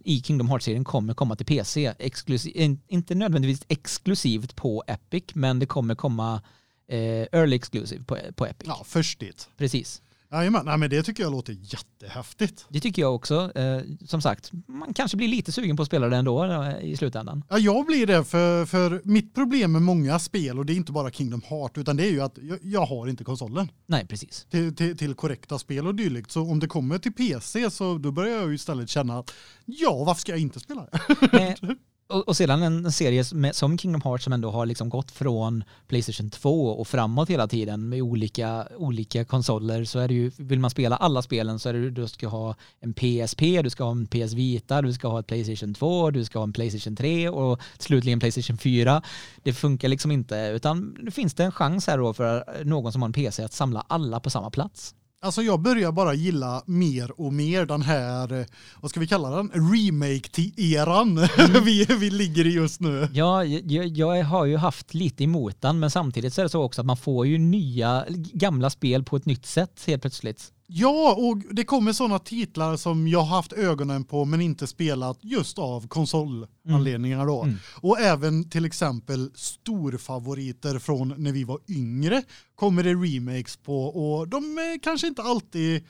i Kingdom Hearts-serien kommer komma till PC. Exklusiv, inte nödvändigtvis exklusivt på Epic, men det kommer komma eh, early exclusive på, på Epic. Ja, först dit. Precis. Jajamän, nej men det tycker jag låter jättehäftigt. Det tycker jag också. Eh, som sagt, man kanske blir lite sugen på att spela det ändå eh, i slutändan. Ja, jag blir det för, för mitt problem med många spel och det är inte bara Kingdom Heart utan det är ju att jag, jag har inte konsolen Nej, precis. till, till, till korrekta spel och dylikt. Så om det kommer till PC så då börjar jag ju istället känna att ja, varför ska jag inte spela det? Eh, och, och sedan en serie som, som Kingdom Hearts som ändå har liksom gått från Playstation 2 och framåt hela tiden med olika, olika konsoler så är det ju, vill man spela alla spelen så är det du ska ha en PSP, du ska ha en PS Vita, du ska ha ett Playstation 2, du ska ha en Playstation 3 och slutligen Playstation 4. Det funkar liksom inte utan nu finns det en chans här då för någon som har en PC att samla alla på samma plats. Alltså jag börjar bara gilla mer och mer den här, eh, vad ska vi kalla den, remake-eran Mm. vi, vi ligger i just nu. Ja, jag, jag har ju haft lite emot den, men samtidigt så är det så också att man får ju nya, gamla spel på ett nytt sätt helt plötsligt. Ja, och det kommer sådana titlar som jag har haft ögonen på men inte spelat just av konsolanledningar då. Mm. Och även till exempel storfavoriter från när vi var yngre kommer det remakes på och de är kanske inte alltid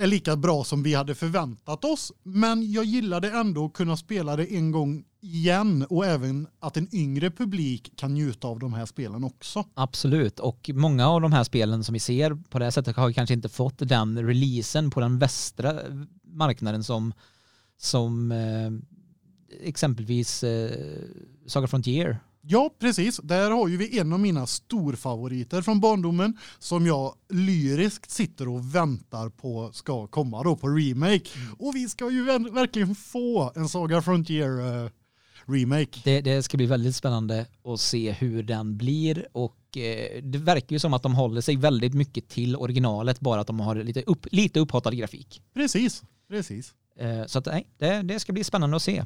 är lika bra som vi hade förväntat oss, men jag gillade ändå att kunna spela det en gång igen och även att en yngre publik kan njuta av de här spelen också. Absolut, och många av de här spelen som vi ser på det här sättet har kanske inte fått den releasen på den västra marknaden som, som eh, exempelvis eh, Saga Frontier. Ja, precis. Där har ju vi en av mina storfavoriter från barndomen som jag lyriskt sitter och väntar på ska komma då på remake. Och vi ska ju ver- verkligen få en Saga Frontier eh, remake. Det, det ska bli väldigt spännande att se hur den blir och eh, det verkar ju som att de håller sig väldigt mycket till originalet, bara att de har lite, upp, lite upphottad grafik. Precis, precis. Eh, så att nej, det, det ska bli spännande att se.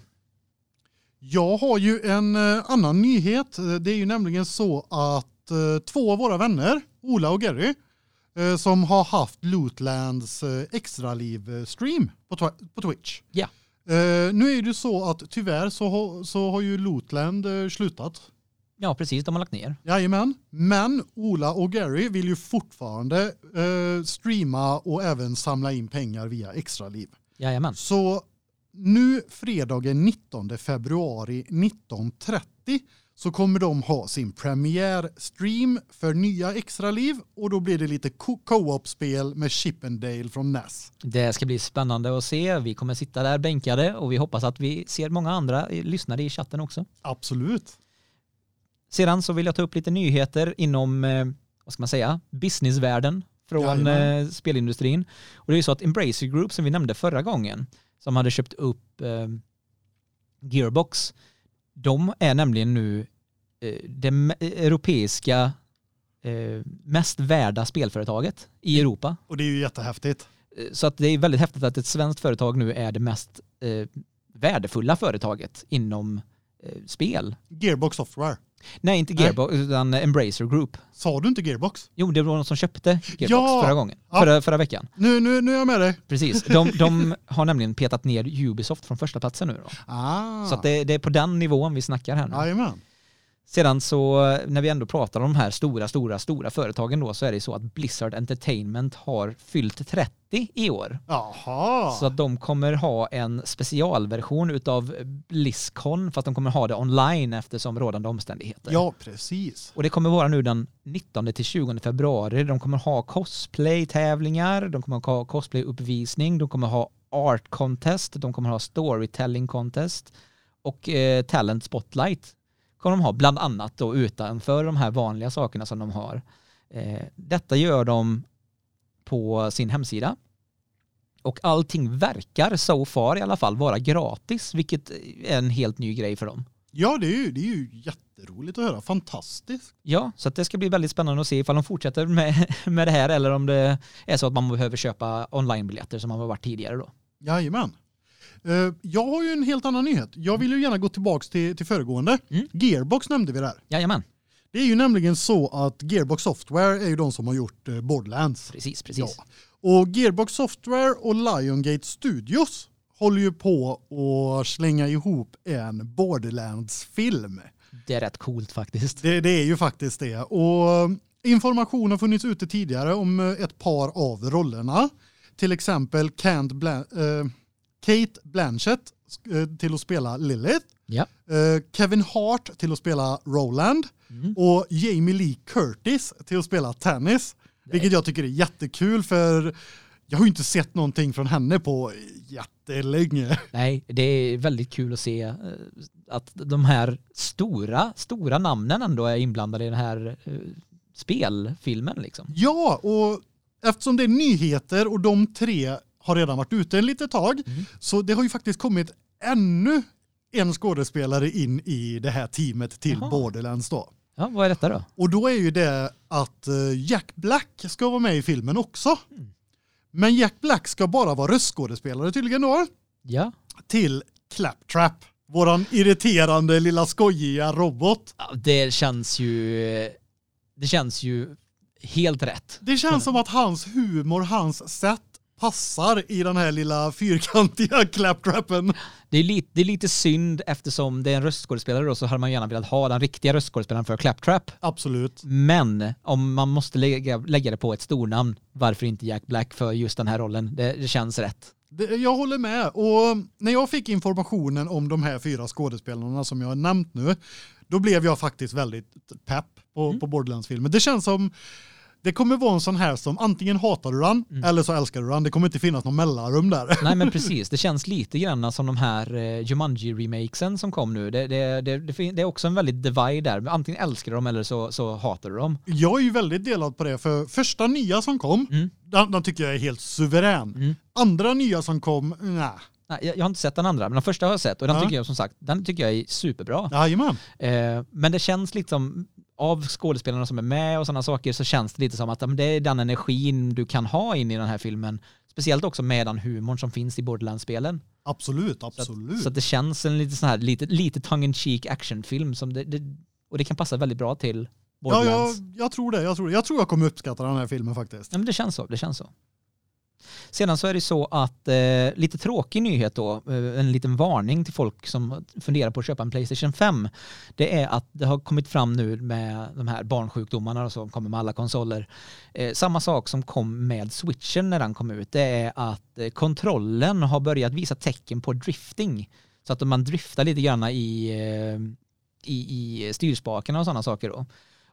Jag har ju en eh, annan nyhet. Eh, Det är ju nämligen så att eh, två av våra vänner, Ola och Gary, som har haft Lootlands extraliv-stream på, på Twitch. Ja. Nu är det så att tyvärr så har, så har ju Lootland slutat. Ja, precis, de har lagt ner. Jajamän. Men Ola och Gary vill ju fortfarande streama och även samla in pengar via extraliv. Jajamän. Så nu fredagen 19 februari 19.30 så kommer de ha sin premiärstream för nya extraliv och då blir det lite co- co-op-spel med Chippendale från NES. Det ska bli spännande att se. Vi kommer sitta där bänkade och vi hoppas att vi ser många andra lyssnare i chatten också. Absolut. Sedan så vill jag ta upp lite nyheter inom, eh, vad ska man säga, businessvärlden från Jajamän. eh, spelindustrin. Och det är ju så att Embracer Group som vi nämnde förra gången, som hade köpt upp eh, Gearbox, de är nämligen nu eh, det europeiska eh, mest värda spelföretaget i Europa. Och det är ju jättehäftigt. Eh, Så att det är väldigt häftigt att ett svenskt företag nu är det mest eh, värdefulla företaget inom eh, spel. Gearbox Software. Nej, inte Nej. Gearbox, utan Embracer Group. Sa du inte Gearbox? Jo, det var någon som köpte Gearbox Ja! förra gången. Ja. Förra, förra veckan. Nu, nu, nu är jag med dig. Precis. De, de har nämligen petat ner Ubisoft från första platsen nu då. Ah. Så det, det är på den nivån vi snackar här nu. Jajamän. Sedan så, när vi ändå pratar om de här stora, stora, stora företagen då, så är det så att Blizzard Entertainment har fyllt 30 i år. Jaha. Så att de kommer ha en specialversion utav Blizzcon, fast de kommer ha det online eftersom rådande omständigheter. Ja, precis. Och det kommer vara nu den 19 till 20 februari. De kommer ha cosplay-tävlingar, de kommer ha cosplay-uppvisning, de kommer ha art contest, de kommer ha storytelling contest och eh, talent spotlight kommer de ha bland annat då utanför de här vanliga sakerna som de har. Eh, detta gör de på sin hemsida. Och allting verkar so far i alla fall vara gratis, vilket är en helt ny grej för dem. Ja, det är, ju, det är ju jätteroligt att höra. Fantastiskt. Ja, så det ska bli väldigt spännande att se ifall de fortsätter med, med det här eller om det är så att man behöver köpa onlinebiljetter som man har varit tidigare då. Jajamän. Eh, Jag har ju en helt annan nyhet. Jag vill ju gärna gå tillbaks till, till föregående. Mm. Gearbox nämnde vi där. Jajamän, Det är ju nämligen så att Gearbox Software är ju de som har gjort eh, Borderlands. precis, precis. Ja. Och Gearbox Software och Liongate Studios håller ju på att slänga ihop en Borderlands-film. Det är rätt coolt faktiskt. Det, det är ju faktiskt det. Och information har funnits ute tidigare om eh, ett par av rollerna. Till exempel Kant Blan eh, Kate Blanchett eh, till att spela Lilith. Ja. Eh, Kevin Hart till att spela Roland. Mm. Och Jamie Lee Curtis till att spela Tennis. Vilket jag tycker är jättekul för jag har ju inte sett någonting från henne på jättelänge. Nej, det är väldigt kul att se eh, att de här stora, stora namnen ändå är inblandade i den här spelfilmen liksom. Ja, och eftersom det är nyheter och de tre har redan varit ute en litet tag Mm. så det har ju faktiskt kommit ännu en skådespelare in i det här teamet till Jaha. Borderlands då. Ja, vad är detta då? Och då är ju det att eh, Jack Black ska vara med i filmen också. Mm. Men Jack Black ska bara vara röstskådespelare tydligen då Ja, till Claptrap. Våran irriterande lilla skojiga robot. Ja, det känns ju, det känns ju helt rätt. Det känns som att hans humor, hans sätt passar i den här lilla fyrkantiga Claptrappen. Det är, lite, det är lite synd eftersom det är en röstskådespelare då så hade man gärna velat ha den riktiga röstskådespelaren för Claptrap. Absolut. Men om man måste lägga, lägga det på ett stornamn, varför inte Jack Black för just den här rollen? Det, det känns rätt. Jag håller med. Och när jag fick informationen om de här fyra skådespelarna som jag har nämnt nu, då blev jag faktiskt väldigt pepp på, Mm. på Borderlands-filmen. Det känns som det kommer vara en sån här som antingen hatar du den Mm. eller så älskar du den. Det kommer inte finnas någon mellanrum där. Nej men precis, det känns lite grann som de här eh, Jumanji-remakesen som kom nu. Det, det, det, det, är också en väldigt divide där. Antingen älskar du dem eller så, så hatar du dem. Jag är ju väldigt delad på det för första nya som kom, Mm. den, den tycker jag är helt suverän. Mm. Andra nya som kom, nej. Nej, jag, jag har inte sett den andra, men den första har jag sett och den Ja. tycker jag som sagt, den tycker jag är superbra. Jajamän. Eh, men det känns liksom, av skådespelarna som är med och sådana saker så känns det lite som att ja, det är den energin du kan ha in i den här filmen. Speciellt också med den humorn som finns i Borderlands-spelen. Absolut, Så absolut. att, så att det känns en lite sån här lite, lite tongue-in-cheek actionfilm som det, det, och det kan passa väldigt bra till ja, Borderlands. jag, jag tror det. Jag tror, jag tror jag kommer uppskatta den här filmen faktiskt. Ja, men det känns så, det känns så. Sedan så är det så att, eh, lite tråkig nyhet då, eh, en liten varning till folk som funderar på att köpa en Playstation 5. Det är att det har kommit fram nu med de här barnsjukdomarna som kommer med alla konsoler. Eh, samma sak som kom med switchen när den kom ut, det är att eh, kontrollen har börjat visa tecken på drifting. Så att man driftar lite grann i, eh, i, i styrspakarna och sådana saker då.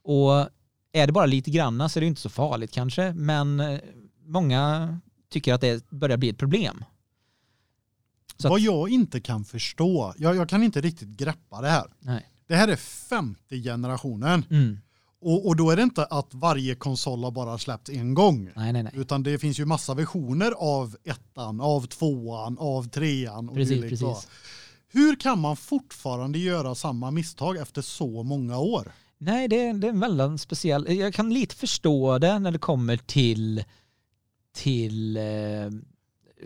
Och är det bara lite granna så är det inte så farligt kanske, men eh, många tycker att det börjar bli ett problem. Så Vad att, jag inte kan förstå, jag, jag kan inte riktigt greppa det här. nej. Det här är femte generationen Mm. och, och då är det inte att varje konsol har bara släppts en gång. nej, nej, nej. Utan det finns ju massa versioner av ettan, av tvåan, av trean och Precis, dylikt då. precis. Hur kan man fortfarande göra samma misstag efter så många år? Nej, det är, det är en väldigt speciell... Jag kan lite förstå det när det kommer till, till eh,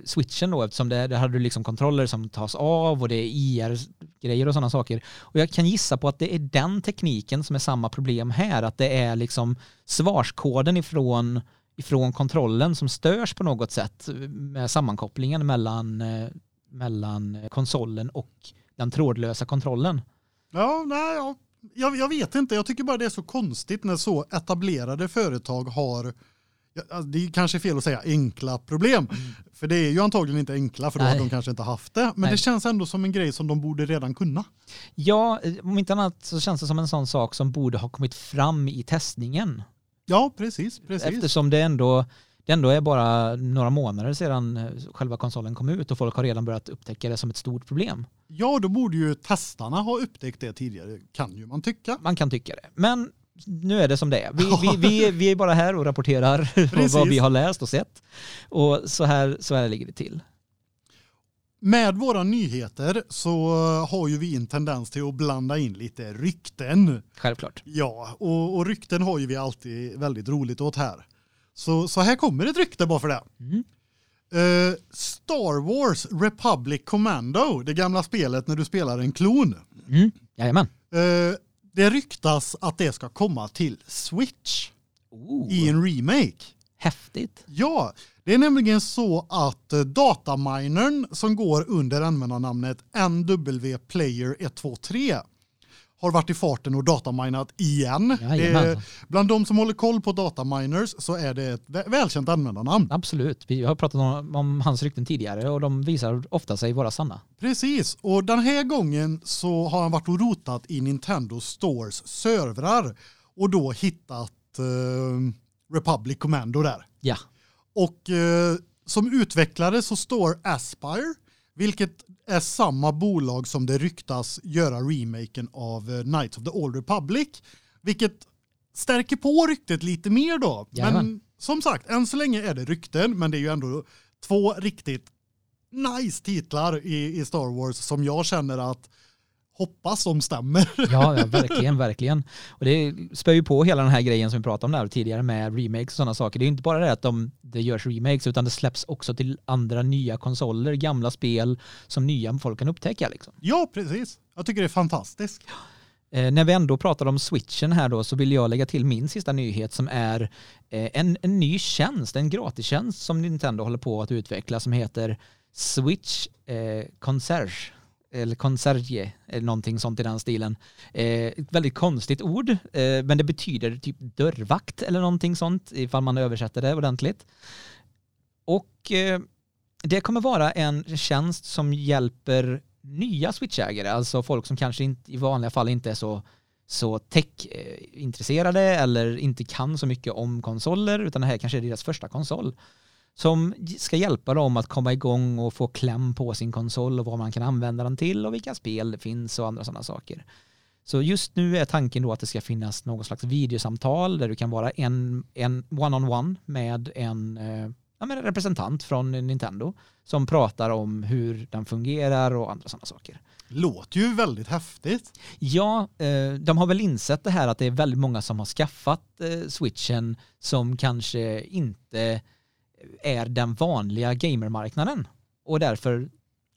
switchen då eftersom det, det hade du liksom kontroller som tas av och det är IR-grejer och sådana saker. Och jag kan gissa på att det är den tekniken som är samma problem här, att det är liksom svarskoden ifrån, ifrån kontrollen som störs på något sätt med sammankopplingen mellan, eh, mellan konsolen och den trådlösa kontrollen. Ja, nej, ja. Jag, jag vet inte, jag tycker bara det är så konstigt när så etablerade företag har det är kanske fel att säga enkla problem. Mm. För det är ju antagligen inte enkla för då hade de kanske inte haft det. Men Nej. det känns ändå som en grej som de borde redan kunna. Ja, om inte annat så känns det som en sån sak som borde ha kommit fram i testningen. Ja, precis. precis. Eftersom det ändå, det ändå är bara några månader sedan eh, själva konsolen kom ut och folk har redan börjat upptäcka det som ett stort problem. Ja, då borde ju testarna ha upptäckt det tidigare, kan ju man tycka. Man kan tycka det. Men nu är det som det är. Vi, vi, vi, vi är bara här och rapporterar vad vi har läst och sett. Och så här, så här ligger det till. Med våra nyheter så har ju vi en tendens till att blanda in lite rykten. Självklart. Ja, och, och rykten har ju vi alltid väldigt roligt åt här. Så, så här kommer ett rykte bara för det. Mm. Uh, Star Wars Republic Commando, det gamla spelet när du spelar en klon. Mm. Jajamän. Uh, det ryktas att det ska komma till Switch oh. i en remake. Häftigt. Ja, det är nämligen så att eh, dataminern som går under användarnamnet NW Player 123 har varit i farten och dataminat igen. Är, bland de som håller koll på dataminers så är det ett välkänt användarnamn. Absolut. Vi har pratat om, om hans rykten tidigare och de visar ofta sig vara sanna. Precis. Och den här gången så har han varit och rotat i Nintendo Stores servrar och då hittat uh, Republic Commando där. Ja. Och uh, som utvecklare så står Aspire vilket är samma bolag som det ryktas göra remaken av eh, Knights of the Old Republic, vilket stärker på ryktet lite mer då. Jajamän. Men som sagt, än så länge är det rykten, men det är ju ändå två riktigt nice titlar i, i Star Wars som jag känner att hoppas de stämmer. Ja, ja, verkligen, verkligen. Och det spär ju på hela den här grejen som vi pratade om där tidigare med remakes och sådana saker. Det är inte bara det att de, det görs remakes utan det släpps också till andra nya konsoler, gamla spel som nya folk kan upptäcka. Liksom. Ja, precis. Jag tycker det är fantastiskt. Eh, när vi ändå pratar om switchen här då så vill jag lägga till min sista nyhet som är eh, en, en ny tjänst, en gratistjänst som Nintendo håller på att utveckla som heter Switch eh, Concierge eller conserje, eller någonting sånt i den stilen. Eh, ett väldigt konstigt ord, eh, men det betyder typ dörrvakt eller någonting sånt ifall man översätter det ordentligt. Och eh, det kommer vara en tjänst som hjälper nya switchägare, alltså folk som kanske inte, i vanliga fall inte är så så tech-intresserade eller inte kan så mycket om konsoler utan det här kanske är deras första konsol som ska hjälpa dem att komma igång och få kläm på sin konsol och vad man kan använda den till och vilka spel det finns och andra sådana saker. Så just nu är tanken då att det ska finnas någon slags videosamtal där du kan vara en, en one-on-one med en, eh, ja, med en representant från Nintendo som pratar om hur den fungerar och andra sådana saker. Låter ju väldigt häftigt. Ja, eh, de har väl insett det här att det är väldigt många som har skaffat eh, switchen som kanske inte är den vanliga gamermarknaden. Och därför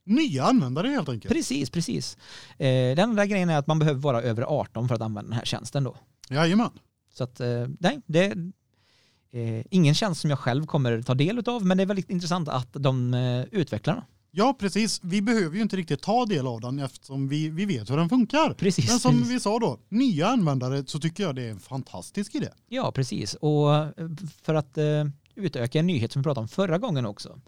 Nya användare helt enkelt. Precis, precis. Eh, den enda grejen är att man behöver vara över 18 för att använda den här tjänsten då. Jajamän. Så att, eh, nej, det är eh, ingen tjänst som jag själv kommer ta del av, men det är väldigt intressant att de eh, utvecklar den. Ja, precis. Vi behöver ju inte riktigt ta del av den eftersom vi, vi vet hur den funkar. Precis. Men som precis. vi sa då, nya användare så tycker jag det är en fantastisk idé. Ja, precis. Och eh, för att eh, utöka en nyhet som vi pratade om förra gången också.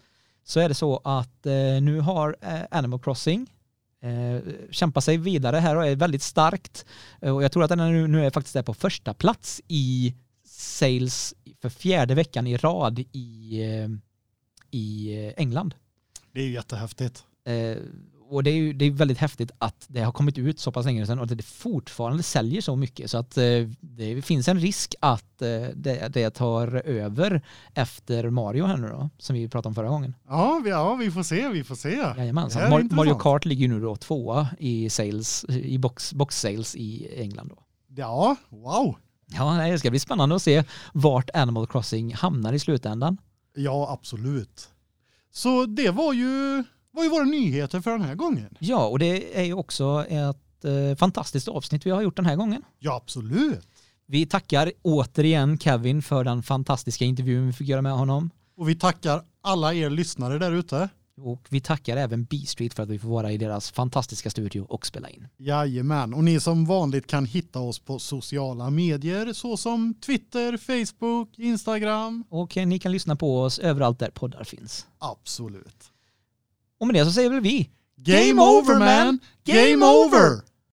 Så är det så att eh, nu har eh, Animal Crossing eh, kämpat sig vidare här och är väldigt starkt. Eh, och jag tror att den nu, nu är faktiskt är på första plats i sales för fjärde veckan i rad i, i England. Det är ju jättehäftigt och det är ju det är väldigt häftigt att det har kommit ut så pass länge sedan och att det fortfarande säljer så mycket så att eh, det finns en risk att eh, det, det tar över efter Mario här nu då, som vi pratade om förra gången. Ja, vi, ja vi får se, vi får se. Jajamensan. Mar Mario Kart ligger ju nu då tvåa i sales, i box, box sales i England då. Ja, wow. Ja, det ska bli spännande att se vart Animal Crossing hamnar i slutändan. Ja, absolut. Så det var ju, var ju våra nyheter för den här gången. Ja, och det är ju också ett eh, fantastiskt avsnitt vi har gjort den här gången. Ja, absolut. Vi tackar återigen Kevin för den fantastiska intervjun vi fick göra med honom. Och vi tackar alla er lyssnare där ute. Och vi tackar även B-Street för att vi får vara i deras fantastiska studio och spela in. Jajamän, och ni som vanligt kan hitta oss på sociala medier såsom Twitter, Facebook, Instagram. Och ni kan lyssna på oss överallt där poddar finns. Absolut. Och med det så säger väl vi Game over man! Game over!